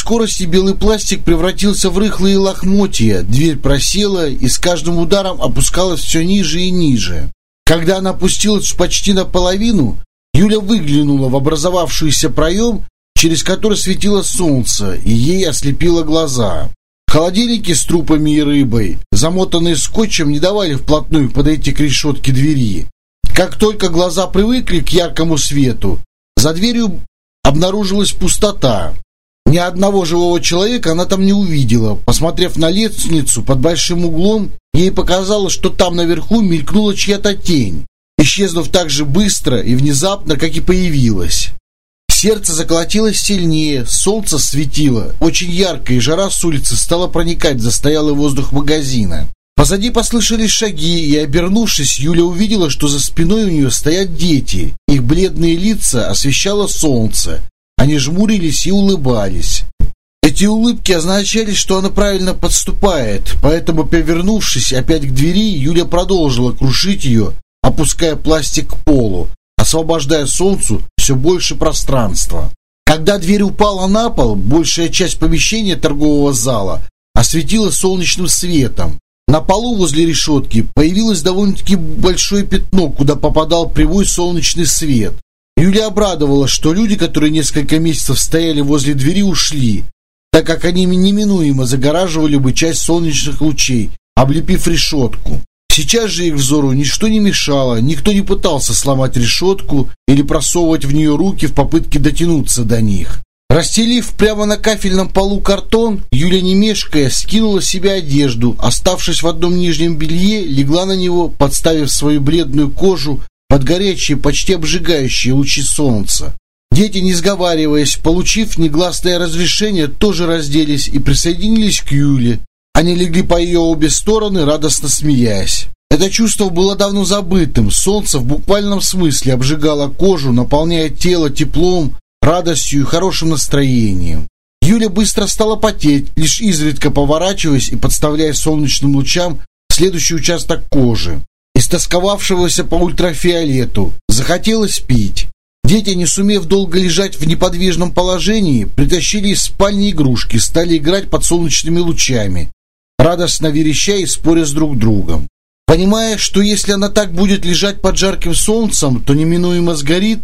скорости белый пластик превратился в рыхлые лохмотья, дверь просела и с каждым ударом опускалась все ниже и ниже. Когда она опустилась почти наполовину, Юля выглянула в образовавшийся проем, через который светило солнце, и ей ослепило глаза. Холодильники с трупами и рыбой, замотанные скотчем, не давали вплотную подойти к решетке двери. Как только глаза привыкли к яркому свету, за дверью обнаружилась пустота. Ни одного живого человека она там не увидела. Посмотрев на лестницу под большим углом, ей показалось, что там наверху мелькнула чья-то тень, исчезнув так же быстро и внезапно, как и появилась. Сердце заколотилось сильнее, солнце светило очень ярко, и жара с улицы стала проникать в застоялый воздух магазина. Позади послышались шаги, и, обернувшись, Юля увидела, что за спиной у нее стоят дети. Их бледные лица освещало солнце, они жмурились и улыбались. Эти улыбки означали, что она правильно подступает, поэтому, повернувшись опять к двери, Юля продолжила крушить ее, опуская пластик к полу, освобождая солнцу все больше пространства. Когда дверь упала на пол, большая часть помещения торгового зала осветила солнечным светом. На полу возле решетки появилось довольно-таки большое пятно, куда попадал прямой солнечный свет. Юля обрадовала, что люди, которые несколько месяцев стояли возле двери, ушли, так как они неминуемо загораживали бы часть солнечных лучей облепив решетку. Сейчас же их взору ничто не мешало, никто не пытался сломать решетку или просовывать в нее руки в попытке дотянуться до них. Расстелив прямо на кафельном полу картон, Юля, не мешкая, скинула себе одежду, оставшись в одном нижнем белье, легла на него, подставив свою бледную кожу под горячие, почти обжигающие лучи солнца. Дети, не сговариваясь, получив негласное разрешение, тоже разделись и присоединились к Юле. Они легли по ее обе стороны, радостно смеясь. Это чувство было давно забытым. Солнце в буквальном смысле обжигало кожу, наполняя тело теплом, радостью и хорошим настроением. Юля быстро стала потеть, лишь изредка поворачиваясь и подставляя солнечным лучам следующий участок кожи, истосковавшегося по ультрафиолету. Захотелось пить. Дети, не сумев долго лежать в неподвижном положении, притащили из спальни игрушки, стали играть под солнечными лучами, радостно вереща и споря с друг другом. Понимая, что если она так будет лежать под жарким солнцем, то неминуемо сгорит,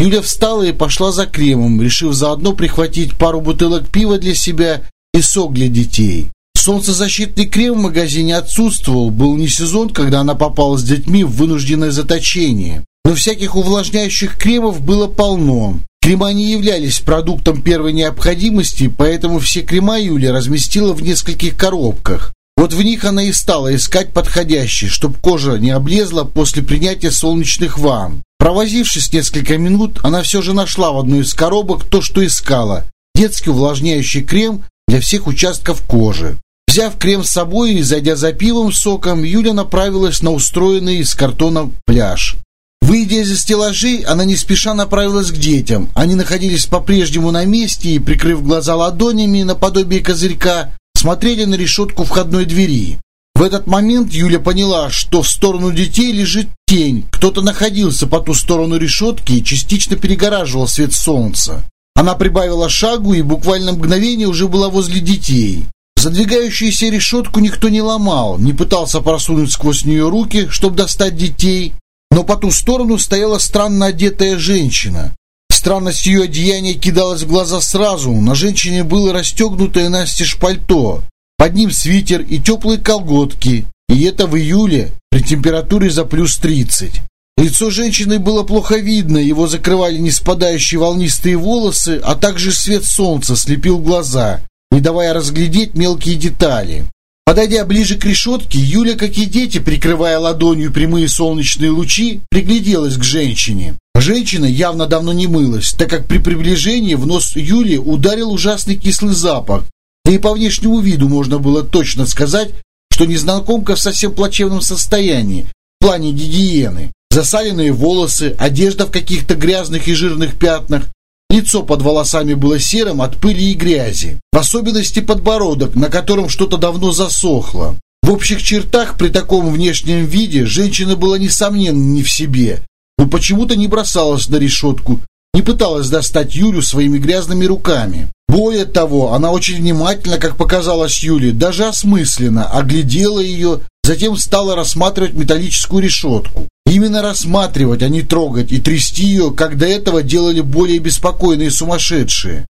Юля встала и пошла за кремом, решив заодно прихватить пару бутылок пива для себя и сок для детей. Солнцезащитный крем в магазине отсутствовал, был не сезон, когда она попала с детьми в вынужденное заточение. Но всяких увлажняющих кремов было полно. Крема не являлись продуктом первой необходимости, поэтому все крема Юля разместила в нескольких коробках. Вот в них она и стала искать подходящий, чтобы кожа не облезла после принятия солнечных ванн. Провозившись несколько минут, она все же нашла в одной из коробок то, что искала – детский увлажняющий крем для всех участков кожи. Взяв крем с собой и зайдя за пивом соком, Юля направилась на устроенный из картона пляж. Выйдя из стеллажей, она не спеша направилась к детям. Они находились по-прежнему на месте и, прикрыв глаза ладонями наподобие козырька, смотрели на решетку входной двери. В этот момент Юля поняла, что в сторону детей лежит тень. Кто-то находился по ту сторону решетки и частично перегораживал свет солнца. Она прибавила шагу и буквально мгновение уже была возле детей. Задвигающуюся решетку никто не ломал, не пытался просунуть сквозь нее руки, чтобы достать детей. Но по ту сторону стояла странно одетая женщина. Странность ее одеяния кидалась в глаза сразу. На женщине было расстегнутое настежь пальто, под ним свитер и теплые колготки. И это в июле при температуре за плюс 30. Лицо женщины было плохо видно, его закрывали не спадающие волнистые волосы, а также свет солнца слепил глаза, не давая разглядеть мелкие детали. Подойдя ближе к решетке, Юля, как и дети, прикрывая ладонью прямые солнечные лучи, пригляделась к женщине. Женщина явно давно не мылась, так как при приближении в нос Юли ударил ужасный кислый запах. Да и по внешнему виду можно было точно сказать, что незнакомка в совсем плачевном состоянии в плане гигиены. Засаленные волосы, одежда в каких-то грязных и жирных пятнах, Лицо под волосами было серым от пыли и грязи. В особенности подбородок, на котором что-то давно засохло. В общих чертах при таком внешнем виде женщина была несомненно не в себе, но почему-то не бросалась на решетку, не пыталась достать Юлю своими грязными руками. Более того, она очень внимательно, как показалось Юле, даже осмысленно оглядела ее, затем стала рассматривать металлическую решетку. Именно рассматривать, а не трогать и трясти ее, как до этого делали более беспокойные сумасшедшие.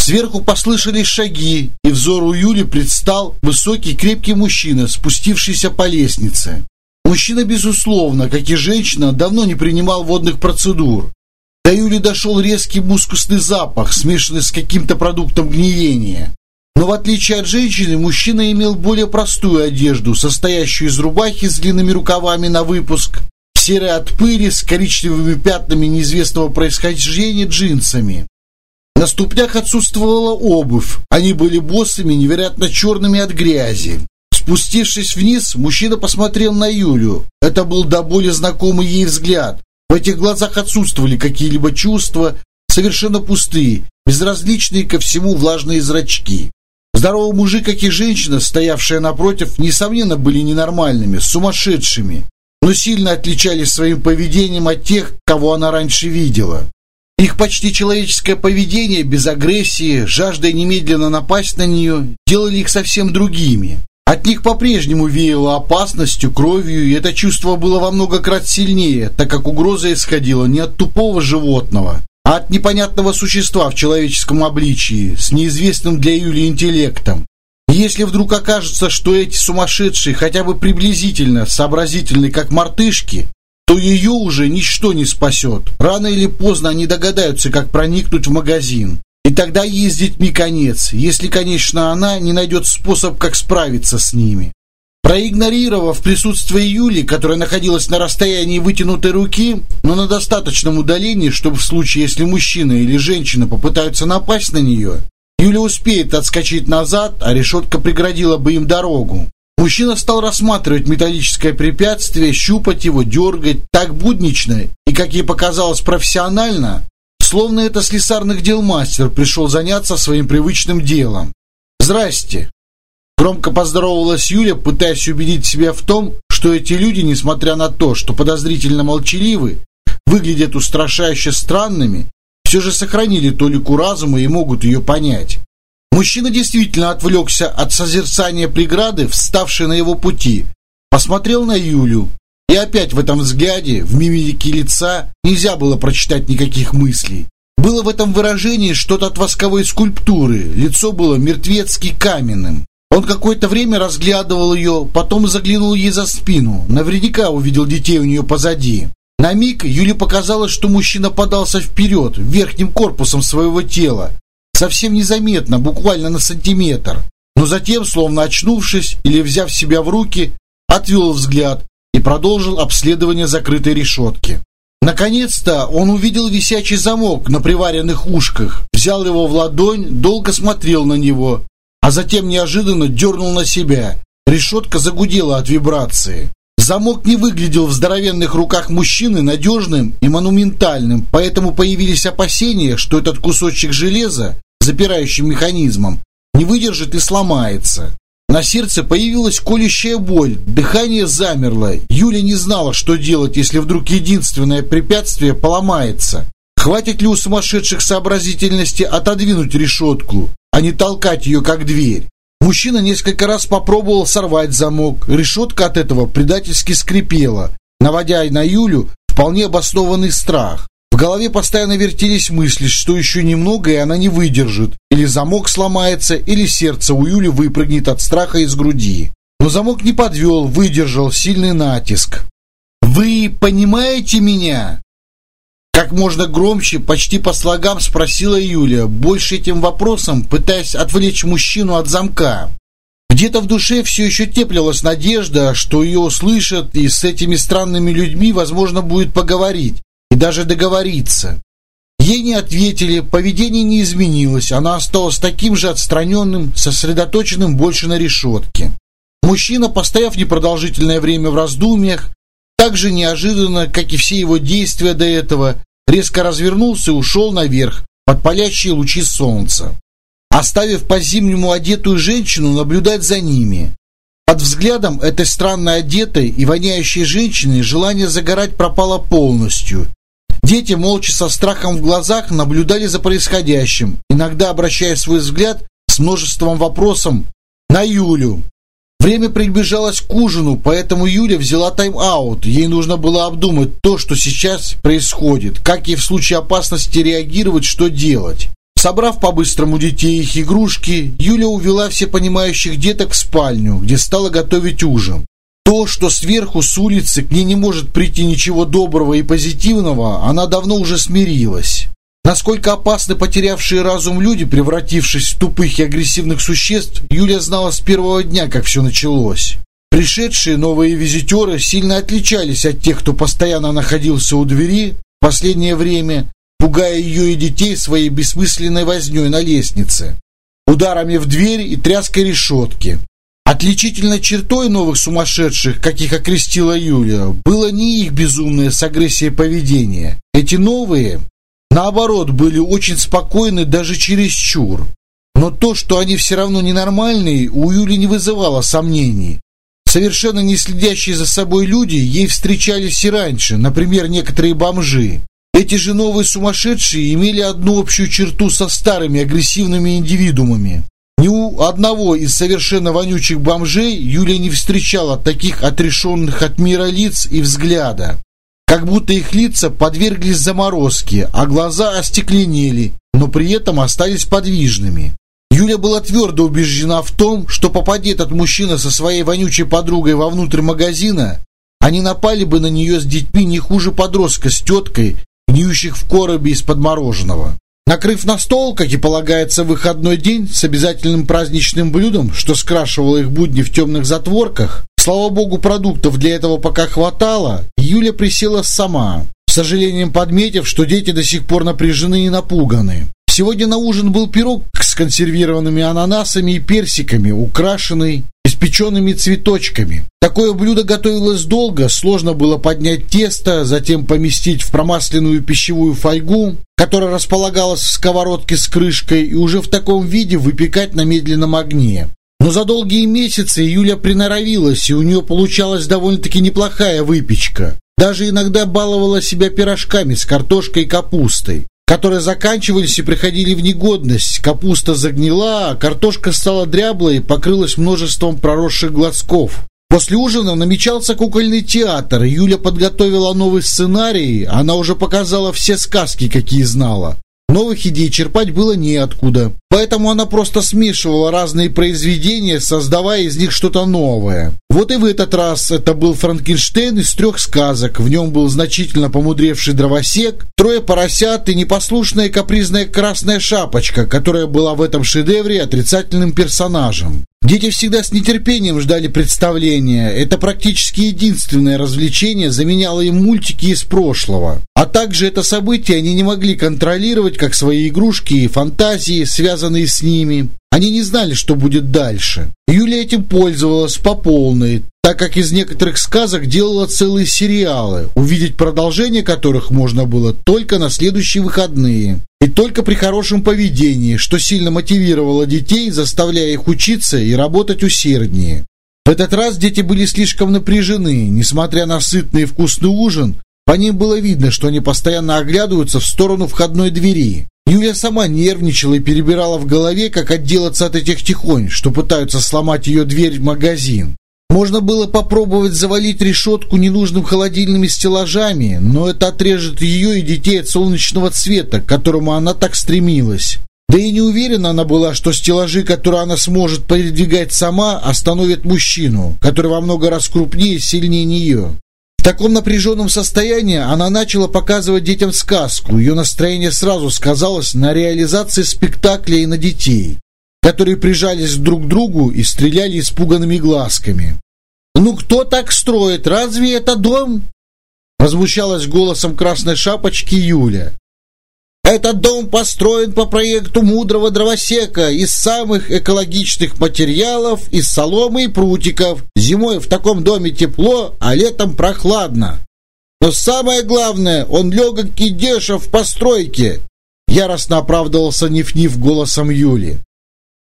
Сверху послышались шаги, и взору Юли предстал высокий крепкий мужчина, спустившийся по лестнице. Мужчина, безусловно, как и женщина, давно не принимал водных процедур. До Юли дошел резкий мускусный запах, смешанный с каким-то продуктом гниения. Но в отличие от женщины, мужчина имел более простую одежду, состоящую из рубахи с длинными рукавами на выпуск, серой от пыли с коричневыми пятнами неизвестного происхождения джинсами. На ступнях отсутствовала обувь, они были босыми, невероятно черными от грязи. Спустившись вниз, мужчина посмотрел на Юлю. Это был до боли знакомый ей взгляд. В этих глазах отсутствовали какие-либо чувства, совершенно пустые, безразличные ко всему влажные зрачки. Здоровый мужик, как и женщина, стоявшая напротив, несомненно, были ненормальными, сумасшедшими но сильно отличались своим поведением от тех, кого она раньше видела. Их почти человеческое поведение, без агрессии, жаждой немедленно напасть на нее, делали их совсем другими. От них по-прежнему веяло опасностью, кровью, и это чувство было во много крат сильнее, так как угроза исходила не от тупого животного, а от непонятного существа в человеческом обличии, с неизвестным для Юли интеллектом. Если вдруг окажется, что эти сумасшедшие хотя бы приблизительно сообразительны, как мартышки, то ее уже ничто не спасет. Рано или поздно они догадаются, как проникнуть в магазин. И тогда ей с детьми конец, если, конечно, она не найдет способ, как справиться с ними. Проигнорировав присутствие Юли, которая находилась на расстоянии вытянутой руки, но на достаточном удалении, чтобы в случае, если мужчина или женщина попытаются напасть на нее, Юля успеет отскочить назад, а решетка преградила бы им дорогу. Мужчина стал рассматривать металлическое препятствие, щупать его, дергать так буднично и, как ей показалось, профессионально, словно это слесарных дел мастер пришел заняться своим привычным делом. «Здрасте!» Громко поздоровалась Юля, пытаясь убедить себя в том, что эти люди, несмотря на то, что подозрительно молчаливы, выглядят устрашающе странными, все же сохранили толику разума и могут ее понять. Мужчина действительно отвлекся от созерцания преграды, вставшей на его пути, посмотрел на Юлю, и опять в этом взгляде, в мимике лица, нельзя было прочитать никаких мыслей. Было в этом выражении что-то от восковой скульптуры, лицо было мертвецки каменным. Он какое-то время разглядывал ее, потом заглянул ей за спину, наверняка увидел детей у нее позади. На миг Юле показалось, что мужчина подался вперед, верхним корпусом своего тела, совсем незаметно, буквально на сантиметр. Но затем, словно очнувшись или взяв себя в руки, отвел взгляд и продолжил обследование закрытой решетки. Наконец-то он увидел висячий замок на приваренных ушках, взял его в ладонь, долго смотрел на него, а затем неожиданно дернул на себя. Решетка загудела от вибрации. Замок не выглядел в здоровенных руках мужчины надежным и монументальным, поэтому появились опасения, что этот кусочек железа, запирающим механизмом, не выдержит и сломается. На сердце появилась колющая боль, дыхание замерло. Юля не знала, что делать, если вдруг единственное препятствие поломается. Хватит ли у сумасшедших сообразительности отодвинуть решетку, а не толкать ее как дверь? Мужчина несколько раз попробовал сорвать замок. Решетка от этого предательски скрипела, наводя на Юлю вполне обоснованный страх. Голове постоянно вертелись мысли, что еще немного, и она не выдержит. Или замок сломается, или сердце у Юли выпрыгнет от страха из груди. Но замок не подвел, выдержал сильный натиск. «Вы понимаете меня?» Как можно громче, почти по слогам спросила Юля, больше этим вопросом пытаясь отвлечь мужчину от замка. Где-то в душе все еще теплилась надежда, что ее услышат, и с этими странными людьми возможно будет поговорить и даже договориться. Ей не ответили, поведение не изменилось, она осталась таким же отстраненным, сосредоточенным больше на решетке. Мужчина, постояв непродолжительное время в раздумьях, так же неожиданно, как и все его действия до этого, резко развернулся и ушел наверх под палящие лучи солнца, оставив по-зимнему одетую женщину наблюдать за ними. Под взглядом этой странно одетой и воняющей женщины желание загорать пропало полностью. Дети молча со страхом в глазах наблюдали за происходящим, иногда обращая свой взгляд с множеством вопросов на Юлю, Время приближалось к ужину, поэтому Юля взяла тайм-аут. Ей нужно было обдумать то, что сейчас происходит, как ей в случае опасности реагировать, что делать. Собрав по-быстрому детей их игрушки, Юля увела все понимающих деток в спальню, где стала готовить ужин. То, что сверху, с улицы, к ней не может прийти ничего доброго и позитивного, она давно уже смирилась. Насколько опасны потерявшие разум люди, превратившись в тупых и агрессивных существ, Юля знала с первого дня, как все началось. Пришедшие новые визитеры сильно отличались от тех, кто постоянно находился у двери в последнее время, пугая ее и детей своей бессмысленной вознёй на лестнице, ударами в дверь и тряской решетки. Отличительной чертой новых сумасшедших, как их окрестила Юля, было не их безумное с агрессией поведение. Эти новые наоборот, были очень спокойны даже чересчур. Но то, что они все равно ненормальные, у Юли не вызывало сомнений. Совершенно не следящие за собой люди ей встречались и раньше, например, некоторые бомжи. Эти же новые сумасшедшие имели одну общую черту со старыми агрессивными индивидуумами. Ни у одного из совершенно вонючих бомжей Юля не встречала таких отрешенных от мира лиц и взгляда как будто их лица подверглись заморозке, а глаза остекленели, но при этом остались подвижными. Юля была твердо убеждена в том, что попади этот мужчина со своей вонючей подругой вовнутрь магазина, они напали бы на нее с детьми не хуже подростка с теткой, гниющих в коробе из-под мороженого. Накрыв на стол, как и полагается выходной день, с обязательным праздничным блюдом, что скрашивало их будни в темных затворках, слава богу, продуктов для этого пока хватало, Юля присела сама, с сожалением подметив, что дети до сих пор напряжены и напуганы. Сегодня на ужин был пирог с консервированными ананасами и персиками, украшенный испеченными цветочками. Такое блюдо готовилось долго, сложно было поднять тесто, затем поместить в промасленную пищевую фольгу, которая располагалась в сковородке с крышкой, и уже в таком виде выпекать на медленном огне. Но за долгие месяцы Юля приноровилась, и у нее получалась довольно-таки неплохая выпечка. Даже иногда баловала себя пирожками с картошкой и капустой которые заканчивались и приходили в негодность. Капуста загнила, картошка стала дряблой и покрылась множеством проросших глазков. После ужина намечался кукольный театр. Юля подготовила новый сценарий. Она уже показала все сказки, какие знала. Новых идей черпать было неоткуда. Поэтому она просто смешивала разные произведения, создавая из них что-то новое. Вот и в этот раз это был Франкенштейн из трех сказок. В нем был значительно помудревший дровосек, трое поросят и непослушная капризная красная шапочка, которая была в этом шедевре отрицательным персонажем. Дети всегда с нетерпением ждали представления. Это практически единственное развлечение заменяло им мультики из прошлого. А также это событие они не могли контролировать, как свои игрушки и фантазии, связанные с ними. Они не знали, что будет дальше. Юля этим пользовалась по полной, так как из некоторых сказок делала целые сериалы, увидеть продолжение которых можно было только на следующие выходные. И только при хорошем поведении, что сильно мотивировало детей, заставляя их учиться и работать усерднее. В этот раз дети были слишком напряжены, несмотря на сытный и вкусный ужин, по ним было видно, что они постоянно оглядываются в сторону входной двери. Юля сама нервничала и перебирала в голове, как отделаться от этих тихонь, что пытаются сломать ее дверь в магазин. Можно было попробовать завалить решетку ненужным холодильными стеллажами, но это отрежет ее и детей от солнечного цвета, к которому она так стремилась. Да и не уверена она была, что стеллажи, которые она сможет передвигать сама, остановят мужчину, который во много раз крупнее и сильнее нее. В таком напряженном состоянии она начала показывать детям сказку. Ее настроение сразу сказалось на реализации спектакля и на детей, которые прижались друг к другу и стреляли испуганными глазками. «Ну кто так строит? Разве это дом?» Возмущалась голосом красной шапочки Юля. Этот дом построен по проекту мудрого дровосека из самых экологичных материалов, из соломы и прутиков. Зимой в таком доме тепло, а летом прохладно. Но самое главное, он легок и дешев в постройке. Яростно оправдывался Ниф-Ниф голосом Юли.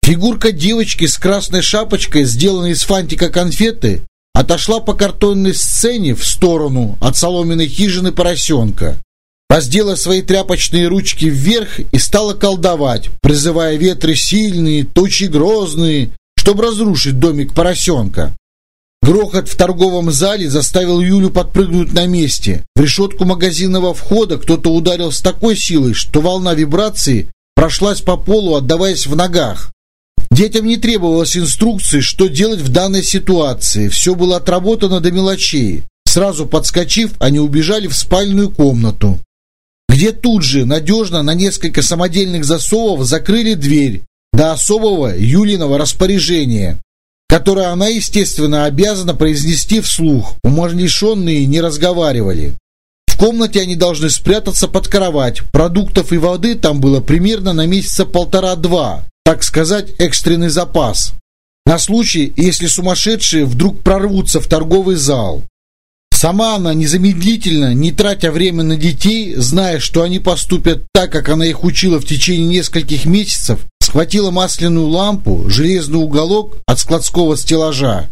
Фигурка девочки с красной шапочкой, сделанной из фантика конфеты, отошла по картонной сцене в сторону от соломенной хижины поросенка воздела свои тряпочные ручки вверх и стала колдовать, призывая ветры сильные, тучи грозные, чтобы разрушить домик поросенка. Грохот в торговом зале заставил Юлю подпрыгнуть на месте. В решетку магазинного входа кто-то ударил с такой силой, что волна вибрации прошлась по полу, отдаваясь в ногах. Детям не требовалось инструкции, что делать в данной ситуации. Все было отработано до мелочей. Сразу подскочив, они убежали в спальную комнату где тут же надежно на несколько самодельных засовов закрыли дверь до особого Юлиного распоряжения, которое она, естественно, обязана произнести вслух. Умалишенные не разговаривали. В комнате они должны спрятаться под кровать. Продуктов и воды там было примерно на месяца полтора-два. Так сказать, экстренный запас. На случай, если сумасшедшие вдруг прорвутся в торговый зал. Сама она незамедлительно, не тратя время на детей, зная, что они поступят так, как она их учила в течение нескольких месяцев, схватила масляную лампу, железный уголок от складского стеллажа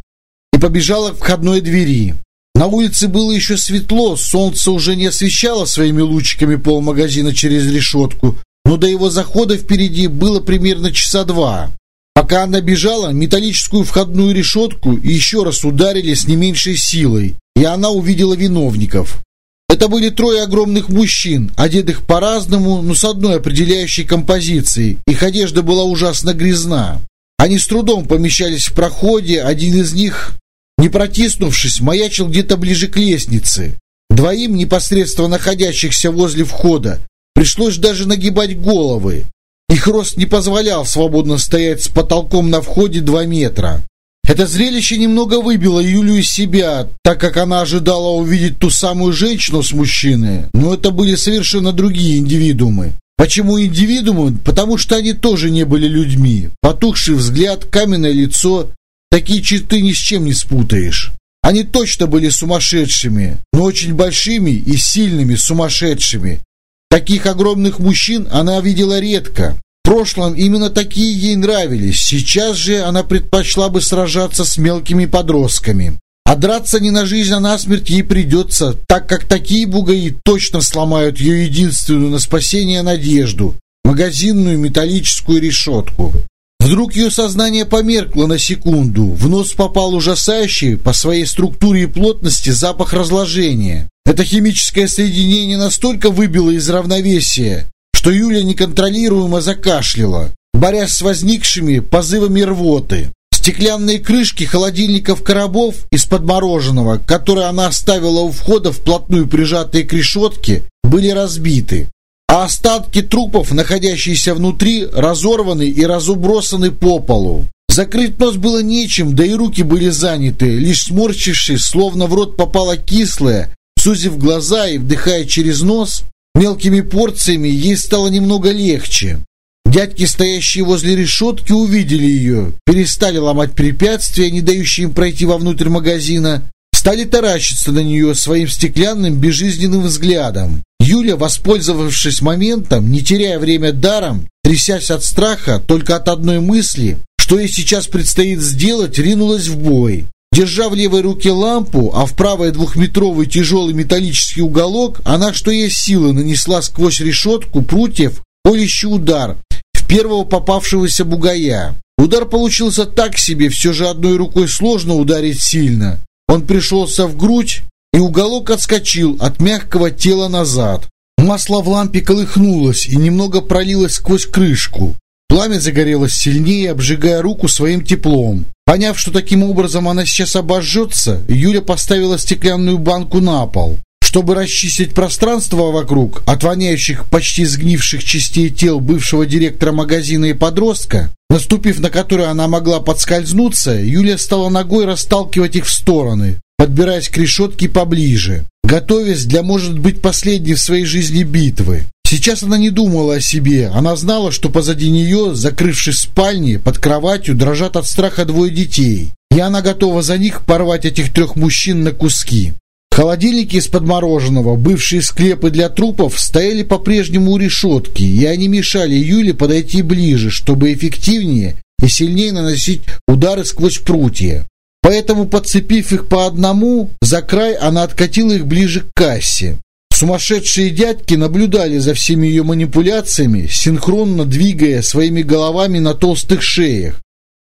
и побежала к входной двери. На улице было еще светло, солнце уже не освещало своими лучиками полмагазина через решетку, но до его захода впереди было примерно часа два. Пока она бежала, металлическую входную решетку еще раз ударили с не меньшей силой, и она увидела виновников. Это были трое огромных мужчин, одетых по-разному, но с одной определяющей композицией. Их одежда была ужасно грязна. Они с трудом помещались в проходе, один из них, не протиснувшись, маячил где-то ближе к лестнице. Двоим, непосредственно находящихся возле входа, пришлось даже нагибать головы. Их рост не позволял свободно стоять с потолком на входе два метра. Это зрелище немного выбило Юлю из себя, так как она ожидала увидеть ту самую женщину с мужчиной, но это были совершенно другие индивидуумы. Почему индивидуумы? Потому что они тоже не были людьми. Потухший взгляд, каменное лицо, такие черты ни с чем не спутаешь. Они точно были сумасшедшими, но очень большими и сильными сумасшедшими. Таких огромных мужчин она видела редко. В прошлом именно такие ей нравились, сейчас же она предпочла бы сражаться с мелкими подростками. А драться не на жизнь, а на смерть ей придется, так как такие бугаи точно сломают ее единственную на спасение надежду – магазинную металлическую решетку. Вдруг ее сознание померкло на секунду, в нос попал ужасающий по своей структуре и плотности запах разложения. Это химическое соединение настолько выбило из равновесия, что Юля неконтролируемо закашляла, борясь с возникшими позывами рвоты. Стеклянные крышки холодильников-коробов из-под мороженого, которые она оставила у входа вплотную прижатые к решетке, были разбиты, остатки трупов, находящиеся внутри, разорваны и разубросаны по полу. Закрыть нос было нечем, да и руки были заняты, лишь сморщившись, словно в рот попала кислая, сузив глаза и вдыхая через нос, Мелкими порциями ей стало немного легче. Дядьки, стоящие возле решетки, увидели ее, перестали ломать препятствия, не дающие им пройти вовнутрь магазина, стали таращиться на нее своим стеклянным безжизненным взглядом. Юля, воспользовавшись моментом, не теряя время даром, трясясь от страха только от одной мысли, что ей сейчас предстоит сделать, ринулась в бой. Держа в левой руке лампу, а в правой двухметровый тяжелый металлический уголок, она, что есть силы, нанесла сквозь решетку прутьев колющий удар в первого попавшегося бугая. Удар получился так себе, все же одной рукой сложно ударить сильно. Он пришелся в грудь, и уголок отскочил от мягкого тела назад. Масло в лампе колыхнулось и немного пролилось сквозь крышку. Пламя загорелось сильнее, обжигая руку своим теплом. Поняв, что таким образом она сейчас обожжется, Юля поставила стеклянную банку на пол. Чтобы расчистить пространство вокруг от воняющих почти сгнивших частей тел бывшего директора магазина и подростка, наступив на который она могла подскользнуться, Юля стала ногой расталкивать их в стороны, подбираясь к решетке поближе, готовясь для, может быть, последней в своей жизни битвы. Сейчас она не думала о себе. Она знала, что позади нее, закрывшись в спальне, под кроватью, дрожат от страха двое детей. И она готова за них порвать этих трех мужчин на куски. Холодильники из-под мороженого, бывшие склепы для трупов, стояли по-прежнему у решетки, и они мешали Юле подойти ближе, чтобы эффективнее и сильнее наносить удары сквозь прутья. Поэтому, подцепив их по одному, за край она откатила их ближе к кассе. Сумасшедшие дядьки наблюдали за всеми ее манипуляциями, синхронно двигая своими головами на толстых шеях,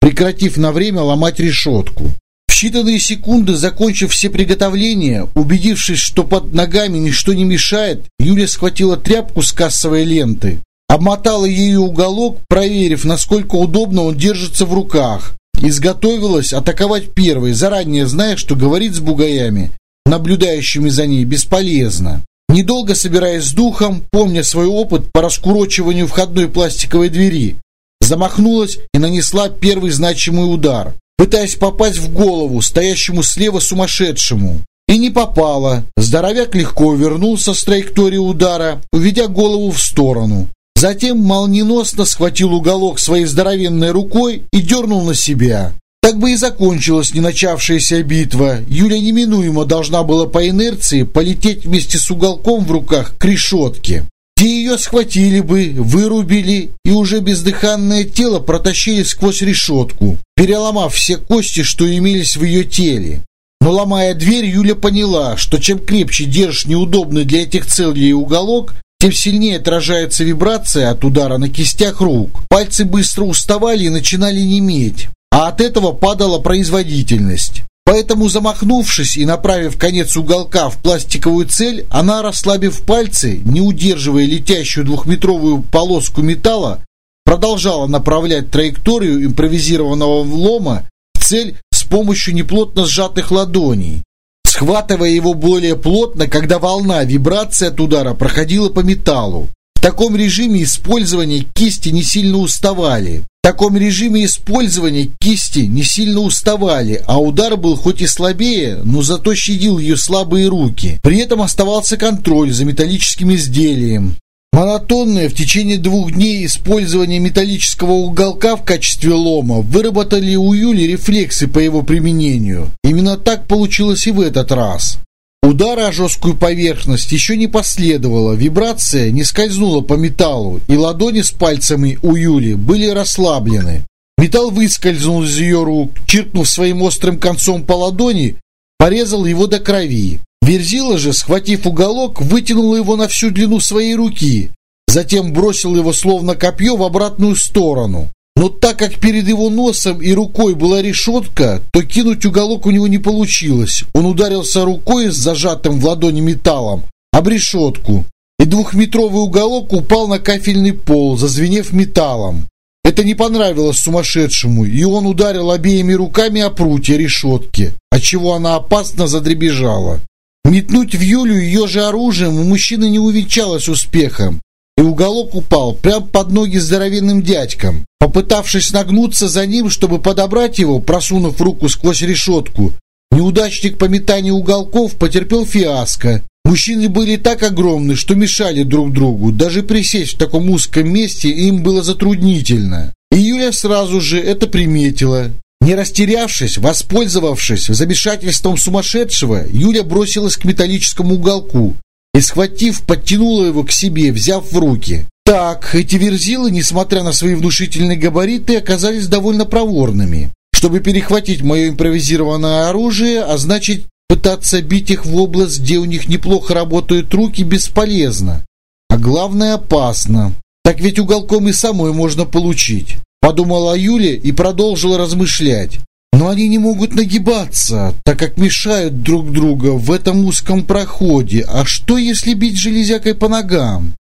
прекратив на время ломать решетку. Считанные секунды, закончив все приготовления, убедившись, что под ногами ничто не мешает, Юля схватила тряпку с кассовой ленты, обмотала ее уголок, проверив, насколько удобно он держится в руках, изготовилась атаковать первой, заранее зная, что говорить с бугаями, наблюдающими за ней, бесполезно. Недолго собираясь с духом, помня свой опыт по раскурочиванию входной пластиковой двери, замахнулась и нанесла первый значимый удар, пытаясь попасть в голову стоящему слева сумасшедшему. И не попала. Здоровяк легко вернулся с траектории удара, уведя голову в сторону. Затем молниеносно схватил уголок своей здоровенной рукой и дернул на себя. Так бы и закончилась не начавшаяся битва. Юля неминуемо должна была по инерции полететь вместе с уголком в руках к решетке. Те ее схватили бы, вырубили и уже бездыханное тело протащили сквозь решетку, переломав все кости, что имелись в ее теле. Но ломая дверь, Юля поняла, что чем крепче держишь неудобный для этих целей уголок, тем сильнее отражается вибрация от удара на кистях рук. Пальцы быстро уставали и начинали неметь а от этого падала производительность. Поэтому, замахнувшись и направив конец уголка в пластиковую цель, она, расслабив пальцы, не удерживая летящую двухметровую полоску металла, продолжала направлять траекторию импровизированного влома в цель с помощью неплотно сжатых ладоней, схватывая его более плотно, когда волна вибрации от удара проходила по металлу. В таком режиме использования кисти не сильно уставали. В таком режиме использования кисти не сильно уставали, а удар был хоть и слабее, но зато щадил ее слабые руки. При этом оставался контроль за металлическим изделием. Монотонное в течение двух дней использование металлического уголка в качестве лома выработали у Юли рефлексы по его применению. Именно так получилось и в этот раз. Удара о жесткую поверхность еще не последовало, вибрация не скользнула по металлу, и ладони с пальцами у Юли были расслаблены. Металл выскользнул из ее рук, чиркнув своим острым концом по ладони, порезал его до крови. Верзила же, схватив уголок, вытянул его на всю длину своей руки, затем бросил его словно копье в обратную сторону. Но так как перед его носом и рукой была решетка, то кинуть уголок у него не получилось. Он ударился рукой с зажатым в ладони металлом об решетку, и двухметровый уголок упал на кафельный пол, зазвенев металлом. Это не понравилось сумасшедшему, и он ударил обеими руками о прутья решетки, отчего она опасно задребежала. Метнуть в Юлю ее же оружием у мужчины не увенчалось успехом, и уголок упал прямо под ноги здоровенным дядькам. Попытавшись нагнуться за ним, чтобы подобрать его, просунув руку сквозь решетку, неудачник по метанию уголков потерпел фиаско. Мужчины были так огромны, что мешали друг другу. Даже присесть в таком узком месте им было затруднительно. И Юля сразу же это приметила. Не растерявшись, воспользовавшись замешательством сумасшедшего, Юля бросилась к металлическому уголку и, схватив, подтянула его к себе, взяв в руки. Так, эти верзилы, несмотря на свои внушительные габариты, оказались довольно проворными. Чтобы перехватить мое импровизированное оружие, а значит, пытаться бить их в область, где у них неплохо работают руки, бесполезно. А главное, опасно. Так ведь уголком и самой можно получить. Подумала Юля и продолжила размышлять. Но они не могут нагибаться, так как мешают друг друга в этом узком проходе. А что, если бить железякой по ногам?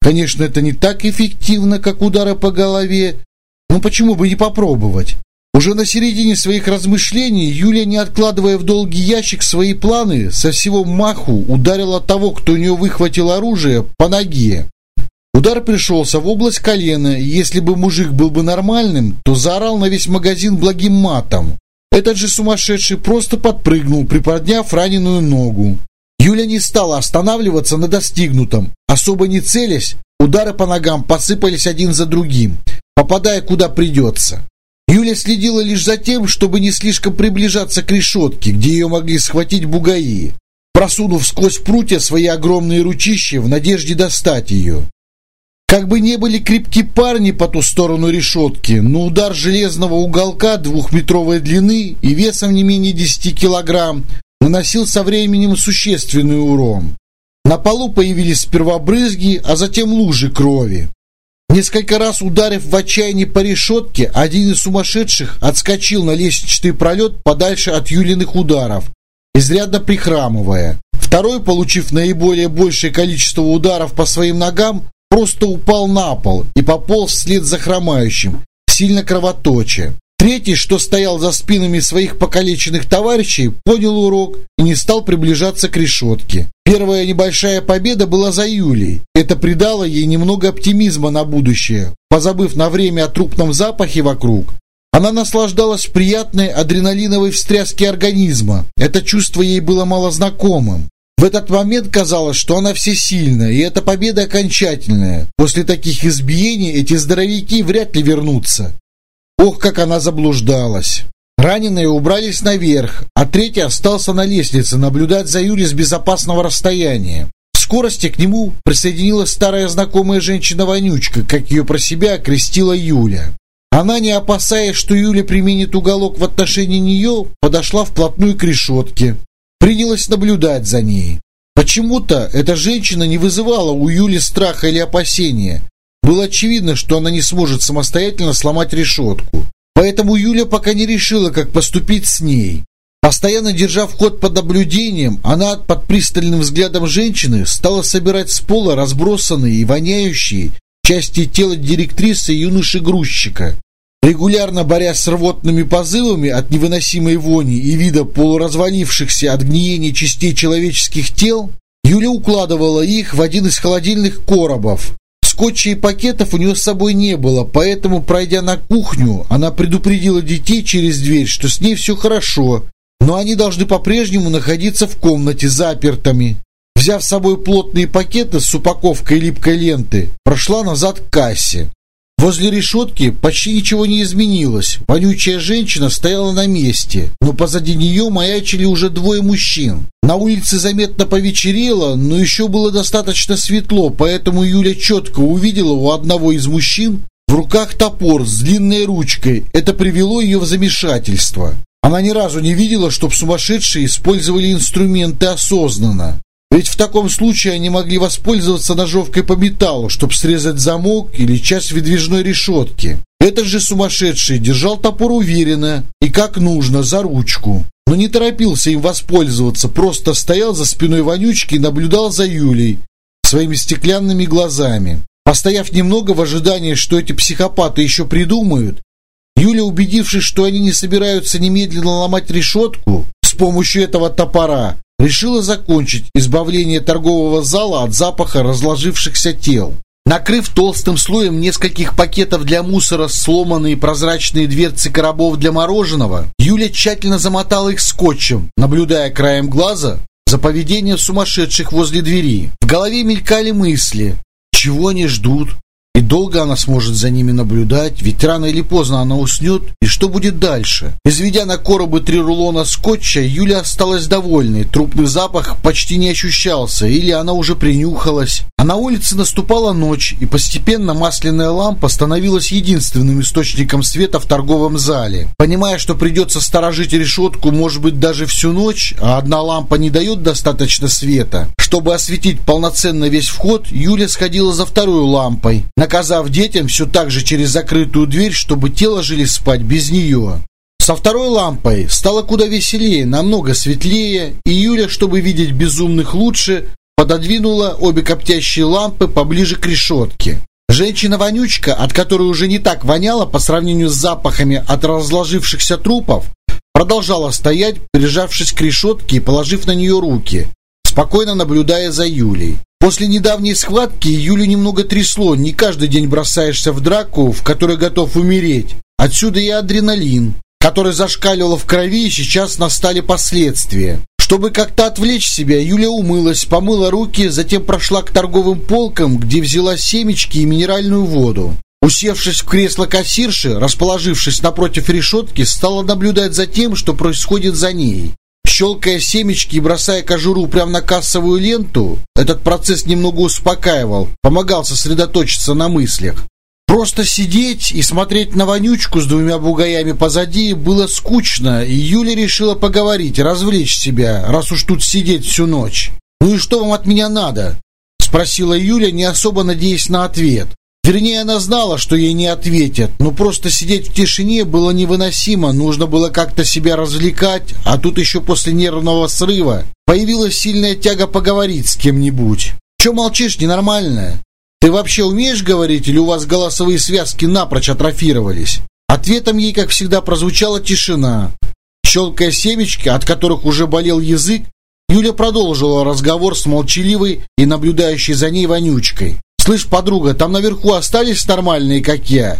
Конечно, это не так эффективно, как удары по голове, но почему бы не попробовать? Уже на середине своих размышлений Юлия, не откладывая в долгий ящик свои планы, со всего маху ударила того, кто у нее выхватил оружие, по ноге. Удар пришелся в область колена, и если бы мужик был бы нормальным, то заорал на весь магазин благим матом. Этот же сумасшедший просто подпрыгнул, приподняв раненую ногу. Юля не стала останавливаться на достигнутом. Особо не целясь, удары по ногам посыпались один за другим, попадая куда придется. Юля следила лишь за тем, чтобы не слишком приближаться к решетке, где ее могли схватить бугаи, просунув сквозь прутья свои огромные ручища в надежде достать ее. Как бы не были крепки парни по ту сторону решетки, но удар железного уголка двухметровой длины и весом не менее 10 килограмм наносил со временем существенный урон. На полу появились сперва брызги, а затем лужи крови. Несколько раз ударив в отчаянии по решетке, один из сумасшедших отскочил на лестничный пролет подальше от Юлиных ударов, изрядно прихрамывая. Второй, получив наиболее большее количество ударов по своим ногам, просто упал на пол и пополз вслед за хромающим, сильно кровоточа. Третий, что стоял за спинами своих покалеченных товарищей, понял урок и не стал приближаться к решетке. Первая небольшая победа была за Юлей. Это придало ей немного оптимизма на будущее. Позабыв на время о трупном запахе вокруг, она наслаждалась приятной адреналиновой встряски организма. Это чувство ей было мало знакомым. В этот момент казалось, что она всесильна, и эта победа окончательная. После таких избиений эти здоровяки вряд ли вернутся. Ох, как она заблуждалась. Раненые убрались наверх, а третий остался на лестнице наблюдать за Юлей с безопасного расстояния. В скорости к нему присоединилась старая знакомая женщина-вонючка, как ее про себя окрестила Юля. Она, не опасаясь, что Юля применит уголок в отношении нее, подошла вплотную к решетке. Принялась наблюдать за ней. Почему-то эта женщина не вызывала у Юли страха или опасения. Было очевидно, что она не сможет самостоятельно сломать решетку. Поэтому Юля пока не решила, как поступить с ней. Постоянно держа вход под наблюдением, она под пристальным взглядом женщины стала собирать с пола разбросанные и воняющие части тела директрисы юноши-грузчика. Регулярно борясь с рвотными позывами от невыносимой вони и вида полуразвалившихся от гниения частей человеческих тел, Юля укладывала их в один из холодильных коробов. Скотча и пакетов у нее с собой не было, поэтому, пройдя на кухню, она предупредила детей через дверь, что с ней все хорошо, но они должны по-прежнему находиться в комнате запертыми. Взяв с собой плотные пакеты с упаковкой липкой ленты, прошла назад к кассе. Возле решетки почти ничего не изменилось. Вонючая женщина стояла на месте, но позади нее маячили уже двое мужчин. На улице заметно повечерело, но еще было достаточно светло, поэтому Юля четко увидела у одного из мужчин в руках топор с длинной ручкой. Это привело ее в замешательство. Она ни разу не видела, чтобы сумасшедшие использовали инструменты осознанно. Ведь в таком случае они могли воспользоваться ножовкой по металлу, чтобы срезать замок или часть выдвижной решетки. Этот же сумасшедший держал топор уверенно и как нужно, за ручку. Но не торопился им воспользоваться, просто стоял за спиной вонючки и наблюдал за Юлей своими стеклянными глазами. Постояв немного в ожидании, что эти психопаты еще придумают, Юля, убедившись, что они не собираются немедленно ломать решетку с помощью этого топора, решила закончить избавление торгового зала от запаха разложившихся тел. Накрыв толстым слоем нескольких пакетов для мусора сломанные прозрачные дверцы коробов для мороженого, Юля тщательно замотала их скотчем, наблюдая краем глаза за поведением сумасшедших возле двери. В голове мелькали мысли. Чего они ждут? И долго она сможет за ними наблюдать, ведь рано или поздно она уснет, и что будет дальше? Изведя на коробы три рулона скотча, Юля осталась довольной, трупный запах почти не ощущался, или она уже принюхалась. А на улице наступала ночь, и постепенно масляная лампа становилась единственным источником света в торговом зале. Понимая, что придется сторожить решетку, может быть, даже всю ночь, а одна лампа не дает достаточно света, чтобы осветить полноценно весь вход, Юля сходила за второй лампой наказав детям все так же через закрытую дверь, чтобы те ложились спать без нее. Со второй лампой стало куда веселее, намного светлее, и Юля, чтобы видеть безумных лучше, пододвинула обе коптящие лампы поближе к решетке. Женщина-вонючка, от которой уже не так воняло по сравнению с запахами от разложившихся трупов, продолжала стоять, прижавшись к решетке и положив на нее руки, спокойно наблюдая за Юлей. После недавней схватки Юлю немного трясло. Не каждый день бросаешься в драку, в которой готов умереть. Отсюда и адреналин, который зашкаливал в крови, и сейчас настали последствия. Чтобы как-то отвлечь себя, Юля умылась, помыла руки, затем прошла к торговым полкам, где взяла семечки и минеральную воду. Усевшись в кресло кассирши, расположившись напротив решетки, стала наблюдать за тем, что происходит за ней. Щелкая семечки и бросая кожуру прямо на кассовую ленту, этот процесс немного успокаивал, помогал сосредоточиться на мыслях. Просто сидеть и смотреть на вонючку с двумя бугаями позади было скучно, и Юля решила поговорить, развлечь себя, раз уж тут сидеть всю ночь. «Ну и что вам от меня надо?» — спросила Юля, не особо надеясь на ответ. Вернее, она знала, что ей не ответят, но просто сидеть в тишине было невыносимо, нужно было как-то себя развлекать, а тут еще после нервного срыва появилась сильная тяга поговорить с кем-нибудь. Че молчишь, ненормальная? Ты вообще умеешь говорить или у вас голосовые связки напрочь атрофировались? Ответом ей, как всегда, прозвучала тишина. Щелкая семечки, от которых уже болел язык, Юля продолжила разговор с молчаливой и наблюдающей за ней вонючкой. «Слышь, подруга, там наверху остались нормальные, как я?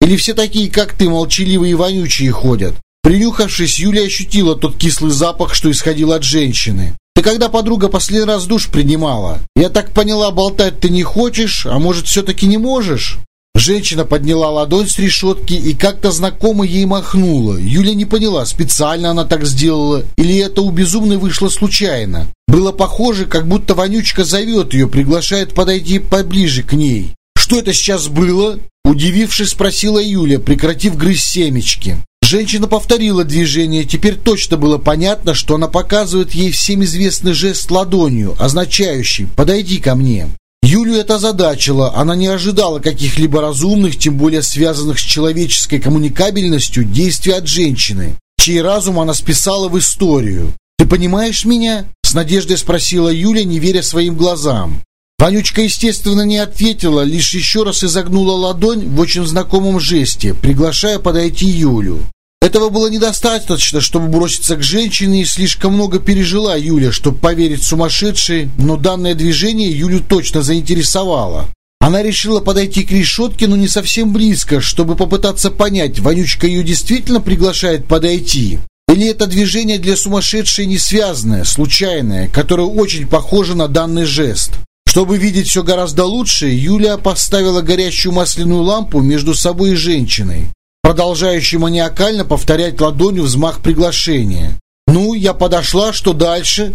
Или все такие, как ты, молчаливые и вонючие ходят?» Принюхавшись, Юля ощутила тот кислый запах, что исходил от женщины. «Ты когда, подруга, последний раз душ принимала? Я так поняла, болтать ты не хочешь, а может, все-таки не можешь?» Женщина подняла ладонь с решетки и как-то знакомо ей махнула. Юля не поняла, специально она так сделала или это у безумной вышло случайно. Было похоже, как будто вонючка зовет ее, приглашает подойти поближе к ней. «Что это сейчас было?» Удивившись, спросила Юля, прекратив грызть семечки. Женщина повторила движение. Теперь точно было понятно, что она показывает ей всем известный жест ладонью, означающий «подойди ко мне». Юлю это озадачило. Она не ожидала каких-либо разумных, тем более связанных с человеческой коммуникабельностью, действий от женщины. чей разум она списала в историю. «Ты понимаешь меня?» — с надеждой спросила Юля, не веря своим глазам. Вонючка, естественно, не ответила, лишь еще раз изогнула ладонь в очень знакомом жесте, приглашая подойти Юлю. Этого было недостаточно, чтобы броситься к женщине, и слишком много пережила Юля, чтобы поверить сумасшедшей, но данное движение Юлю точно заинтересовало. Она решила подойти к решетке, но не совсем близко, чтобы попытаться понять, Вонючка ее действительно приглашает подойти. Или это движение для сумасшедшей не связанное, случайное, которое очень похоже на данный жест. Чтобы видеть все гораздо лучше, Юлия поставила горящую масляную лампу между собой и женщиной, продолжающей маниакально повторять ладонью взмах приглашения. «Ну, я подошла, что дальше?»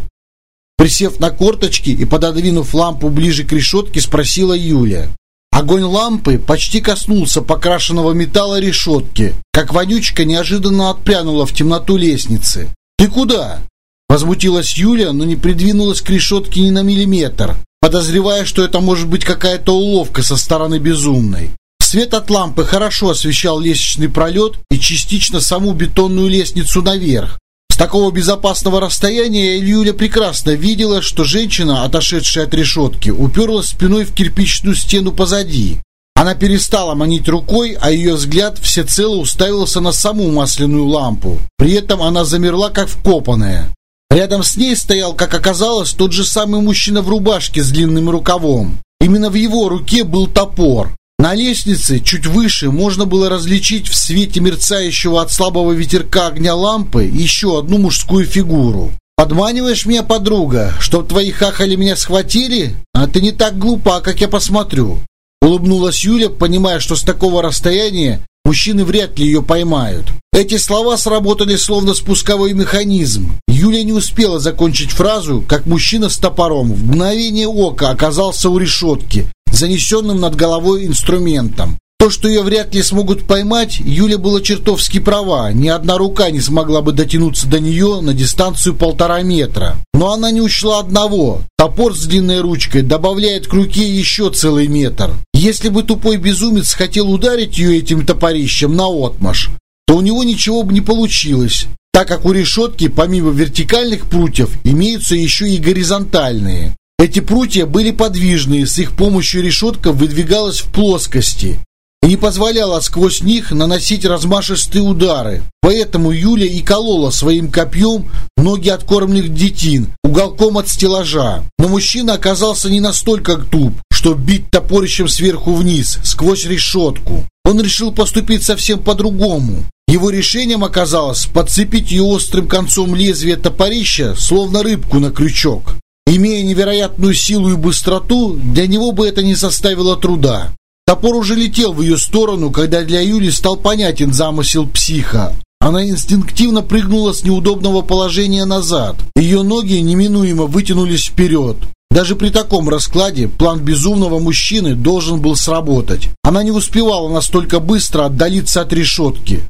Присев на корточки и пододвинув лампу ближе к решетке, спросила Юля. Огонь лампы почти коснулся покрашенного металла решетки, как вонючка неожиданно отпрянула в темноту лестницы. «Ты куда?» Возмутилась Юля, но не придвинулась к решетке ни на миллиметр, подозревая, что это может быть какая-то уловка со стороны безумной. Свет от лампы хорошо освещал лестничный пролет и частично саму бетонную лестницу наверх. С такого безопасного расстояния Юля прекрасно видела, что женщина, отошедшая от решетки, уперлась спиной в кирпичную стену позади. Она перестала манить рукой, а ее взгляд всецело уставился на саму масляную лампу. При этом она замерла, как вкопанная. Рядом с ней стоял, как оказалось, тот же самый мужчина в рубашке с длинным рукавом. Именно в его руке был топор. На лестнице, чуть выше, можно было различить в свете мерцающего от слабого ветерка огня лампы еще одну мужскую фигуру. «Подманиваешь меня, подруга, чтоб твои хахали меня схватили? А ты не так глупа, как я посмотрю». Улыбнулась Юля, понимая, что с такого расстояния Мужчины вряд ли ее поймают. Эти слова сработали словно спусковой механизм. Юля не успела закончить фразу, как мужчина с топором в мгновение ока оказался у решетки, занесенным над головой инструментом. То, что ее вряд ли смогут поймать, Юля была чертовски права. Ни одна рука не смогла бы дотянуться до нее на дистанцию полтора метра. Но она не учла одного. Топор с длинной ручкой добавляет к руке еще целый метр. Если бы тупой безумец хотел ударить ее этим топорищем на отмаш, то у него ничего бы не получилось, так как у решетки помимо вертикальных прутьев имеются еще и горизонтальные. Эти прутья были подвижные, с их помощью решетка выдвигалась в плоскости и не позволяла сквозь них наносить размашистые удары. Поэтому Юля и колола своим копьем ноги откормленных детин уголком от стеллажа. Но мужчина оказался не настолько туп, чтобы бить топорищем сверху вниз, сквозь решетку. Он решил поступить совсем по-другому. Его решением оказалось подцепить ее острым концом лезвия топорища, словно рыбку на крючок. Имея невероятную силу и быстроту, для него бы это не составило труда. Топор уже летел в ее сторону, когда для Юли стал понятен замысел психа. Она инстинктивно прыгнула с неудобного положения назад. Ее ноги неминуемо вытянулись вперед. Даже при таком раскладе план безумного мужчины должен был сработать. Она не успевала настолько быстро отдалиться от решетки.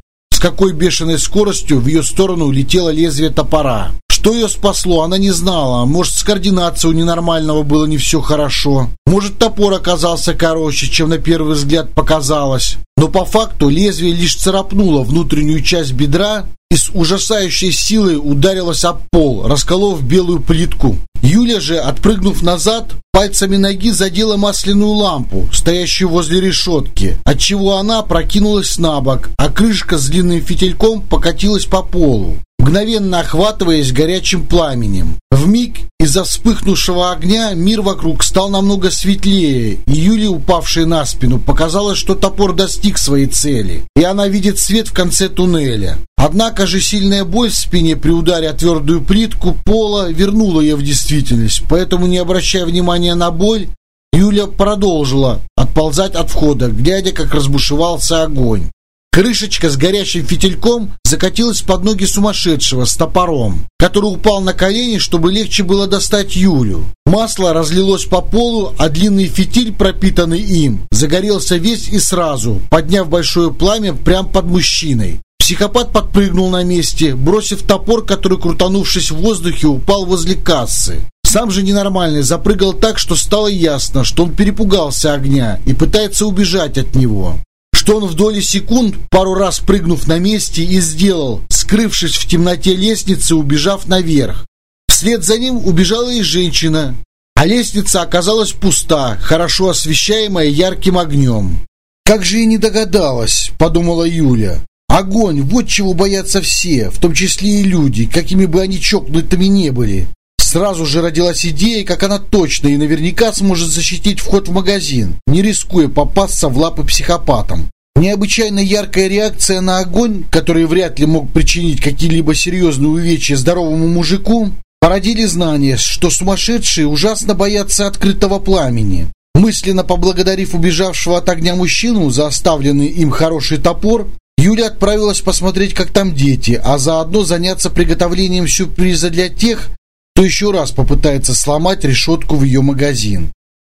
Какой бешеной скоростью в ее сторону летело лезвие топора. Что ее спасло, она не знала. Может, с координацией у ненормального было не все хорошо. Может, топор оказался короче, чем на первый взгляд показалось. Но по факту лезвие лишь царапнуло внутреннюю часть бедра и с ужасающей силой ударилось об пол, расколов белую плитку. Юля же, отпрыгнув назад, пальцами ноги задела масляную лампу, стоящую возле решетки, отчего она прокинулась на бок, а крышка с длинным фитильком покатилась по полу мгновенно охватываясь горячим пламенем. В миг из-за вспыхнувшего огня мир вокруг стал намного светлее, и Юле, упавшей на спину, показалось, что топор достиг своей цели, и она видит свет в конце туннеля. Однако же сильная боль в спине при ударе о твердую плитку пола вернула ее в действительность, поэтому, не обращая внимания на боль, Юля продолжила отползать от входа, глядя, как разбушевался огонь. Крышечка с горящим фитильком закатилась под ноги сумасшедшего с топором, который упал на колени, чтобы легче было достать Юлю. Масло разлилось по полу, а длинный фитиль, пропитанный им, загорелся весь и сразу, подняв большое пламя прямо под мужчиной. Психопат подпрыгнул на месте, бросив топор, который, крутанувшись в воздухе, упал возле кассы. Сам же ненормальный запрыгал так, что стало ясно, что он перепугался огня и пытается убежать от него. Что он в доли секунд, пару раз прыгнув на месте, и сделал, скрывшись в темноте лестницы, убежав наверх. Вслед за ним убежала и женщина, а лестница оказалась пуста, хорошо освещаемая ярким огнем. «Как же и не догадалась», — подумала Юля. «Огонь, вот чего боятся все, в том числе и люди, какими бы они чокнутыми не были. Сразу же родилась идея, как она точно и наверняка сможет защитить вход в магазин, не рискуя попасться в лапы психопатам. Необычайно яркая реакция на огонь, который вряд ли мог причинить какие-либо серьезные увечья здоровому мужику, породили знание, что сумасшедшие ужасно боятся открытого пламени. Мысленно поблагодарив убежавшего от огня мужчину за оставленный им хороший топор, Юля отправилась посмотреть, как там дети, а заодно заняться приготовлением сюрприза для тех, то еще раз попытается сломать решетку в ее магазин.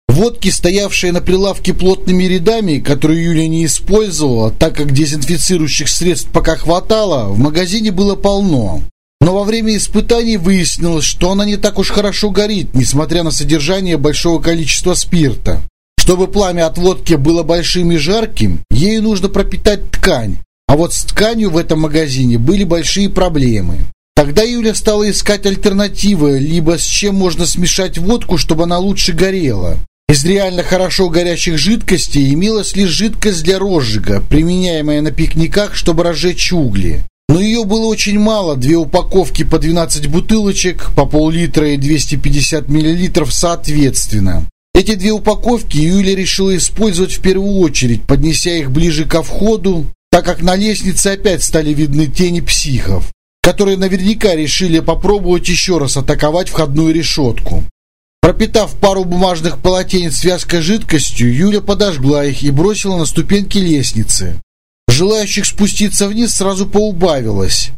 Водки, стоявшие на прилавке плотными рядами, которые Юля не использовала, так как дезинфицирующих средств пока хватало, в магазине было полно. Но во время испытаний выяснилось, что она не так уж хорошо горит, несмотря на содержание большого количества спирта. Чтобы пламя от водки было большим и жарким, ей нужно пропитать ткань, а вот с тканью в этом магазине были большие проблемы. Тогда Юля стала искать альтернативы, либо с чем можно смешать водку, чтобы она лучше горела. Из реально хорошо горящих жидкостей имелась лишь жидкость для розжига, применяемая на пикниках, чтобы разжечь угли. Но ее было очень мало, две упаковки по 12 бутылочек, по пол-литра и 250 миллилитров соответственно. Эти две упаковки Юля решила использовать в первую очередь, поднеся их ближе ко входу, так как на лестнице опять стали видны тени психов которые наверняка решили попробовать еще раз атаковать входную решетку. Пропитав пару бумажных полотенец связкой жидкостью, Юля подожгла их и бросила на ступеньки лестницы. Желающих спуститься вниз сразу поубавилось.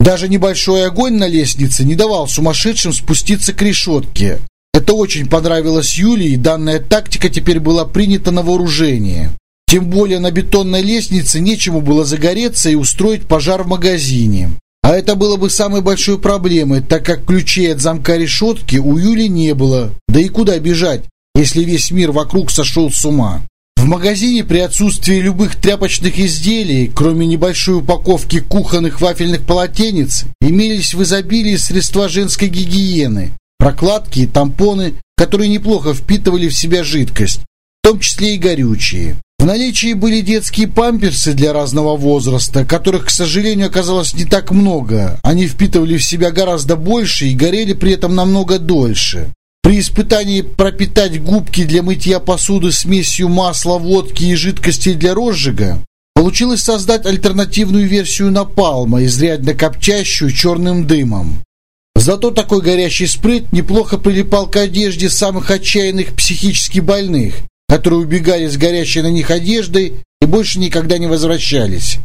Даже небольшой огонь на лестнице не давал сумасшедшим спуститься к решетке. Это очень понравилось Юле, и данная тактика теперь была принята на вооружение. Тем более на бетонной лестнице нечему было загореться и устроить пожар в магазине. Это было бы самой большой проблемой, так как ключей от замка решетки у Юли не было. Да и куда бежать, если весь мир вокруг сошел с ума? В магазине при отсутствии любых тряпочных изделий, кроме небольшой упаковки кухонных вафельных полотенец, имелись в изобилии средства женской гигиены, прокладки и тампоны, которые неплохо впитывали в себя жидкость, в том числе и горючие. В наличии были детские памперсы для разного возраста, которых, к сожалению, оказалось не так много. Они впитывали в себя гораздо больше и горели при этом намного дольше. При испытании пропитать губки для мытья посуды смесью масла, водки и жидкостей для розжига получилось создать альтернативную версию напалма, изрядно копчащую черным дымом. Зато такой горящий сприт неплохо прилипал к одежде самых отчаянных психически больных, которые убегали с горящей на них одеждой и больше никогда не возвращались.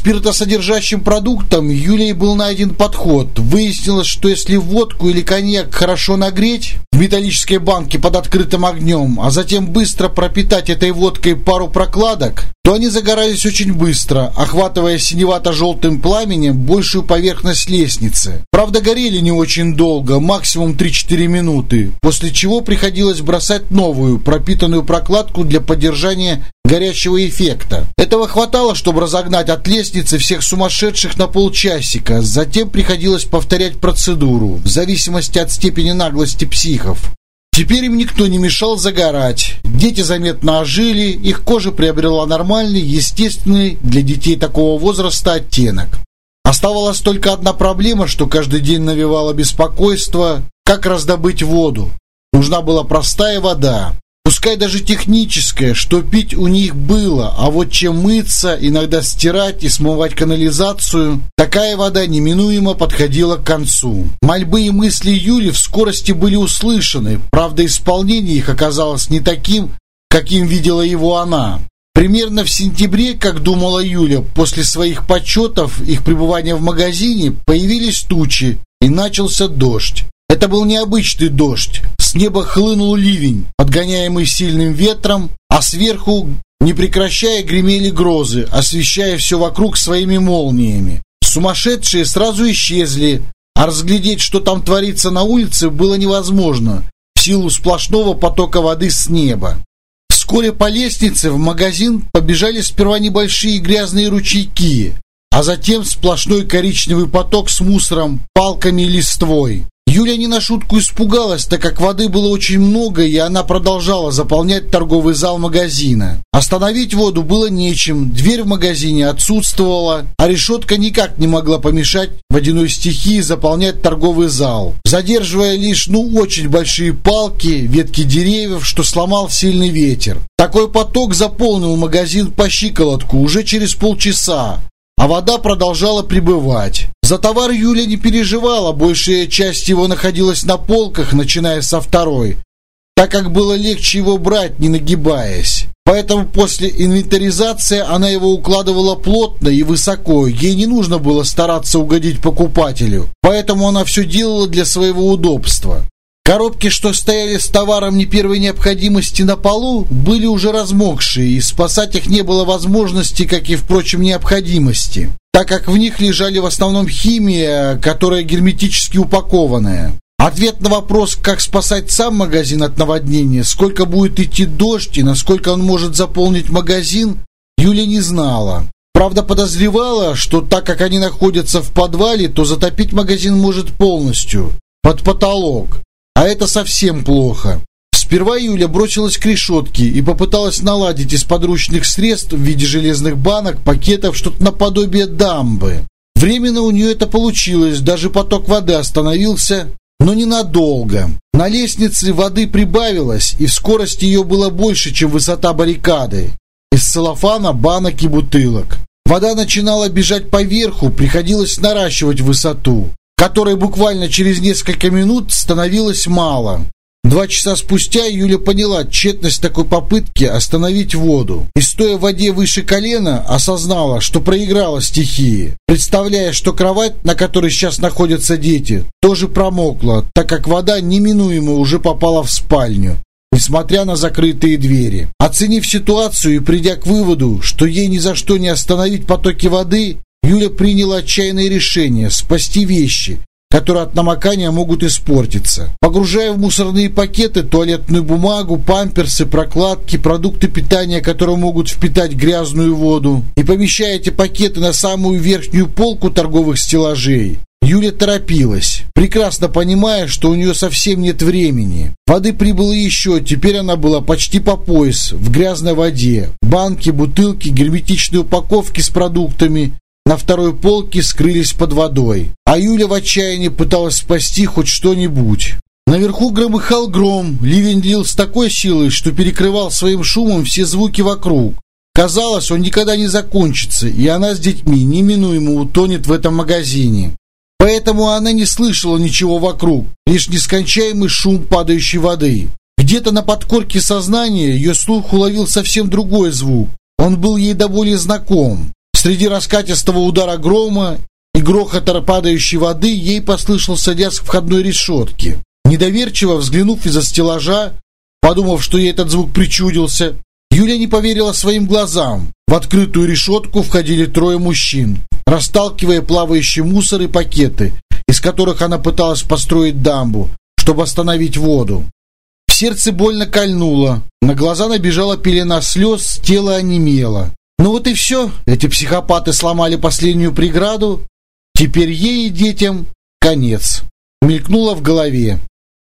Спиртосодержащим продуктам Юлей был найден подход. Выяснилось, что если водку или коньяк хорошо нагреть в металлической банке под открытым огнем, а затем быстро пропитать этой водкой пару прокладок, то они загорались очень быстро, охватывая синевато-желтым пламенем большую поверхность лестницы. Правда, горели не очень долго, максимум 3-4 минуты, после чего приходилось бросать новую, пропитанную прокладку для поддержания горящего эффекта. Этого хватало, чтобы разогнать от лестницы всех сумасшедших на полчасика, затем приходилось повторять процедуру, в зависимости от степени наглости психов. Теперь им никто не мешал загорать. Дети заметно ожили, их кожа приобрела нормальный, естественный для детей такого возраста оттенок. Оставалась только одна проблема, что каждый день навевало беспокойство, как раздобыть воду. Нужна была простая вода. Пускай даже техническое, что пить у них было, а вот чем мыться, иногда стирать и смывать канализацию, такая вода неминуемо подходила к концу. Мольбы и мысли Юли в скорости были услышаны, правда исполнение их оказалось не таким, каким видела его она. Примерно в сентябре, как думала Юля, после своих почетов их пребывания в магазине появились тучи и начался дождь. Это был необычный дождь. С неба хлынул ливень, подгоняемый сильным ветром, а сверху, не прекращая, гремели грозы, освещая все вокруг своими молниями. Сумасшедшие сразу исчезли, а разглядеть, что там творится на улице, было невозможно в силу сплошного потока воды с неба. Вскоре по лестнице в магазин побежали сперва небольшие грязные ручейки, а затем сплошной коричневый поток с мусором, палками и листвой. Юля не на шутку испугалась, так как воды было очень много, и она продолжала заполнять торговый зал магазина. Остановить воду было нечем, дверь в магазине отсутствовала, а решетка никак не могла помешать водяной стихии заполнять торговый зал, задерживая лишь, ну, очень большие палки, ветки деревьев, что сломал сильный ветер. Такой поток заполнил магазин по щиколотку уже через полчаса, а вода продолжала прибывать. За товар Юля не переживала, большая часть его находилась на полках, начиная со второй, так как было легче его брать, не нагибаясь. Поэтому после инвентаризации она его укладывала плотно и высоко, ей не нужно было стараться угодить покупателю, поэтому она все делала для своего удобства. Коробки, что стояли с товаром не первой необходимости на полу, были уже размокшие, и спасать их не было возможности, как и, впрочем, необходимости, так как в них лежали в основном химия, которая герметически упакованная. Ответ на вопрос, как спасать сам магазин от наводнения, сколько будет идти дождь и насколько он может заполнить магазин, Юля не знала. Правда, подозревала, что так как они находятся в подвале, то затопить магазин может полностью, под потолок. А это совсем плохо. Сперва Юля бросилась к решетке и попыталась наладить из подручных средств в виде железных банок, пакетов, что-то наподобие дамбы. Временно у нее это получилось, даже поток воды остановился, но ненадолго. На лестнице воды прибавилось, и скорость ее была больше, чем высота баррикады. Из целлофана, банок и бутылок. Вода начинала бежать по верху, приходилось наращивать высоту которой буквально через несколько минут становилось мало. Два часа спустя Юля поняла тщетность такой попытки остановить воду. И стоя в воде выше колена, осознала, что проиграла стихии. Представляя, что кровать, на которой сейчас находятся дети, тоже промокла, так как вода неминуемо уже попала в спальню несмотря на закрытые двери. Оценив ситуацию и придя к выводу, что ей ни за что не остановить потоки воды, Юля приняла отчаянное решение спасти вещи, которые от намокания могут испортиться. Погружая в мусорные пакеты туалетную бумагу, памперсы, прокладки, продукты питания, которые могут впитать грязную воду, и помещая эти пакеты на самую верхнюю полку торговых стеллажей, Юля торопилась, прекрасно понимая, что у нее совсем нет времени. Воды прибыло еще, теперь она была почти по пояс, в грязной воде. Банки, бутылки, герметичные упаковки с продуктами, на второй полке скрылись под водой, а Юля в отчаянии пыталась спасти хоть что-нибудь. Наверху громыхал гром, ливень лил с такой силой, что перекрывал своим шумом все звуки вокруг. Казалось, он никогда не закончится, и она с детьми неминуемо утонет в этом магазине. Поэтому она не слышала ничего вокруг, лишь нескончаемый шум падающей воды. Где-то на подкорке сознания ее слух уловил совсем другой звук. Он был ей до боли знаком. Среди раскатистого удара грома и грохота падающей воды ей послышался лязг входной решетки. Недоверчиво взглянув из-за стеллажа, подумав, что ей этот звук причудился, Юля не поверила своим глазам. В открытую решетку входили трое мужчин, расталкивая плавающий мусор и пакеты, из которых она пыталась построить дамбу, чтобы остановить воду. Сердце больно кольнуло, на глаза набежала пелена слез, тело онемело. Ну вот и все. Эти психопаты сломали последнюю преграду. Теперь ей и детям конец. Мелькнуло в голове.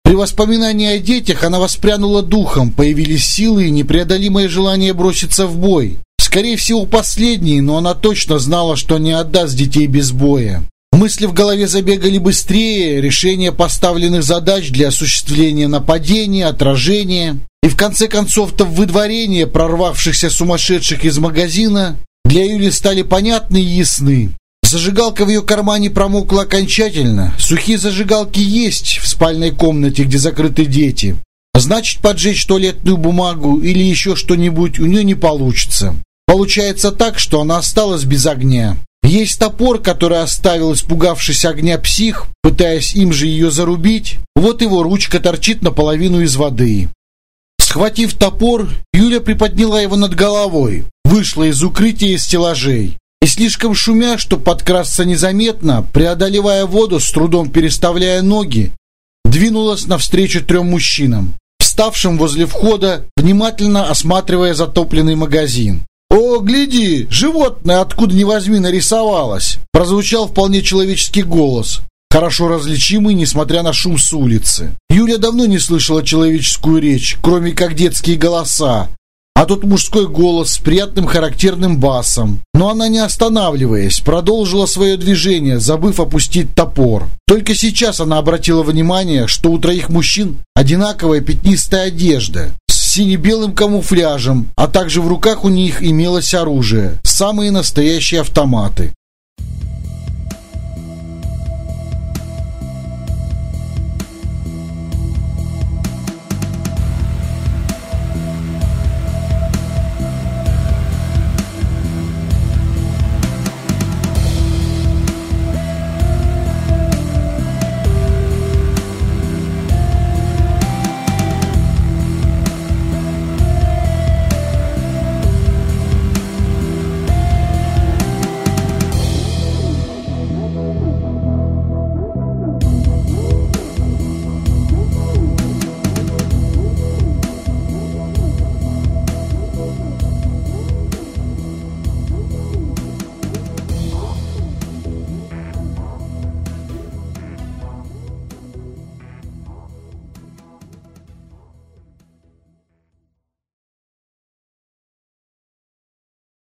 При воспоминании о детях она воспрянула духом, появились силы и непреодолимое желание броситься в бой. Скорее всего, последние, но она точно знала, что не отдаст детей без боя. Мысли в голове забегали быстрее, решение поставленных задач для осуществления нападения, отражения. И в конце концов-то выдворение прорвавшихся сумасшедших из магазина для Юли стали понятны и ясны. Зажигалка в ее кармане промокла окончательно. Сухие зажигалки есть в спальной комнате, где закрыты дети. Значит, поджечь туалетную бумагу или еще что-нибудь у нее не получится. Получается так, что она осталась без огня. Есть топор, который оставил испугавшись огня псих, пытаясь им же ее зарубить. Вот его ручка торчит наполовину из воды. Схватив топор, Юля приподняла его над головой, вышла из укрытия из стеллажей. И слишком шумя, чтобы подкрасться незаметно, преодолевая воду, с трудом переставляя ноги, двинулась навстречу трем мужчинам. вставшим возле входа, внимательно осматривая затопленный магазин. «О, гляди, животное откуда ни возьми нарисовалось!» Прозвучал вполне человеческий голос, хорошо различимый, несмотря на шум с улицы. Юля давно не слышала человеческую речь, кроме как детские голоса, а тут мужской голос с приятным характерным басом. Но она, не останавливаясь, продолжила свое движение, забыв опустить топор. Только сейчас она обратила внимание, что у троих мужчин одинаковая пятнистая одежда сине-белым камуфляжем, а также в руках у них имелось оружие, самые настоящие автоматы.